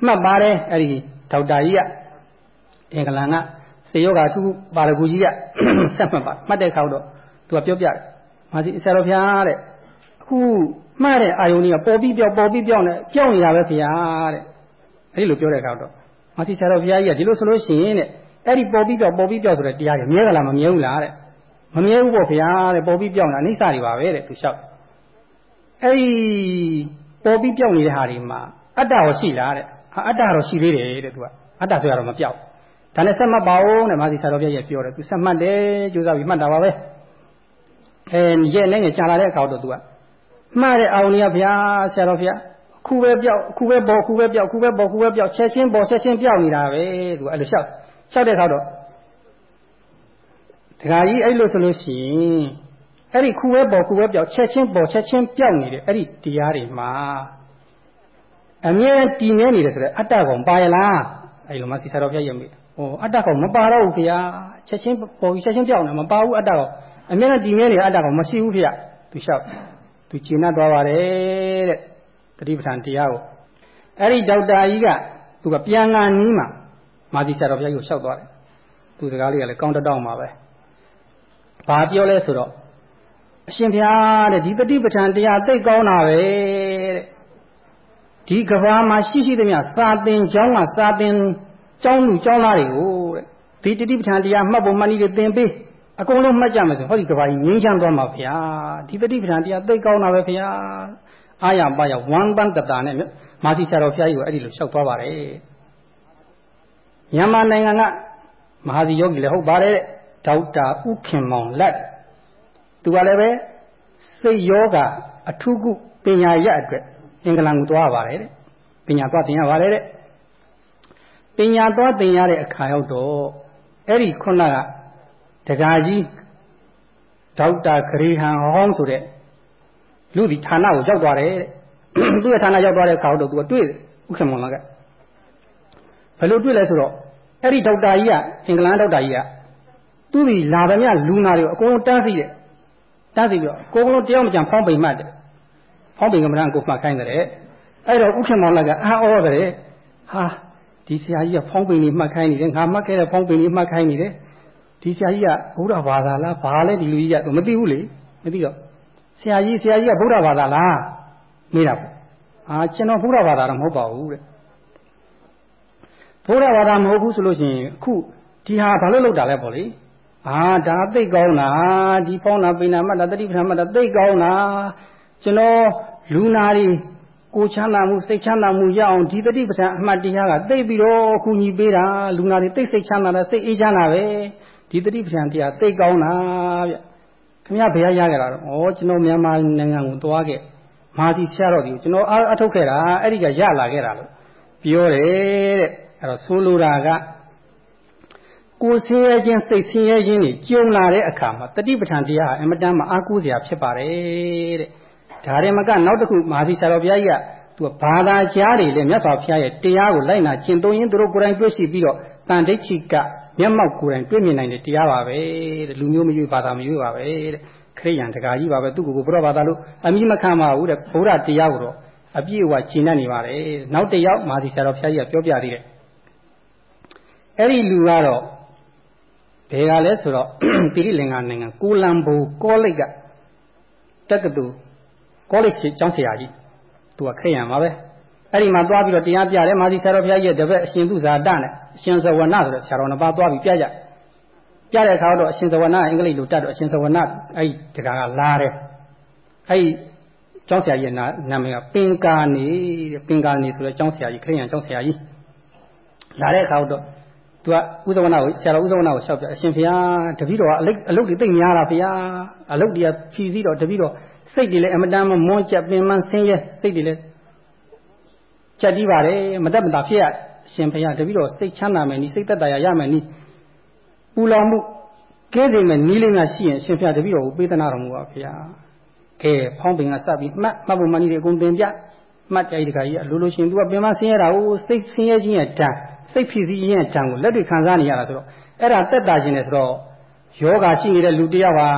မှတ်ပါတယ်အဲ့ဒီဒေါက်တာကြီးကအင်္ဂလန်ကစေယောဂါသူပါရဂူကြီးကဆက်မှတ်ပါမှတ်တဲ့ခါတော့သူကပြောပြတယ်မာသီဆရာတော်ဘုရားတဲ့အ ခုမှားတဲ့အာယုန်ကြီးကပေါ်ပြီးပြောက်ပေါ်ပြီးပြောက်နေပြောက်နေတာပဲဘုရားတဲ့အဲ့ဒီလိုပြောတဲ့ခါတော့မာသီဆရာတော်ဘုရားကြီးကဒီလိုဆိုလို့ရှိရင်တဲ့အဲ့ဒီပေါ်ပြီးပြောက်ပေါ်ပြီးပြောက်ဆိုတဲ့တရားတွေမြဲကြလားမမြဲဘူးလားတဲ့မမြဲဘူးပေါ့ဗျာတဲ့ပေါ်ပြီးပြောင်းတာအနိစ္စတွေပါပဲတဲ့သူလျှောက်အဲ့ဒီပေါ်ပြီးပြောင်းနေတဲ့ဟာတွေမှာအတ္တရောရှိလားတဲ့အတ္တရောရှိသေးတယ်တဲ့သူကအတ္တဆိုရတော့မပြောက်ဒါနဲ့ဆက်မှတ်ပါဦးတဲ့မာသီဆရာတော်ပြည့်ရဲ့ပြောတယ်သူဆက်မှတ်တယ်ကြိုးစားပြီးမှတ်တာပါပဲအဲရဲ့နဲ့ငယ်ကြာလာတဲ့အခါတော့သူက မှားတဲ့အောင်ကြီးကဗျာဆရာတော်ဖျားခုပဲပြောက်ခုပဲပေါ်ခုပဲပြောက်ခုပဲပေါ်ခုပဲပြောက်ချက်ချင်းပေါ်ချက်ချင်းပြောက်နေတာပဲသူကအဲ့လိုလျှောက်လျှောက်တဲ့အခါတော့ဒကာကြီးအဲ့လိုဆိုလို့ရှိရင်အဲ့ဒီခုပဲပေါ်ခုပဲပြောက်ချက်ချင်းပေါ်ချက်ချင်းပြောက်နေတဲ့အဲ့ဒီတရားတွေမှာအမြဲတည်နေနေတယ်ဆိုတော့အတ္တကောင်ပါရလားအဲ့လိုမှစီစာတော်ပြည့်ရမိဟိုအတ္တကောင်မပါတော့ဘူးခင်ဗျာချက်ချင်းပေါ်ပြီးချက်ချင်းပြောက်နေမပါဘူးအတ္တကောင်အမြဲတည်နေနေတဲ့အတ္တကောင်မရှိဘူးခင်ဗျသူလျှောက် သူကျင့်တတ်သွားပါတယ်တဲ့တတိပဋ္ဌာန်တရားကိုအဲ့ဒီဒေါက်တာကြီးကသူကပြန်လာနီးမှာမာသီဆရာတော်ဘုရားကြီးကိုလျှောက်သွားတယ်သူစကားလေးကလည်းကောင်းတောင်းပါပဲဘာပြောလဲဆိုတော့အရှင်ဘုရားတဲ့ဒီတတိပဋ္ဌာန်တရားသိကောင်းတာပဲတဲ့ဒီကဘာမှာရှိရှိသမျှစာသင်ကျောင်းကစာသင်ကျောင်းလူကျောင်းသားတွေကိုတဲ့ဒီတတိပဋ္ဌာန်တရားမှတ်ဖို့မှတ်နည်းတွေသင်ပေး အကုန်လုံးမှတ်ကြမယ်ဆိုဟောဒီကဘာကြီးငြိမ်းချမ်းသွားမှာဗျာဒီတတိပဋ္ဌာန်တရားသိကောင်းတာပဲဗျာအာရပါရဝမ်ပန်တတာနဲ့မာသီဆရာတော်ဘုရားကြီးကိုအဲ့ဒီလိုလျှောက်သွားပါတယ်မြန်မာနိုင်ငံကမဟာစီယောဂီလည်းဟုတ်ပါတယ်တဲ့ဒေါက်တာဥခင်မောင်လက်သူကလည်းပဲစိတ်ယောဂအထုကုပညာရအတွက်အင်္ဂလန်ကိုသွားပါတယ်တဲ့ပညာသွားသင်ရပါတယ်တဲ့ပညာသွားသင်ရတဲ့အခါရောက်တော့အဲ့ဒီခုနက ဒကာကြီးဒေါက်တာဂရေဟန်ဟောင်းဆိုတဲ့လူဒီဌာနကိုရောက်သွားတယ်တဲ့သူ့ရဲ့ဌာနရောက်သွားတဲ့အခါတော့သူကတွေ့ဥက္ကမောင်လာကဘယ်လိုတွေ့လဲဆိုတော့အဲ့ဒီဒေါက်တာကြီးကအင်္ဂလန်ဒေါက်တာကြီးကသူ့ဒီလာသမျှလူနာတွေကိုအကုန်လုံးတန်းစီတယ်တန်းစီပြီးတော့ကိုယ်ကလုံးတယောက်မကြံဖောင်းပိန်မှတ်တယ်ဖောင်းပိန်ကမ္မဋ္ဌာန်းကိုမှတ်ခိုင်းတယ်အဲ့တော့ဥက္ကမောင်လာကအာဩတယ်ဟာဒီဆရာကြီးကဖောင်းပိန်လေးမှတ်ခိုင်းနေတယ်ငါမှတ်ခဲ့တဲ့ဖောင်းပိန်လေးမှတ်ခိုင်းနေတယ် ဒီဆရာကြီးကဗုဒ္ဓဘာသာလားဘာလဲဒီလူကြီးကမသိဘူးလေမသိတော့ဆရာကြီးဆရာကြီးကဗုဒ္ဓဘာသာလားမေးတာပေါ့အာကျွန်တော်ဗုဒ္ဓဘာသာတော့မဟုတ်ပါဘူးတဲ့ဗုဒ္ဓဘာသာမဟုတ်ဘူးဆိုလို့ရှိရင်အခုဒီဟာဘာလို့လောက်တာလဲပေါ့လေအာဒါသိကောင်းတာဒီပေါင်းတာပိဏမတ်တာတတိပဌာမတ်တာသိကောင်းတာကျွန်တော်လူနာတွေကိုချမ်းသာမှုစိတ်ချမ်းသာမှုရအောင်ဒီတတိပဌာအမှတ်တရားကသိပြီးတော့အကူညီပေးတာလူနာတွေသိစိတ်ချမ်းသာတာစိတ်အေးချမ်းသာပဲ ဒီတတိပဌာတရားသိကောင်းတာဗျခင်ဗျားဘယ်ရရကြတာတော့ဩကျွန်တော်မြန်မာနိုင်ငံကိုသွားခဲ့မာစီဆရာတော်ဒီကျွန်တော်အထုတ်ခဲ့တာအဲ့ဒီကရလာခဲ့တာလို့ပြောတယ်တဲ့အဲ့တော့ဆိုလိုတာကကိုယ်ဆင်းရဲခြင်းစိတ်ဆင်းရဲခြင်းတွေကြုံလာတဲ့အခါမှာတတိပဋ္ဌာန်တရားအမတန်မှအားကိုးစရာဖြစ်ပါတယ်တဲ့ဒါရင်မကနောက်တစ်ခုမဟာသီဆရာတော်ဘုရားကြီးကသူကဘာသာကြားတွေလည်းမြတ်စွာဘုရားရဲ့တရားကိုလိုက်နာကျင့်သုံးရင်သူတို့ကိုယ်တိုင်တွေ့ရှိပြီးတော့တန်ဋိဋ္ဌိက မျက်မှောက်ကိုယ်တိုင်တွေ့မြင်နိုင်တဲ့တရားပါပဲတဲ့လူမျိုးမရွေးဘာသာမရွေးပါပဲတဲ့ခရိယန်တကာကြီးပါပဲသူ့ကိုယ်ကိုဘုရားဘာသာလို့အမိမခံပါဘူးတဲ့ဘုရားတရားကိုတော့အပြည့်အဝကျင့်တတ်နေပါတယ်နောက်တစ်ယောက်မဟာသီဆရာတော်ဘုရားကြီးကပြောပြသေးတယ်အဲ့ဒီလူကတော့ဘယ်ကလဲဆိုတော့တိရိလင်္ကာနိုင်ငံကိုလံဘိုကောလိပ်ကတက္ကသိုလ်ကောလိပ်ကျောင်းဆရာကြီးသူကခရိယံပါပဲ အဲ့ဒီမှာသွားပြီးတော့တရားပြတယ်မာသီဆရာတော်ဘုရားကြီးရဲ့တပည့်အရှင်သူဇာတနဲ့အရှင်ဇဝနဆိုတဲ့ဆရာတော်နှစ်ပါးသွားပြီးပြကြပြတဲ့အခါတော့အရှင်ဇဝနအင်္ဂလိပ်လိုတတ်တော့အရှင်ဇဝနအဲ့ဒီတကာကလာတယ်အဲ့ဒီကျောင်းဆရာကြီးရဲ့နာမည်ကပင်ကာနေတဲ့ပင်ကာနေဆိုတဲ့ကျောင်းဆရာကြီးခရိယံကျောင်းဆရာကြီးလာတဲ့အခါတော့သူကဥဇဝနာကိုဆရာတော်ဥဇဝနာကိုလျှောက်ပြအရှင်ဘုရားတပည့်တော်ကအလုတ်အလုတ်တွေသိမများတာဘုရားအလုတ်တွေကဖြီးစည်းတော့တပည့်တော်စိတ်တွေလည်းအမတန်မမွန်းကြပင်မဆင်းရဲစိတ်တွေလည်း ကြက်ပြီးပါတယ်မတက်မတာဖြစ်ရအရှင်ဘုရားတပည့်တော်စိတ်ချမ်းသာမယ်နီးစိတ်သက်သာရရမယ်နီးပူလောင်မှုကဲစိမ်မဲ့နီးလေးများရှိရင်အရှင်ဖျားတပည့်တော်ကိုပေးသနာတော်မူပါဗျာကဲဖောင်းပင်ကစပြီးမှတ်မှတ်ဖို့မှန်ကြီးတွေအကုန်သင်ပြမှတ်ကြိုက်တခါကြီးအလိုလိုရှင်သူကပင်မဆင်းရဲတာကိုစိတ်ဆင်းရဲခြင်းရဲ့တန်စိတ်ဖြစ်စည်းခြင်းရဲ့တန်ကိုလက်တွေခံစားနေရတာဆိုတော့အဲ့ဒါတက်တာခြင်းနဲ့ဆိုတော့ယောဂရှိနေတဲ့လူတယောက်ဟာ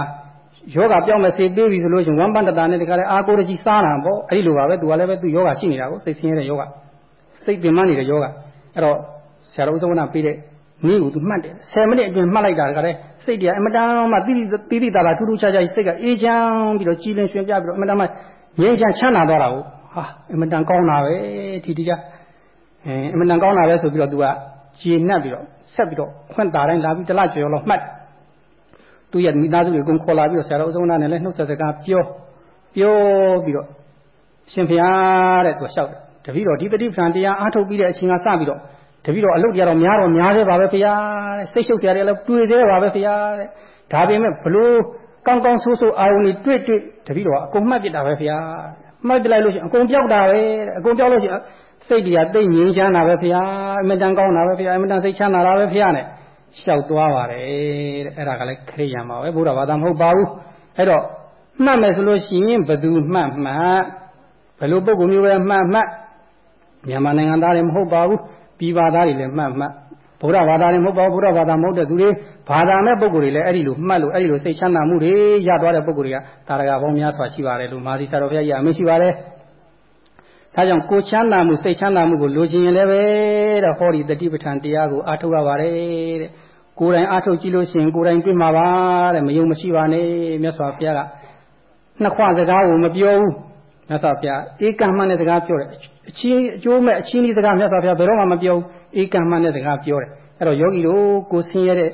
ယောဂပြောင်းမဲ့စေပေးပြီဆိုလို့ရှင်ဝမ်းပန်းတတာနဲ့တခါလဲအာကိုရကြီးစားတာပေါ့အဲ့ဒီလိုပါပဲသူကလည်းပဲသူယောဂရှိနေတာကိုစိတ်ဆင်းရဲတဲ့ယောဂစိတ်ပင်မနေတဲ့ယောဂအဲ့တော့ဆရာတော်ဥစ္စဝနာပေးတဲ့မိကိုသူမှတ်တယ်10မိနစ်အတွင်းမှတ်လိုက်တာကလည်းစိတ်တရားအမတန်မှတိတိတိတိတာတာထူးထူးခြားခြားစိတ်ကအေးချမ်းပြီးတော့ကြည်လင်ရွှင်ပြပြီးတော့အမတန်မှငြိမ်းချမ်းချမ်းသာသွားတာကိုဟာအမတန်ကောင်းတာပဲဒီတရားအဲအမတန်ကောင်းတာပဲဆိုပြီးတော့သူကကျေနပ်ပြီးတော့ဆက်ပြီးတော့ခွင့်တာတိုင်းလာပြီးတလကျော်လောက်မှတ် သူရဲ့မိသားစုတွေအကုန်ခေါ်လာပြီးတော့ဆရာတော်ဥဆုံးနာနဲ့လည်းနှုတ်ဆက်စကားပြောပြောပြီးတော့ရှင်ဖျားတဲ့သူလျှောက်တယ်တပည့်တော်ဒီတတိပ္ပံတရားအားထုတ်ပြီးတဲ့အချိန်ကစပြီးတော့တပည့်တော်အလုပ်ကြတော့များတော့များသေးပါပဲဖရာတဲ့စိတ်ရှုပ်စရာတွေလည်းတွေ့သေးပါပဲဖရာတဲ့ဒါပေမဲ့ဘလို့ကောင်းကောင်းဆိုးဆိုးအာရုံတွေတွေ့တွေ့တပည့်တော်အကုန်မှတ်ပြတာပဲဖရာမှတ်ပြလိုက်လို့ရှိရင်အကုန်ပြောက်တာပဲတဲ့အကုန်ပြောက်လို့ရှိရင်စိတ်တရားတိတ်ငြိမ်းချမ်းတာပဲဖရာအမြဲတမ်းကောင်းတာပဲဖရာအမြဲတမ်းစိတ်ချမ်းသာတာပဲဖရာနဲ့ လျှောက်သွားပါတယ်တဲ့အဲ့ဒါကလည်းခရိယာမှာပဲဘုရားဘာသာမဟုတ်ပါဘူးအဲ့တော့မှတ်မယ်ဆိုလို့ရှိရင်ဘယ်သူမှတ်မှတ်ဘယ်လိုပုံကုမျိုးပဲမှတ်မှတ်မြန်မာနိုင်ငံသားတွေမဟုတ်ပါဘူးပြည်ပါသားတွေလည်းမှတ်မှတ်ဗုဒ္ဓဘာသာတွေမဟုတ်ပါဘူးဗုဒ္ဓဘာသာမဟုတ်တဲ့သူတွေဘာသာမဲ့ပုဂ္ဂိုလ်တွေလည်းအဲ့ဒီလိုမှတ်လို့အဲ့ဒီလိုစိတ်ချမ်းသာမှုတွေရသွားတဲ့ပုဂ္ဂိုလ်တွေကတာရကပေါင်းများစွာရှိပါတယ်လို့မာသီဆရာတော်ဘုရားကြီးအမရှိပါတယ်ဒါကြောင့်ကိုချမ်းသာမှုစိတ်ချမ်းသာမှုကိုလိုချင်ရင်လည်းပဲတဲ့ဟောဒီတတိပဋ္ဌာန်တရားကိုအားထုတ်ရပါတယ်တဲ့ ကိုယ်တိုင်အားထုတ်ကြည့်လို့ရှိရင်ကိုယ်တိုင်တွေ့မှာပါတဲ့မယုံမရှိပါနဲ့မြတ်စွာဘုရားကနှစ်ခွစကားကိုမပြောဘူးမြတ်စွာဘုရားဧကံမှန်တဲ့စကားပြောတယ်အချင်းအကျိုးမဲ့အချင်းဒီစကားမြတ်စွာဘုရားဘယ်တော့မှမပြောဘူးဧကံမှန်တဲ့စကားပြောတယ်အဲ့တော့ယောဂီတို့ကိုဆင်းရဲတဲ့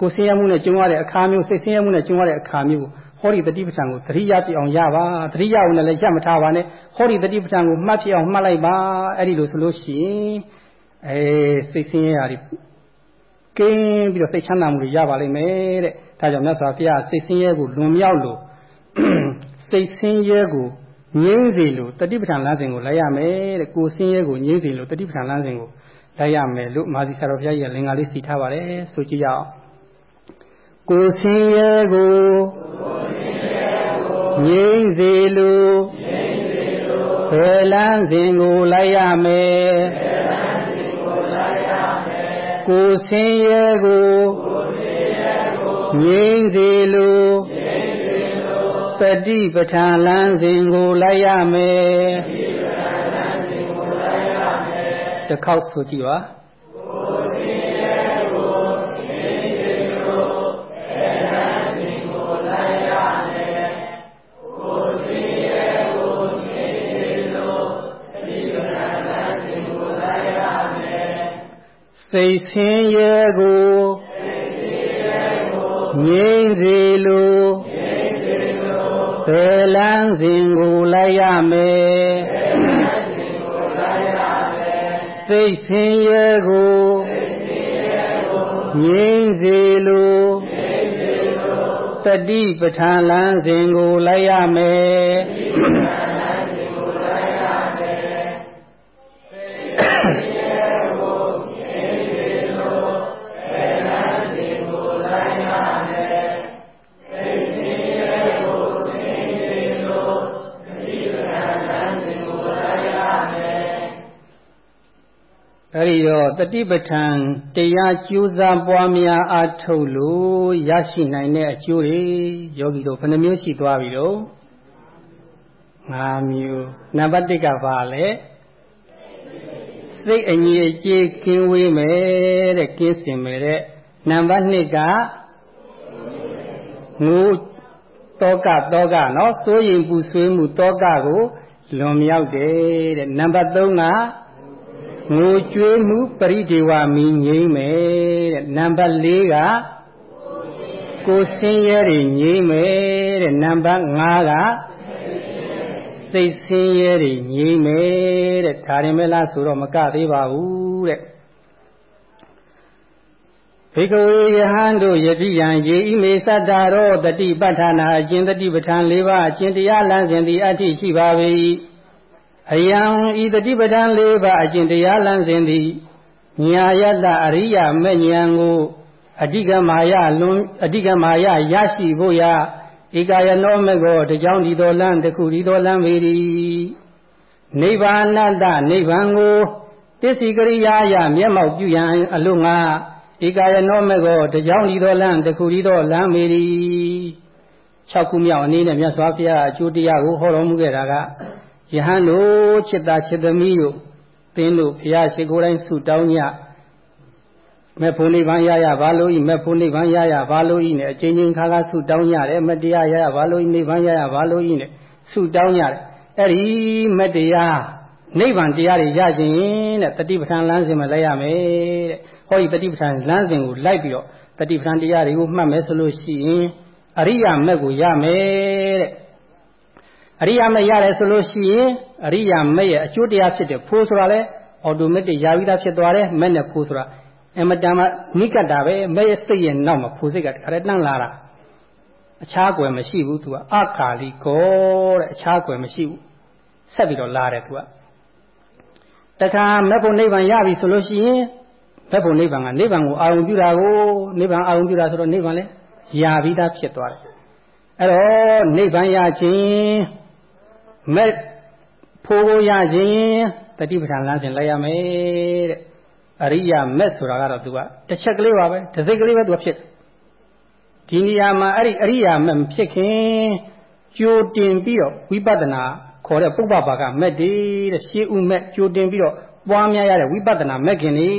ကိုဆင်းရဲမှုနဲ့ကျုံရတဲ့အခါမျိုးစိတ်ဆင်းရဲမှုနဲ့ကျုံရတဲ့အခါမျိုးဟောဒီတတိပဋ္ဌာန်ကိုသတိရပြအောင်ရပါသတိရအောင်လည်းရမထားပါနဲ့ဟောဒီတတိပဋ္ဌာန်ကိုမှတ်ဖြစ်အောင်မှတ်လိုက်ပါအဲ့ဒီလိုဆိုလို့ရှိရင်အဲစိတ်ဆင်းရဲရာတွေ ကင်းပြီးတော့စိတ်ချမ်းသာမှုတွေရပါလိမ့်မယ်တဲ့ဒါကြောင့်မြတ်စွာဘုရားစိတ်ဆင်းရဲကိုလွန်မြောက်လို့စိတ်ဆင်းရဲကိုငြိမ့်စေလို့တတိပဋ္ဌာန်လမ်းစဉ်ကိုလိုက်ရမယ်တဲ့ကိုယ်ဆင်းရဲကိုငြိမ့်စေလို့တတိပဋ္ဌာန်လမ်းစဉ်ကိုလိုက်ရမယ်လို့မာဇီဆရာတော်ဘုရားကြီးကလင်္ကာလေးစီထားပါတယ်ဆိုကြည့်ရအောင်ကိုယ်ဆင်းရဲကိုငြိမ့်စေလို့ဘယ်လမ်းစဉ်ကိုလိုက်ရမယ် ကိုယ်ဆင်းရဲကိုငြိမ့်စေလို့တတိပဋ္ဌာန်လမ်းစဉ်ကိုလိုက်ရမယ်တစ်ခေါက်ဆိုကြည့်ပါ စိတ်ဆင်းရဲကိုငြိမ့်စေလိုဘယ်လန်းစဉ်ကိုလိုက်ရမယ်စိတ်ဆင်းရဲကိုငြိမ့်စေလိုတတိပဋ္ဌာန်လန်းစဉ်ကိုလိုက်ရမယ် အဲဒီတော့တတိပဋ္ဌာန်တရားကျိုးစားပွားများအားထုတ်လို့ရရှိနိုင်တဲ့အကျိုးတွေယောဂီတို့ဘယ်နှမျိုးရှိသွားပြီတော့၅မျိုးနံပါတ်1ကဘာလဲစိတ်အညီအကျေးကင်းဝေးမယ်တဲ့ကင်းစင်မယ်တဲ့နံပါတ်2ကငိုတောကတောကနော်စိုးရင်ပူဆွေးမှုတောကကိုလွန်မြောက်တယ်တဲ့နံပါတ်3က ငိုကြွေးမှုပရိဒေဝမီငြိမ့်မယ်တဲ့နံပါတ်4ကကိုဆင်းရဲတွေငြိမ့်မယ်တဲ့နံပါတ်5ကစိတ်ဆင်းရဲတွေငြိမ့်မယ်တဲ့ဒါရင်မလားဆိုတော့မကသေးပါဘူးတဲ့ဘေကဝေယဟန်တို့ယတိယံယေဤမေသတ္တရောတတိပဋ္ဌာနာအကျင့်တတိပဋ္ဌာန်၄ပါးအကျင့်တရားလမ်းစဉ်သည်အဋ္ဌိရှိပါ၏ အယံဤတတိပဒံ၄ပါးအကျင့်တရားလမ်းစဉ်သည်ညာယတအရိယမေဉဏ်ကိုအဓိကမာယလွန်အဓိကမာယရရှိဖို့ရာဧကယနောမေကောတကြောင်ဒီတော်လန်းတခုဒီတော်လန်းပေ၏နိဗ္ဗာန်တနိဗ္ဗာန်ကိုတစ္ဆိကရိယာယမျက်မှောက်ပြုရန်အလို့ငါဧကယနောမေကောတကြောင်ဒီတော်လန်းတခုဒီတော်လန်းပေ၏6ခုမြောက်အနေနဲ့မြတ်စွာဘုရားအကျိုးတရားကိုဟောတော်မူခဲ့တာက ယဟန်တို့ချစ်သားချစ်သမီးတို့သင်တို့ဘုရားရှိခိုးတိုင်းဆုတောင်းညမေဖို့နိဗ္ဗာန်ရရဘာလို့ဤမေဖို့နိဗ္ဗာန်ရရဘာလို့ဤနဲ့အချင်းချင်းခါခါဆုတောင်းညတယ်မတရားရရဘာလို့ဤနိဗ္ဗာန်ရရဘာလို့ဤနဲ့ဆုတောင်းညတယ်အဲ့ဒီမတရားနိဗ္ဗာန်တရားတွေရခြင်းတဲ့တတိပဌာန်လမ်းစဉ်မှာလိုက်ရမယ်တဲ့ဟောဒီတတိပဌာန်လမ်းစဉ်ကိုလိုက်ပြီးတော့တတိပဌာန်တရားတွေကိုမှတ်မယ်ဆိုလို့ရှိရင်အရိယာမက်ကိုရမယ်တဲ့ အရိယာမက်ရတယ်ဆိုလို့ရှိရင်အရိယာမက်ရဲ့အကျိုးတရားဖြစ်တဲ့ဖိုးဆိုတာလဲအော်တိုမက်တစ်ရပြီးသားဖြစ်သွားတယ်မက်နဲ့ဖိုးဆိုတာအမတန်မှနိကတာပဲမက်ရဲ့စိတ်ရဲ့နောက်မှာဖိုးစိတ်ကတခါတည်းတန်းလာတာအခြားကွယ်မရှိဘူးသူကအခါလီကောတဲ့အခြားကွယ်မရှိဘူးဆက်ပြီးတော့လာတယ်သူကတခါမက်ဖို့နိဗ္ဗာန်ရပြီဆိုလို့ရှိရင်မက်ဖို့နိဗ္ဗာန်ကနိဗ္ဗာန်ကိုအာရုံပြုတာကိုနိဗ္ဗာန်အာရုံပြုတာဆိုတော့နိဗ္ဗာန်လဲရပြီးသားဖြစ်သွားတယ်အဲ့တော့နိဗ္ဗာန်ရခြင်း မဲ့ဖိုးကိုရခြင်းတတိပဋ္ဌာန်လမ်းစဉ်လိုက်ရမယ်တဲ့အရိယာမက်ဆိုတာကတော့သူကတစ်ချက်ကလေးပါပဲတစ်စိတ်ကလေးပဲသူကဖြစ်ဒီနေရာမှာအဲ့ဒီအရိယာမက်မဖြစ်ခင်ကြိုတင်ပြီးတော့ဝိပဿနာခေါ်တဲ့ပုပ္ပဘာကမက်တွေတဲ့ရှေးဥမက်ကြိုတင်ပြီးတော့ပွားများရတဲ့ဝိပဿနာမက်ခင်တွေ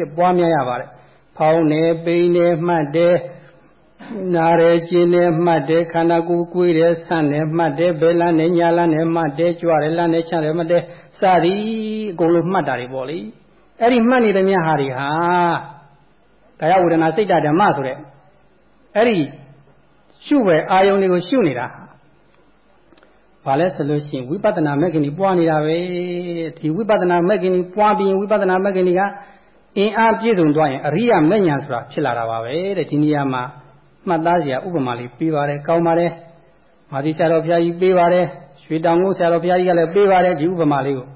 တဲ့ပွားများရပါတယ်ဖောင်းနေပိန်နေမှတ်တယ် နားရဲကျင်းနေမှတ်တယ်ခန္ဓာကိုယ်ကိုယ်တယ်ဆန့်နေမှတ်တယ်ဘယ်လန်းနေညာလန်းနေမှတ်တယ်ကြွတယ်လန်းနေချတယ်မှတ်တယ်စသည်အကုန်လုံးမှတ်တာတွေပေါ့လေအဲ့ဒီမှတ်နေတဲ့မြတ်ဟာတွေဟာကာယဝေဒနာစိတ်ဓမ္မဆိုတဲ့အဲ့ဒီရှုွယ်အာယုန်တွေကိုရှုနေတာဘာလဲဆိုလို့ရှိရင်ဝိပဿနာမဲ့ခင်ကြီးပွားနေတာပဲဒီဝိပဿနာမဲ့ခင်ကြီးပွားပြီးဝိပဿနာမဲ့ခင်ကြီးကအင်အားပြည့်စုံသွားရင်အရိယာမဲ့ညာဆိုတာဖြစ်လာတာပါပဲတဲ့ဒီနေရာမှာ မှတ်သားစရာဥပမာလေးပေးပါတယ်ကောင်းပါတယ်မာသီဆရာတော်ဘုရားကြီးပေးပါတယ်ရွှေတောင်ကိုဆရာတော်ဘုရားကြီးကလည်းပေးပါတယ်ဒီဥပမာလေးကို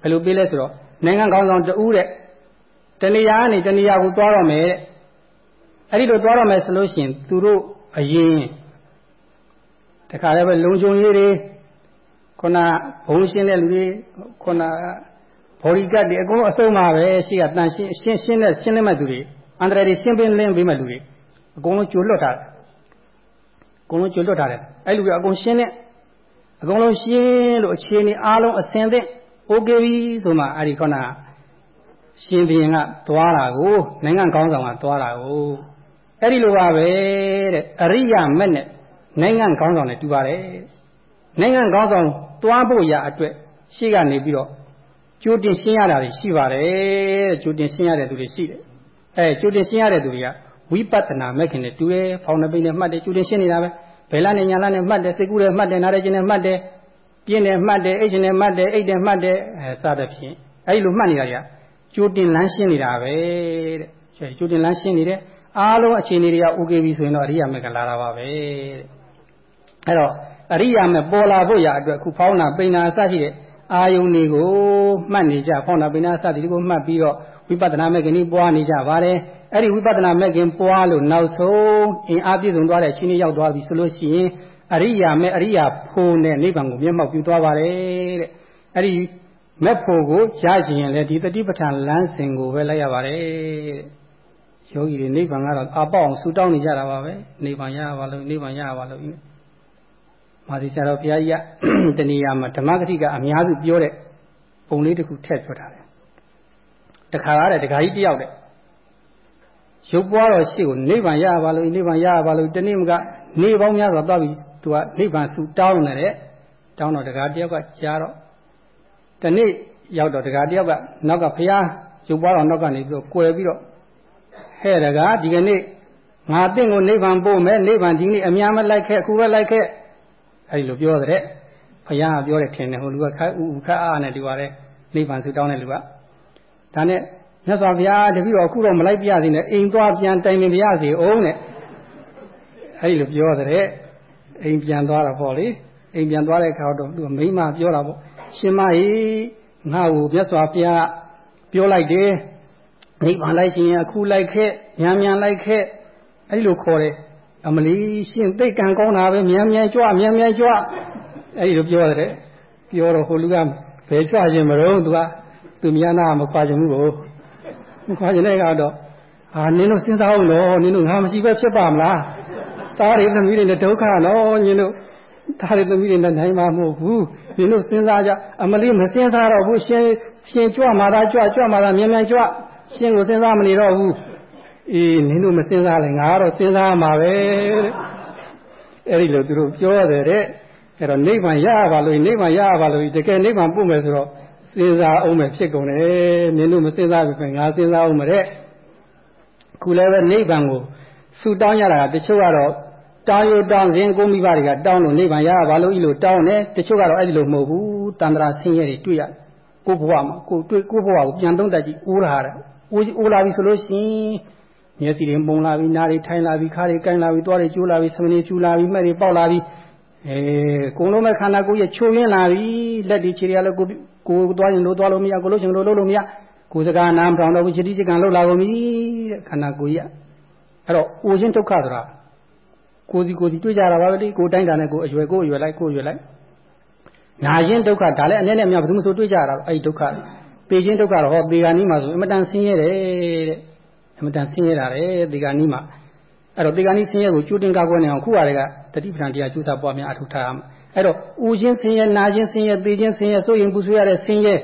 ဘယ်လိုပေးလဲဆိုတော့နိုင်ငံကောင်းဆောင်တဦးတဲ့တဏှာကနေတဏှာကိုသွားတော့မယ်တဲ့အဲ့ဒီလိုသွားတော့မယ်ဆိုလို့ရှိရင်သူတို့အရင်တခါလည်းပဲလုံခြုံရေးတွေခုနဘုံရှင်းတဲ့လူတွေခုနဘော်ဒီကတ်တွေအကုန်အစုံပါပဲရှိကတန်ရှင်းရှင်းရှင်းတဲ့ရှင်းလင်းမဲ့သူတွေအန္တရာယ်တွေရှင်းပင်းလင်းပေးမဲ့လူတွေ အကုန်လုံးကြိုလွတ်ထားတယ်အကုန်လုံးကြိုလွတ်ထားတယ်အဲ့လူကအကုန်ရှင်းတဲ့အကုန်လုံးရှင်းလို့အခြေအနေအားလုံးအစင်သင့်โอเคပြီဆိုမှအဲ့ဒီခုနရှင်ဘုရင်ကသွားတာကိုနိုင်ငံကောင်းဆောင်ကသွားတာကိုအဲ့ဒီလိုပါပဲတဲ့အရိယာမက်နဲ့နိုင်ငံကောင်းဆောင်နဲ့တူပါတယ်နိုင်ငံကောင်းဆောင်သွားဖို့ရအတွက်ရှေ့ကနေပြီးတော့ကြိုတင်ရှင်းရတာတွေရှိပါတယ်ကြိုတင်ရှင်းရတဲ့သူတွေရှိတယ်အဲကြိုတင်ရှင်းရတဲ့သူတွေက ဝိပဿနာမဲ့ခင်နဲ့တူတယ်ဖောင်းနှပိနဲ့မှတ်တယ်ကြိုတင်ရှင်းနေတာပဲဘယ်လားနဲ့ညာလားနဲ့မှတ်တယ်စိတ်ကူးတယ်မှတ်တယ်နားတယ်ကျင်တယ်မှတ်တယ်ပြင်းတယ်မှတ်တယ်အိတ်ကျင်တယ်မှတ်တယ်အိတ်တယ်မှတ်တယ်အဲစသဖြင့်အဲဒီလိုမှတ်နေတာတွေကကြိုတင်လန်းရှင်းနေတာပဲတဲ့ကြိုတင်လန်းရှင်းနေတယ်အားလုံးအခြေအနေတွေက OK ပြီဆိုရင်တော့အရိယာမက်ကလာတာပါပဲတဲ့အဲတော့အရိယာမဲ့ပေါ်လာဖို့ရအတွက်ခုဖောင်းနာပိန်နာအစရှိတဲ့အာယုန်တွေကိုမှတ်နေကြဖောင်းနာပိန်နာအစတွေကိုမှတ်ပြီးတော့ဝိပဿနာမဲ့ကနေပွားနေကြပါတယ် အဲ့ဒီဝိပဿနာမဲ့ခင်ပွားလို့နောက်ဆုံးအင်အားပြည့်စုံသွားတဲ့ချင်းလေးရောက်သွားပြီဆိုလို့ရှိရင်အရိယာမဲ့အရိယာဖို့နဲ့နိဗ္ဗာန်ကိုမျက်မှောက်ပြုသွားပါတယ်တဲ့အဲ့ဒီမဲ့ဖို့ကိုရရှိရင်လည်းဒီတတိပဋ္ဌာန်လမ်းစဉ်ကိုပဲလိုက်ရပါတယ်တဲ့ယောဂီတွေနိဗ္ဗာန်ကတော့အပေါအောင်ဆူတောင်းနေကြတာပါပဲနိဗ္ဗာန်ရပါလို့နိဗ္ဗာန်ရပါလို့မာသီဆရာတော်ဘုရားကြီးကတဏှာမှာဓမ္မဂတိကအများစုပြောတဲ့ပုံလေးတစ်ခုထည့်ပြောထားတယ်တခါရတဲ့ဒကာကြီးတယောက်တဲ့ ရုပ်ပွားတော်ရှိကိုနိဗ္ဗာန်ရပါလို့နိဗ္ဗာန်ရပါလို့တနေ့မကနေပေါင်းများစွာသွားပြီးသူကနိဗ္ဗာန်ဆူတောင်းနေတဲ့တောင်းတော့ဒကာတယောက်ကကြားတော့တနေ့ရောက်တော့ဒကာတယောက်ကနောက်ကဖះရုပ်ပွားတော်နောက်ကနေပြီးတော့ကွယ်ပြီးတော့ဟဲ့ဒကာဒီကနေ့ငါတင့်ကိုနိဗ္ဗာန်ပို့မယ်နိဗ္ဗာန်ဒီနေ့အများမလိုက်ခဲ့အခုပဲလိုက်ခဲ့အဲဒီလိုပြောတဲ့ဖះကပြောတယ်ထင်တယ်ဟိုလူကခါဥဥခါအားနဲ့ဒီပါတဲ့နိဗ္ဗာန်ဆူတောင်းတဲ့လူကဒါနဲ့ မြတ်စွာဘုရားတပည့်တော်အခုတော့မလိုက်ပြသေးနဲ့အိမ်သွားပြန်တိုင်ပင်ပြရစီအောင်တဲ့အဲ့လိုပြောတဲ့အိမ်ပြန်သွားတာပေါ့လေအိမ်ပြန်သွားတဲ့အခါတော့သူကမိမပြောတာပေါ့ရှင်မကြီးငါ့ကိုမြတ်စွာဘုရားပြောလိုက်တယ်နိဗ္ဗာန်လိုက်ရှင်အခုလိုက်ခဲ့မြန်မြန်လိုက်ခဲ့အဲ့လိုခေါ်တယ်အမလီရှင်သိကံကောင်းတာပဲမြန်မြန်ကြွမြန်မြန်ကြွအဲ့ဒီလိုပြောရတယ်ပြောတော့ဟိုလူကဘယ်ကြွခြင်းမလို့သူကသူမြန်နာမခွာခြင်းဘူးကိုမ ခွာခြင်းတဲ့ကတော့အာနင်းတို့စဉ်းစားအောင်တော့နင်းတို့ငါမရှိပဲဖြစ်ပါမလားသားတွေသမီးတွေနဲ့ဒုက္ခနော်နင်းတို့သားတွေသမီးတွေနဲ့နိုင်မှာမဟုတ်ဘူးနင်းတို့စဉ်းစားကြအမလေးမစဉ်းစားတော့ဘူးရှင်ရှင်ကြွမှာသာကြွကြွမှာသာမြန်မြန်ကြွရှင်ကိုစဉ်းစားမနေတော့ဘူးအေးနင်းတို့မစဉ်းစားလဲငါကတော့စဉ်းစားမှာပဲတဲ့အဲ့ဒီလိုသူတို့ပြောရတယ်တဲ့အဲ့တော့နိဗ္ဗာန်ရပါလို့နိဗ္ဗာန်ရပါလို့တကယ်နိဗ္ဗာန်ပို့မယ်ဆိုတော့ စဉ်းစားအောင်မယ်ဖြစ်ကုန်တယ်နင်းတို့မစဉ်းစားဘူးငါစဉ်းစားအောင်မယ်တဲ့ခုလည်းပဲနိဗ္ဗာန်ကိုဆူတောင်းရတာတချို့ကတော့တောင်းရတောင်းစဉ်ကိုမိဘတွေကတောင်းလို့နိဗ္ဗာန်ရပါလို့ဤလိုတောင်းတယ်တချို့ကတော့အဲ့ဒီလိုမဟုတ်ဘူးတန္တရာဆင်းရဲတွေတွေ့ရကိုဘဝမှာကိုတွေ့ကိုဘဝကိုပြန်သုံးတတ်ကြည့်အိုးလာတာအိုးအိုးလာပြီဆိုလို့ရှိရင်မျက်စိတွေမှုံလာပြီနားတွေထိုင်လာပြီခါးတွေကိုင်းလာပြီသွားတွေကျိုးလာပြီဆမနေဖြူလာပြီမှက်တွေပေါက်လာပြီအဲကုံလုံးမဲ့ခန္ဓာကိုယ်ရဲ့ချိုးရင်းလာပြီလက်တွေခြေတွေကလည်းကို ကိုသွားရင်လို့သွားလို့မရကိုလို့ချင်လို့လို့လို့မရကိုစကားနားမထောင်တော့ဘူးခြေတိချကံလှုပ်လာကုန်ပြီတဲ့ခန္ဓာကိုယ်ကြီးအဲ့တော့အိုခြင်းဒုက္ခဆိုတာကိုစီကိုစီတွေ့ကြတာပါပဲလေကိုတိုင်းတာနဲ့ကိုအရွယ်ကိုအရွယ်လိုက်ကိုအရွယ်လိုက်နာခြင်းဒုက္ခဒါလည်းအနေနဲ့များဘယ်သူမှဆိုတွေ့ကြတာအဲ့ဒီဒုက္ခပေခြင်းဒုက္ခတော့ဟောပေဂာနီးမှာဆိုအမတန်ဆင်းရဲတယ်တဲ့အမတန်ဆင်းရဲတာလေပေဂာနီးမှာအဲ့တော့ပေဂာနီးဆင်းရဲကိုကျူတင်ကာကွယ်နေအောင်ခုရတဲ့ကတတိပဋ္ဌာန်တရားကျူးစာပွားများအထုထားအောင် အဲ့တော့ဥခြင်းဆင်းရဲနာခြင်းဆင်းရဲပေခြင်းဆင်းရဲစိုးရင်ပူဆွေးရတဲ့ဆင်းရဲ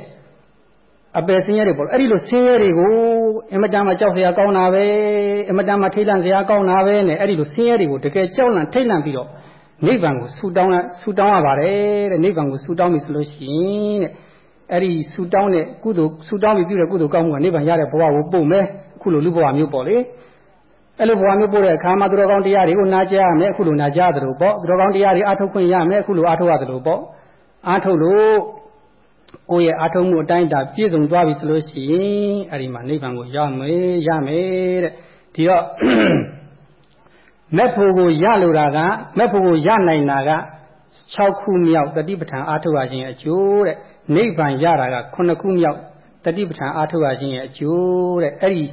အပယ်ဆင်းရဲတွေပေါ့အဲ့ဒီလိုဆင်းရဲတွေကိုအမတန်မှကြောက်စရာကောင်းတာပဲအမတန်မှထိတ်လန့်စရာကောင်းတာပဲနဲ့အဲ့ဒီလိုဆင်းရဲတွေကိုတကယ်ကြောက်လန့်ထိတ်လန့်ပြီးတော့နိဗ္ဗာန်ကိုဆူတောင်းဆူတောင်းရပါတယ်တဲ့နိဗ္ဗာန်ကိုဆူတောင်းပြီဆိုလို့ရှိရင်တဲ့အဲ့ဒီဆူတောင်းတဲ့ကုသိုလ်ဆူတောင်းပြီးပြုတဲ့ကုသိုလ်ကောင်းမှုကနိဗ္ဗာန်ရတဲ့ဘဝကိုပို့မယ်အခုလိုလူဘဝမျိုးပေါ့လေ အဲ့လိုဘဝမျိုးပို့တဲ့အခါမှာသူတော်ကောင်းတရားတွေကိုနာကြားရမယ်အခုလိုနာကြားသလိုပေါ့သူတော်ကောင်းတရားတွေအထုတ်ခွင့်ရမယ်အခုလိုအထုတ်ရသလိုပေါ့အထုတ်လို့ကိုယ့်ရဲ့အထုံးမှုအတိုင်းဒါပြည့်စုံသွားပြီဆိုလို့ရှိရင်အဲ့ဒီမှာနိဗ္ဗာန်ကိုရောက်မယ်ရမယ်တဲ့ဒီတော့မက်ဖို့ကိုရလိုတာကမက်ဖို့ကိုရနိုင်တာက6ခုမြောက်တတိပဋ္ဌာန်အာထုရခြင်းအကျိုးတဲ့နိဗ္ဗာန်ရတာက9ခုမြောက်တတိပဋ္ဌာန်အာထုရခြင်းရဲ့အကျိုးတဲ့အဲ့ဒီ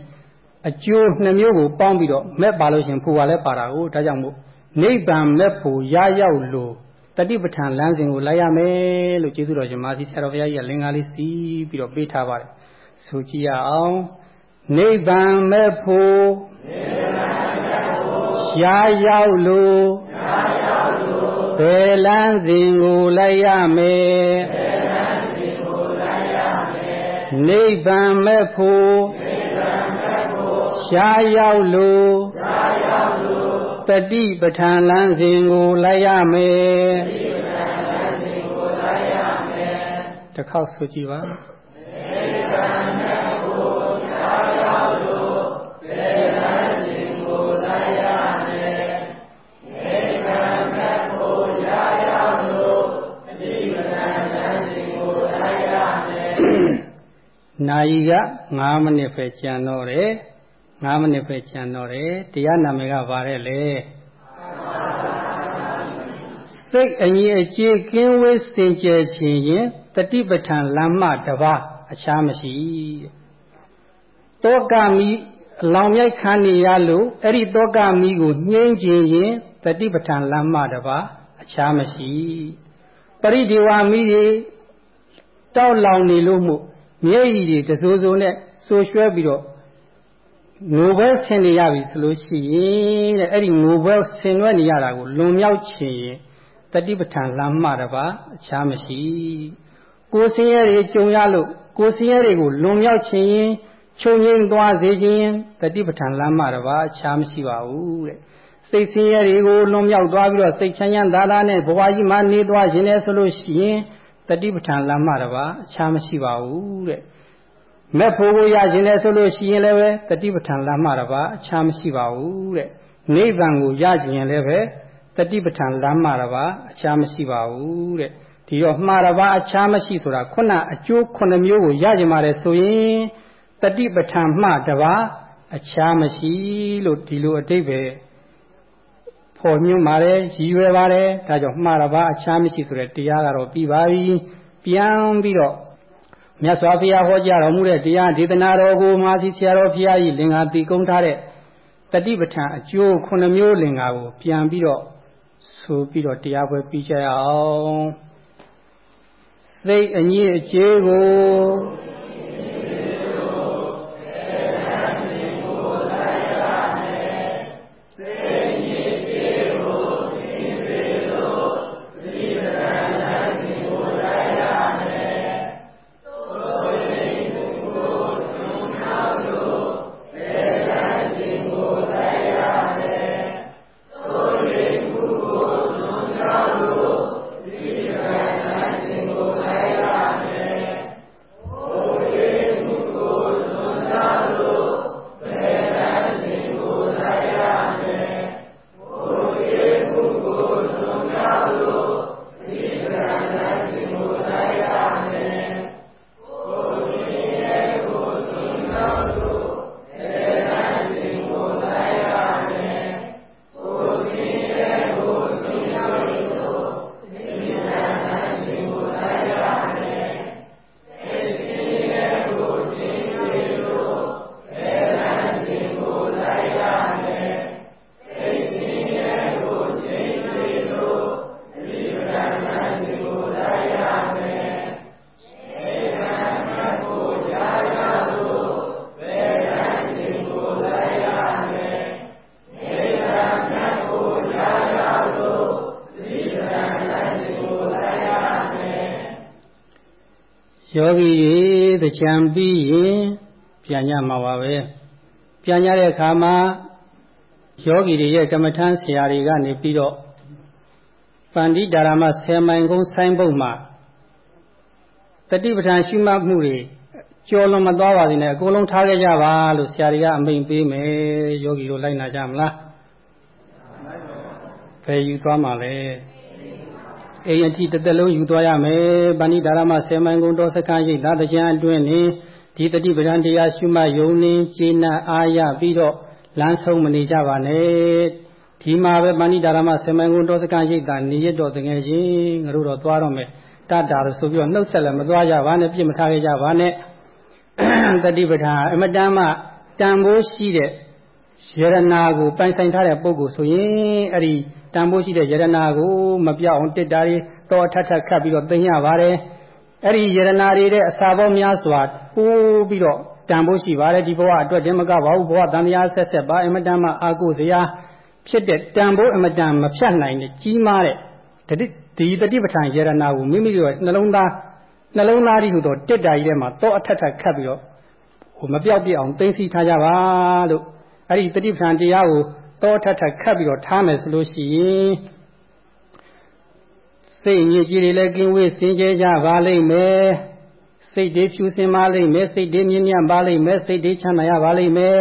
အကျိုးနှမျိုးကိုပေါင်းပြီးတော့မက်ပါလို့ရှင်ဖို့ကလည်းပါတာကိုဒါကြောင့်မို့နိဗ္ဗာန်မက်ဖို့ရရောက်လို့တတိပဋ္ဌာန်လမ်းစဉ်ကိုလိုက်ရမယ်လို့ကျေးဇူးတော်ရှင်မာစီဆရာတော်ဘုရားကြီးကလင်္ကာလေးစီးပြီးတော့ပေးထားပါတယ်ဆိုကြည့်ရအောင်နိဗ္ဗာန်မဲ့ဖို့နိဗ္ဗာန်မဲ့ဖို့ရှားရောက်လို့ရှားရောက်လို့ဘယ်လမ်းစဉ်ကိုလိုက်ရမယ်ဘယ်လမ်းစဉ်ကိုလိုက်ရမယ်နိဗ္ဗာန်မဲ့ဖို့နိဗ္ဗာန်မဲ့ဖို့ ရှားရောက်လို့ရှားရောက်လို့တတိပဋ္ဌာန်လမ်းစဉ်ကိုလိုက်ရမယ်တတိပဋ္ဌာန်လမ်းစဉ်ကိုလိုက်ရမယ်တစ်ခေါက်ဆိုကြည့်ပါနိဗ္ဗာန်နဲ့ကိုရှားရောက်လို့ဘယ်လမ်းစဉ်ကိုလိုက်ရမယ်နိဗ္ဗာန်နဲ့ကိုရှားရောက်လို့တတိပဋ္ဌာန်လမ်းစဉ်ကိုလိုက်ရမယ်နာယီက9မိနစ်ပဲကြံတော့တယ် 9မိနစ်ပဲကျန်တော့တယ်တရားနာမည်ကဗါတဲ့လေစိတ်အညီအကျေးကင်းဝေးစင်ကြယ်ခြင်းရင်တတိပဋ္ဌာန်လမ်းမတပါအခြားမရှိတောကမီအလောင်မြိုက်ခံနေရလို့အဲ့ဒီတောကမီကိုညှင်းခြင်းရင်တတိပဋ္ဌာန်လမ်းမတပါအခြားမရှိပရိဒီဝါမီတွေတောက်လောင်နေလို့မှုမျက်ရည်တွေတစိုးစိုးနဲ့ဆိုရွှဲပြီးတော့ ငိုဘဲဆင်နေရပြီဆိုလို့ရှိရင်တဲ့အဲ့ဒီငိုဘဲဆင်ရွက်နေရတာကိုလွန်မြောက်ချင်ရင်တတိပဋ္ဌာန်လမ်းမှတပါအခြားမရှိကိုယ်ဆင်းရဲတွေကြုံရလို့ကိုယ်ဆင်းရဲတွေကိုလွန်မြောက်ချင်ရင်ချုပ်ငိမ့်သွားစေခြင်းတတိပဋ္ဌာန်လမ်းမှတပါအခြားမရှိပါဘူးတဲ့စိတ်ဆင်းရဲတွေကိုလွန်မြောက်သွားပြီးတော့စိတ်ချမ်းချမ်းသာသာနဲ့ဘဝကြီးမှာနေသွားခြင်းလဲဆိုလို့ရှိရင်တတိပဋ္ဌာန်လမ်းမှတပါအခြားမရှိပါဘူးတဲ့ မက်ဖို့ကိုရခြင်းလဲဆိုလို့ရှိရင်လည်းပဲတတိပဋ္ဌာန်လမ်းမှတပါအခြားမရှိပါဘူးတဲ့နိဗ္ဗာန်ကိုရခြင်းလည်းပဲတတိပဋ္ဌာန်လမ်းမှတပါအခြားမရှိပါဘူးတဲ့ဒီတော့မှားတပါအခြားမရှိဆိုတာခုနအကျိုးခုနှစ်မျိုးကိုရကြမှာလေဆိုရင်တတိပဋ္ဌာန်မှတပါအခြားမရှိလို့ဒီလိုအတိတ်ပဲဖော်ညွှန်းပါတယ်ရည်ရွယ်ပါတယ်ဒါကြောင့်မှားတပါအခြားမရှိဆိုတဲ့တရားကတော့ပြီးပါပြီပြန်ပြီးတော့ မြတ်စွာဘုရားဟောကြားတော်မူတဲ့တရားဒေသနာတော်ကိုမာစီဆရာတော်ဘုရားကြီးလင်္ကာတီကုန်းထားတဲ့တတိပဋ္ဌာန်အကျိုးခုနှစ်မျိုးလင်္ကာကိုပြန်ပြီးတော့ဆိုပြီးတော့တရားပွဲပြီးကြရအောင်စိတ်အညစ်အကြေးကို ယောဂီတွေတချံပြီးရင်ပြန်ညမှာပါပဲပြန်ညတဲ့အခါမှာယောဂီတွေရဲ့ကမ္မထမ်းဆရာတွေကနေပြီးတော့ပန္တိဒါရမ10မိုင်ကုန်းဆိုင်းပုတ်မှာတတိပဋ္ဌာန်ရှိမှတ်မှုတွေကြော်လွန်မသွားပါစေနဲ့အကုန်လုံးထားခဲ့ကြပါလို့ဆရာတွေကအမိန်ပေးမယ်ယောဂီတို့လိုက်နာကြမလားဘယ်ယူသွားမှာလဲ အိမ်အထိတစ်သက်လုံးယူသွားရမယ်ဗန္ဒီဒါရမ10မိုင်ကုန်တော်စခန်းရိပ်သာတကြံအတွင်းနေဒီတတိပဒံတရားရှုမှတ်ယုံနေကျေနပ်အားရပြီးတော့လမ်းဆုံးမနေကြပါနဲ့ဒီမှာပဲဗန္ဒီဒါရမ10မိုင်ကုန်တော်စခန်းရိပ်သာနေရတော့တကယ်ချင်းငါတို့တော့သွားတော့မယ်တတ်တာလို့ဆိုပြီးတော့နှုတ်ဆက်လည်းမသွားကြပါနဲ့ပြစ်မထားခဲ့ကြပါနဲ့တတိပဋ္ဌာန်အမတန်မှတန်ဖိုးရှိတဲ့ယရနာကိုပိုင်ဆိုင်ထားတဲ့ပုဂ္ဂိုလ်ဆိုရင်အဲ့ဒီ တန်ဖိုးရှိတဲ့ယရနာကိုမပြောက်အောင်တစ်တာတွေတော့ထပ်ထပ်ခတ်ပြီးတော့သိရပါတယ်အဲ့ဒီယရနာတွေတဲ့အစာပေါင်းများစွာပိုးပြီးတော့တန်ဖိုးရှိပါတယ်ဒီဘဝအတွက်တင်မကပါဘူးဘဝတန်တရားဆက်ဆက်ပါအမတန်မှအာကိုစရာဖြစ်တဲ့တန်ဖိုးအမတန်မဖြတ်နိုင်တဲ့ကြီးမားတဲ့ဒီတတိပဋ္ဌာန်ယရနာကိုမိမိတို့နှလုံးသားနှလုံးသားကြီးဟူသောတစ်တာကြီးထဲမှာတော့အထက်ထပ်ခတ်ပြီးတော့ဟိုမပြောက်ပြအောင်သိသိထားကြပါလို့အဲ့ဒီတတိပဋ္ဌာန်တရားကို တောထထခတ်ပြီးတော့ထားမယ်ဆိုလို့ရှိရင်စိတ်ညစ်ကြေးတွေလည်းကင်းဝေးစင်ကြဲကြပါလိမ့်မယ်စိတ်တွေဖြူစင်ပါလိမ့်မယ်စိတ်တွေမြင့်မြတ်ပါလိမ့်မယ်စိတ်တွေချမ်းသာရပါလိမ့်မယ်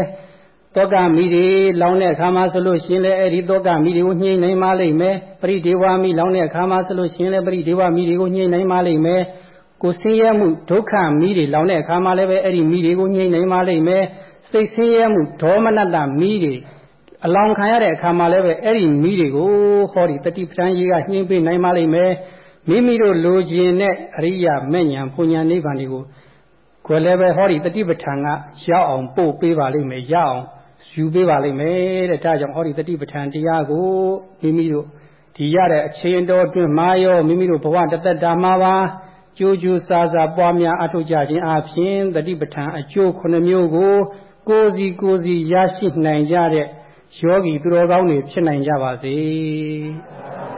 တောကမိတွေလောင်းတဲ့အခါမှာဆိုလို့ရှိရင်လည်းအဲ့ဒီတောကမိတွေကိုညှိနိုင်ပါလိမ့်မယ်ပရိဒေဝမိလောင်းတဲ့အခါမှာဆိုလို့ရှိရင်လည်းပရိဒေဝမိတွေကိုညှိနိုင်ပါလိမ့်မယ်ကိုဆင်းရဲမှုဒုက္ခမိတွေလောင်တဲ့အခါမှာလည်းပဲအဲ့ဒီမိတွေကိုညှိနိုင်ပါလိမ့်မယ်စိတ်ဆင်းရဲမှုဒေါမနတမိတွေ အလောင်းခံရတဲ့အခါမှာလည်းပဲအဲ့ဒီမိတွေကိုဟောဒီတတိပဋ္ဌာန်ကြီးကညှင်းပေးနိုင်ပါလိမ့်မယ်မိမိတို့လိုချင်တဲ့အရိယာမဲ့ညာဘုံညာနိဗ္ဗာန်တွေကိုကိုယ်လည်းပဲဟောဒီတတိပဋ္ဌာန်ကရောက်အောင်ပို့ပေးပါလိမ့်မယ်ရအောင်ယူပေးပါလိမ့်မယ်တဲ့ဒါကြောင့်ဟောဒီတတိပဋ္ဌာန်တရားကိုမိမိတို့ဒီရတဲ့အချိန်တော်အတွင်းမှာရောမိမိတို့ဘဝတသက်တာမှာပါကြိုးကြိုးစားစားပွားများအထောက်ကြခြင်းအပြင်တတိပဋ္ဌာန်အကျိုးခုနှစ်မျိုးကိုကိုယ်စီကိုယ်စီရရှိနိုင်ကြတဲ့ ယောဂီသူတော်ကောင်းတွေဖြစ်နိုင်ကြပါစေ။